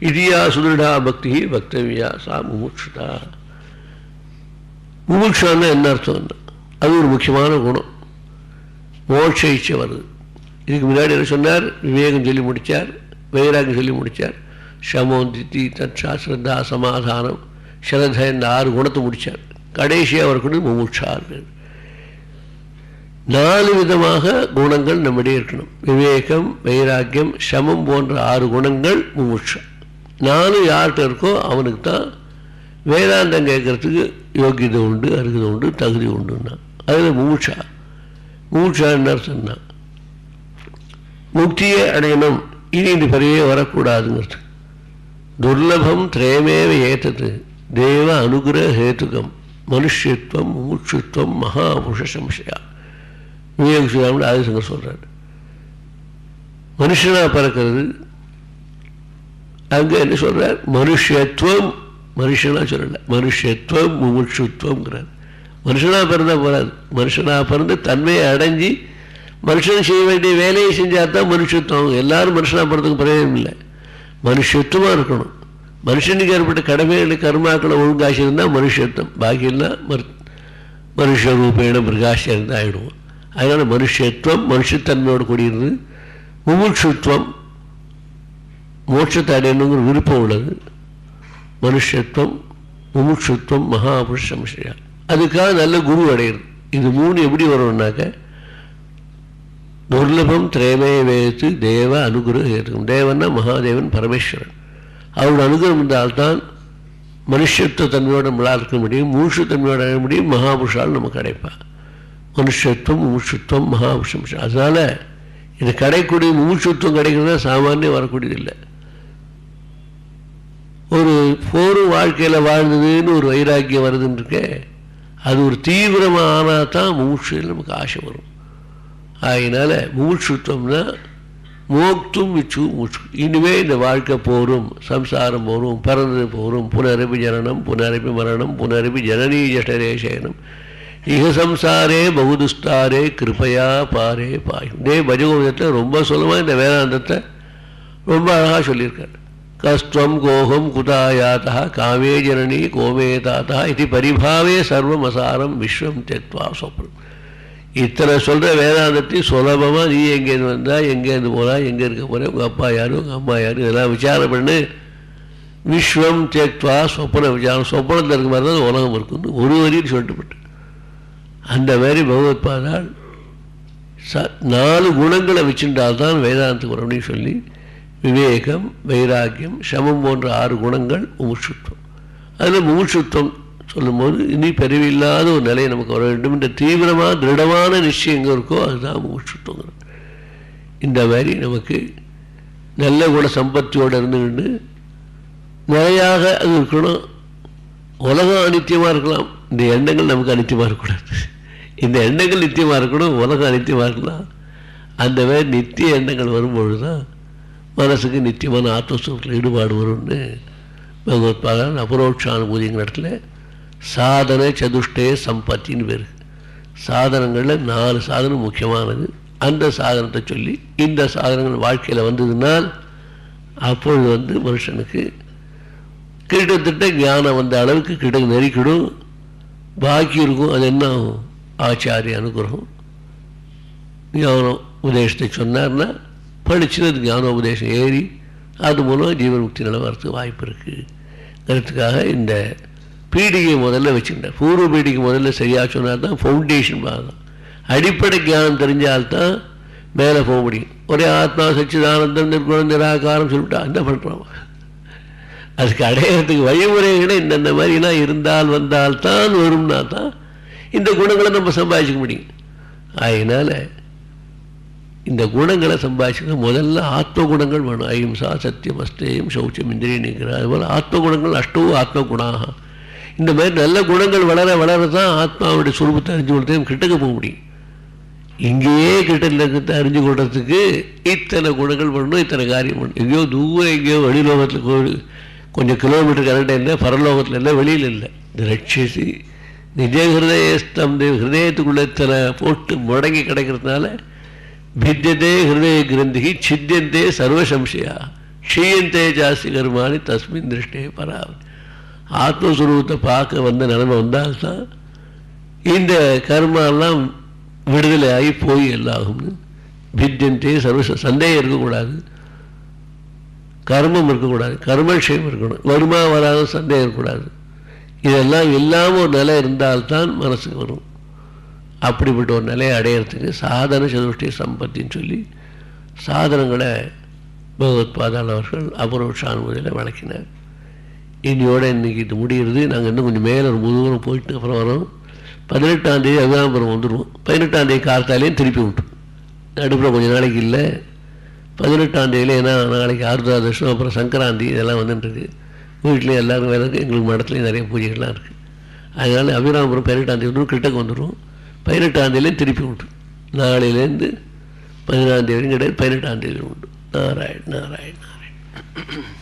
A: இதியா சுதிருடா பக்தி பக்தவியா சா முமுட்சுதா முமுட்சான்னா என்ன அர்த்தம் என்ன அது ஒரு முக்கியமான குணம் மோட்ச இச்சை வருது இதுக்கு முன்னாடி என்ன சொன்னார் விவேகம் சொல்லி முடித்தார் வைராகம் சொல்லி முடித்தார் சமம் தித்தி தற்சா ஸ்ரத்தா சமாதானம் ஸ்ரத்த இந்த ஆறு குணத்தை முடித்தார் கடைசியாக அவருக்கு முமுட்சா இருக்குது நாலு விதமாக குணங்கள் நம்மிடையே இருக்கணும் விவேகம் வைராக்கியம் சமம் போன்ற ஆறு குணங்கள் முமுட்சம் நாலு யார்கிட்ட இருக்கோ அவனுக்கு தான் வேதாந்தம் கேட்கறதுக்கு யோக்கியதை உண்டு அருகதை உண்டு தகுதி உண்டுன்னா அதில் மூச்சா மூச்சான்னு சொன்னா முக்தியை அடையணும் இனி இந்த பிறவே வரக்கூடாதுங்கிறது துர்லபம் திரேமேவ ஏத்தது தேவ அனுகிரக ஹேத்துக்கம் மனுஷத்துவம் மூச்சுத்வம் மகா புருஷ சம்சயா விநியோகிச்சுக்காமல் ஆதிசங்கர் சொல்கிறார் மனுஷனாக பிறக்கிறது அங்கே என்ன சொல்கிறார் மனுஷத்துவம் மனுஷனாக சொல்லலை மனுஷத்துவம் முமுட்சுத்துவங்கிறார் மனுஷனாக பிறந்தால் போகாது மனுஷனாக பிறந்து தன்மையை அடைஞ்சி மனுஷன் செய்ய வேண்டிய வேலையை செஞ்சால் தான் மனுஷத்துவம் எல்லாரும் மனுஷனாக பிறந்ததுக்கு பிரயோஜனம் இல்லை மனுஷத்துவமாக இருக்கணும் மனுஷனுக்கு ஏற்பட்ட கடமைகள் கர்மாக்களை இருந்தால் மனுஷத்துவம் பாக்கியெல்லாம் மரு மனுஷ ரூபேன மிருகாசியாக இருந்தால் ஆகிடுவோம் அதனால் மனுஷத்துவம் மனுஷத்தன்மையோடு கூடியிருந்தது முமுட்சுத்துவம் மோட்சத்தை அடையணுங்கிற விருப்பம் உள்ளது மனுஷத்துவம் முமுட்சுத்துவம் மகாபுருஷம் சம்சயா அதுக்காக நல்ல குரு அடையிறது இது மூணு எப்படி வரும்னாக்க துர்லபம் திரேமய வேத்து தேவ அனுகிரகம் தேவன்னா மகாதேவன் பரமேஸ்வரன் அவரோட அனுகிரகம் இருந்தால்தான் மனுஷத்துவ தன்மையோட நம்மளால் இருக்க முடியும் மூஷு அடைய முடியும் மகாபுருஷால் நமக்கு கிடைப்பாள் மனுஷத்துவம் மூஷத்துவம் மகா விஷம் அதனால் இது கிடைக்கூடிய மூஷத்துவம் கிடைக்கிறது சாமானியம் வரக்கூடியதில்லை ஒரு போரும் வாழ்க்கையில் வாழ்ந்ததுன்னு ஒரு வைராக்கியம் வருதுன்னு அது ஒரு தீவிரமாக ஆனால் தான் மூஷில் நமக்கு ஆசை வரும் அதனால் மூஷத்துவம்னா மோக்தும் இச்சு மூச்சு இனிமே இந்த வாழ்க்கை போரும் சம்சாரம் போரும் பிறந்தது போரும் புனரபி ஜனனம் புனரபி மரணம் புனரபி ஜனனீ ஜடரேசனம் இகசம்சாரே சம்சாரே பகுதுஷ்டாரே கிருபையா பாரே பாயும் இதே பஜகோவிதத்தில் ரொம்ப சுலமாக இந்த வேதாந்தத்தை ரொம்ப அழகாக சொல்லியிருக்காரு கஸ்துவம் கோகம் குதாயாத்தா காமே ஜனனி கோமே தாத்தா இது பரிபாவே சர்வம் அசாரம் விஸ்வம் தெத்வா சொப்னம் இத்தனை சொல்கிற வேதாந்தத்தை சுலபமாக நீ எங்கேருந்து வந்தால் எங்கேருந்து போகலாம் எங்கே இருக்க போகிறேன் உங்கள் அப்பா யார் உங்கள் அம்மா யார் இதெல்லாம் விசாரம் பண்ணு விஸ்வம் தேக்வா சொப்பன விசாரம் சொப்பனத்தில் இருக்க மாதிரி தான் உலகம் இருக்குன்னு ஒரு வரின்னு சொல்லிட்டு அந்த மாதிரி பகவத்பாதால் ச நாலு குணங்களை வச்சுட்டால் தான் வேதாந்த குணம்னு சொல்லி விவேகம் வைராக்கியம் சமம் போன்ற ஆறு குணங்கள் முமுட்சுத்துவம் அதில் முமுட்சுத்துவம் சொல்லும்போது இனி பெருவில்லாத ஒரு நிலையை நமக்கு வர வேண்டும் இந்த தீவிரமாக திருடமான நிச்சயம் எங்கே இருக்கோ அதுதான் முமுட்சுத்துவங்கிறது இந்த மாதிரி நமக்கு நல்ல குண சம்பத்தியோடு இருந்துக்கிட்டு நிறையாக அது இருக்கணும் உலகம் அனித்தியமாக இருக்கலாம் இந்த எண்ணங்கள் நமக்கு அனித்தியமாக இருக்கக்கூடாது இந்த எண்ணங்கள் நித்தியமாக இருக்கணும் உலகம் அனித்தியமாக இருக்கலாம் அந்த மாதிரி நித்திய எண்ணங்கள் வரும்பொழுது தான் மனசுக்கு நித்தியமான ஆத்மஸ்வரத்தில் ஈடுபாடு வரும்னு பகவத் பாகன் அபரோட்சானுபூதிங்கிற இடத்துல சாதனை சதுஷ்டே சம்பத்தின்னு பேர் சாதனங்களில் நாலு சாதனம் முக்கியமானது அந்த சாதனத்தை சொல்லி இந்த சாதனங்கள் வாழ்க்கையில் வந்ததுனால் அப்பொழுது வந்து மனுஷனுக்கு கிட்டத்தட்ட ஞானம் வந்த அளவுக்கு கிட்ட நெறிக்கிடும் பாக்கி இருக்கும் அது என்ன ஆகும் ஆச்சாரிய அனுகிரகம் ஞானம் உபதேசத்தை சொன்னார்னா படிச்சது ஞான உபதேசம் ஏறி அது மூலம் ஜீவன் முக்தி நிலவரத்துக்கு வாய்ப்பு இருக்குங்கிறதுக்காக இந்த பீடிகை முதல்ல வச்சுக்கிட்டேன் பூர்வ பீடிகை முதல்ல சரியாக சொன்னால் தான் ஃபவுண்டேஷன் பார்க்கலாம் அடிப்படை ஞானம் தெரிஞ்சால்தான் மேலே போக முடியும் ஒரே ஆத்மா சச்சிதானந்தம் நிர்குணம் நிராகாரம் சொல்லிவிட்டா என்ன பண்ணுறோம் அதுக்கு அடையிறதுக்கு வழிமுறைகளை இந்தந்த மாதிரிலாம் இருந்தால் வந்தால் தான் வரும்னா தான் இந்த குணங்களை நம்ம சம்பாதிச்சுக்க முடியும் அதனால் இந்த குணங்களை சம்பாதிச்சுக்க முதல்ல ஆத்ம குணங்கள் வேணும் அஹிம்சா சத்தியம் அஸ்தேயம் சௌச்சம் இந்திரிய நிற்கிறார் அதுபோல் ஆத்ம குணங்கள் அஷ்டோ ஆத்ம குணாக இந்த மாதிரி நல்ல குணங்கள் வளர வளர தான் ஆத்மாவுடைய சுரூபத்தை அறிஞ்சு கொடுத்தையும் கிட்டக்க போக முடியும் இங்கேயே கிட்ட இருக்கிறத அறிஞ்சு கொடுறதுக்கு இத்தனை குணங்கள் பண்ணணும் இத்தனை காரியம் பண்ணணும் எங்கேயோ தூரம் எங்கேயோ வழிலோகத்தில் கோவில் கொஞ்சம் கிலோமீட்டர் கரண்ட் இல்லை பரலோகத்தில் இல்லை வெளியில் இல்லை ரட்சிசி நிஜ ஹிருதயஸ்தம் ஹிருதயத்துக்குள்ளே போட்டு முடங்கி கிடைக்கிறதுனால பித்தியதே ஹிருதய கிரந்திகி சித்தியந்தே சர்வசம்சயா க்ஷீயந்தே ஜாஸ்தி கருமானி தஸ்மின் திருஷ்டே பராவன் ஆத்மஸ்வரூபத்தை பார்க்க வந்த நிலைமை வந்தால்தான் இந்த கர்மாலாம் விடுதலை ஆகி போய் எல்லாகும்னு பித்தியந்தே சர்வ சந்தேகம் இருக்கக்கூடாது கர்மம் இருக்கக்கூடாது கர்மக்ஷயம் இருக்கணும் வருமா வராத சந்தேகம் இருக்கக்கூடாது இதெல்லாம் இல்லாமல் ஒரு நிலை இருந்தால்தான் மனசுக்கு வரும் அப்படிப்பட்ட ஒரு நிலையை அடையிறதுக்கு சாதன சதுஷ்டி சம்பத்தின்னு சொல்லி சாதனங்களை பகவத் பாதாள அவர்கள் அபரோஷானுமதியில் விளக்கினார் இன்னையோட இன்றைக்கி இது முடிகிறது நாங்கள் இன்னும் கொஞ்சம் மேலே ஒரு முதுகூரம் போயிட்டு அப்புறம் வரோம் பதினெட்டாந்தேதி அபிராமபுரம் வந்துடுவோம் பதினெட்டாந்தேதி கார்த்தாலேயும் திருப்பி விட்டோம் நடுப்புற கொஞ்சம் நாளைக்கு இல்லை பதினெட்டாம் தேதியில் ஏன்னா நாளைக்கு ஆர்தா அப்புறம் சங்கராந்தி இதெல்லாம் வந்துட்டுருக்கு வீட்லேயும் எல்லோரும் வேலை இருக்குது எங்களுக்கு மடத்துலேயும் நிறைய பூஜைகள்லாம் இருக்குது அதனால் அபிராமபுரம் பதினெட்டாம் தேதி கிட்டக்கு வந்துடும் பதினெட்டாம் தேதியிலையும் திருப்பி உண்டு நாளையிலேருந்து பதினாம் தேதியும் கிடையாது பதினெட்டாம் உண்டு நாராயண் நாராயண் நாராயண்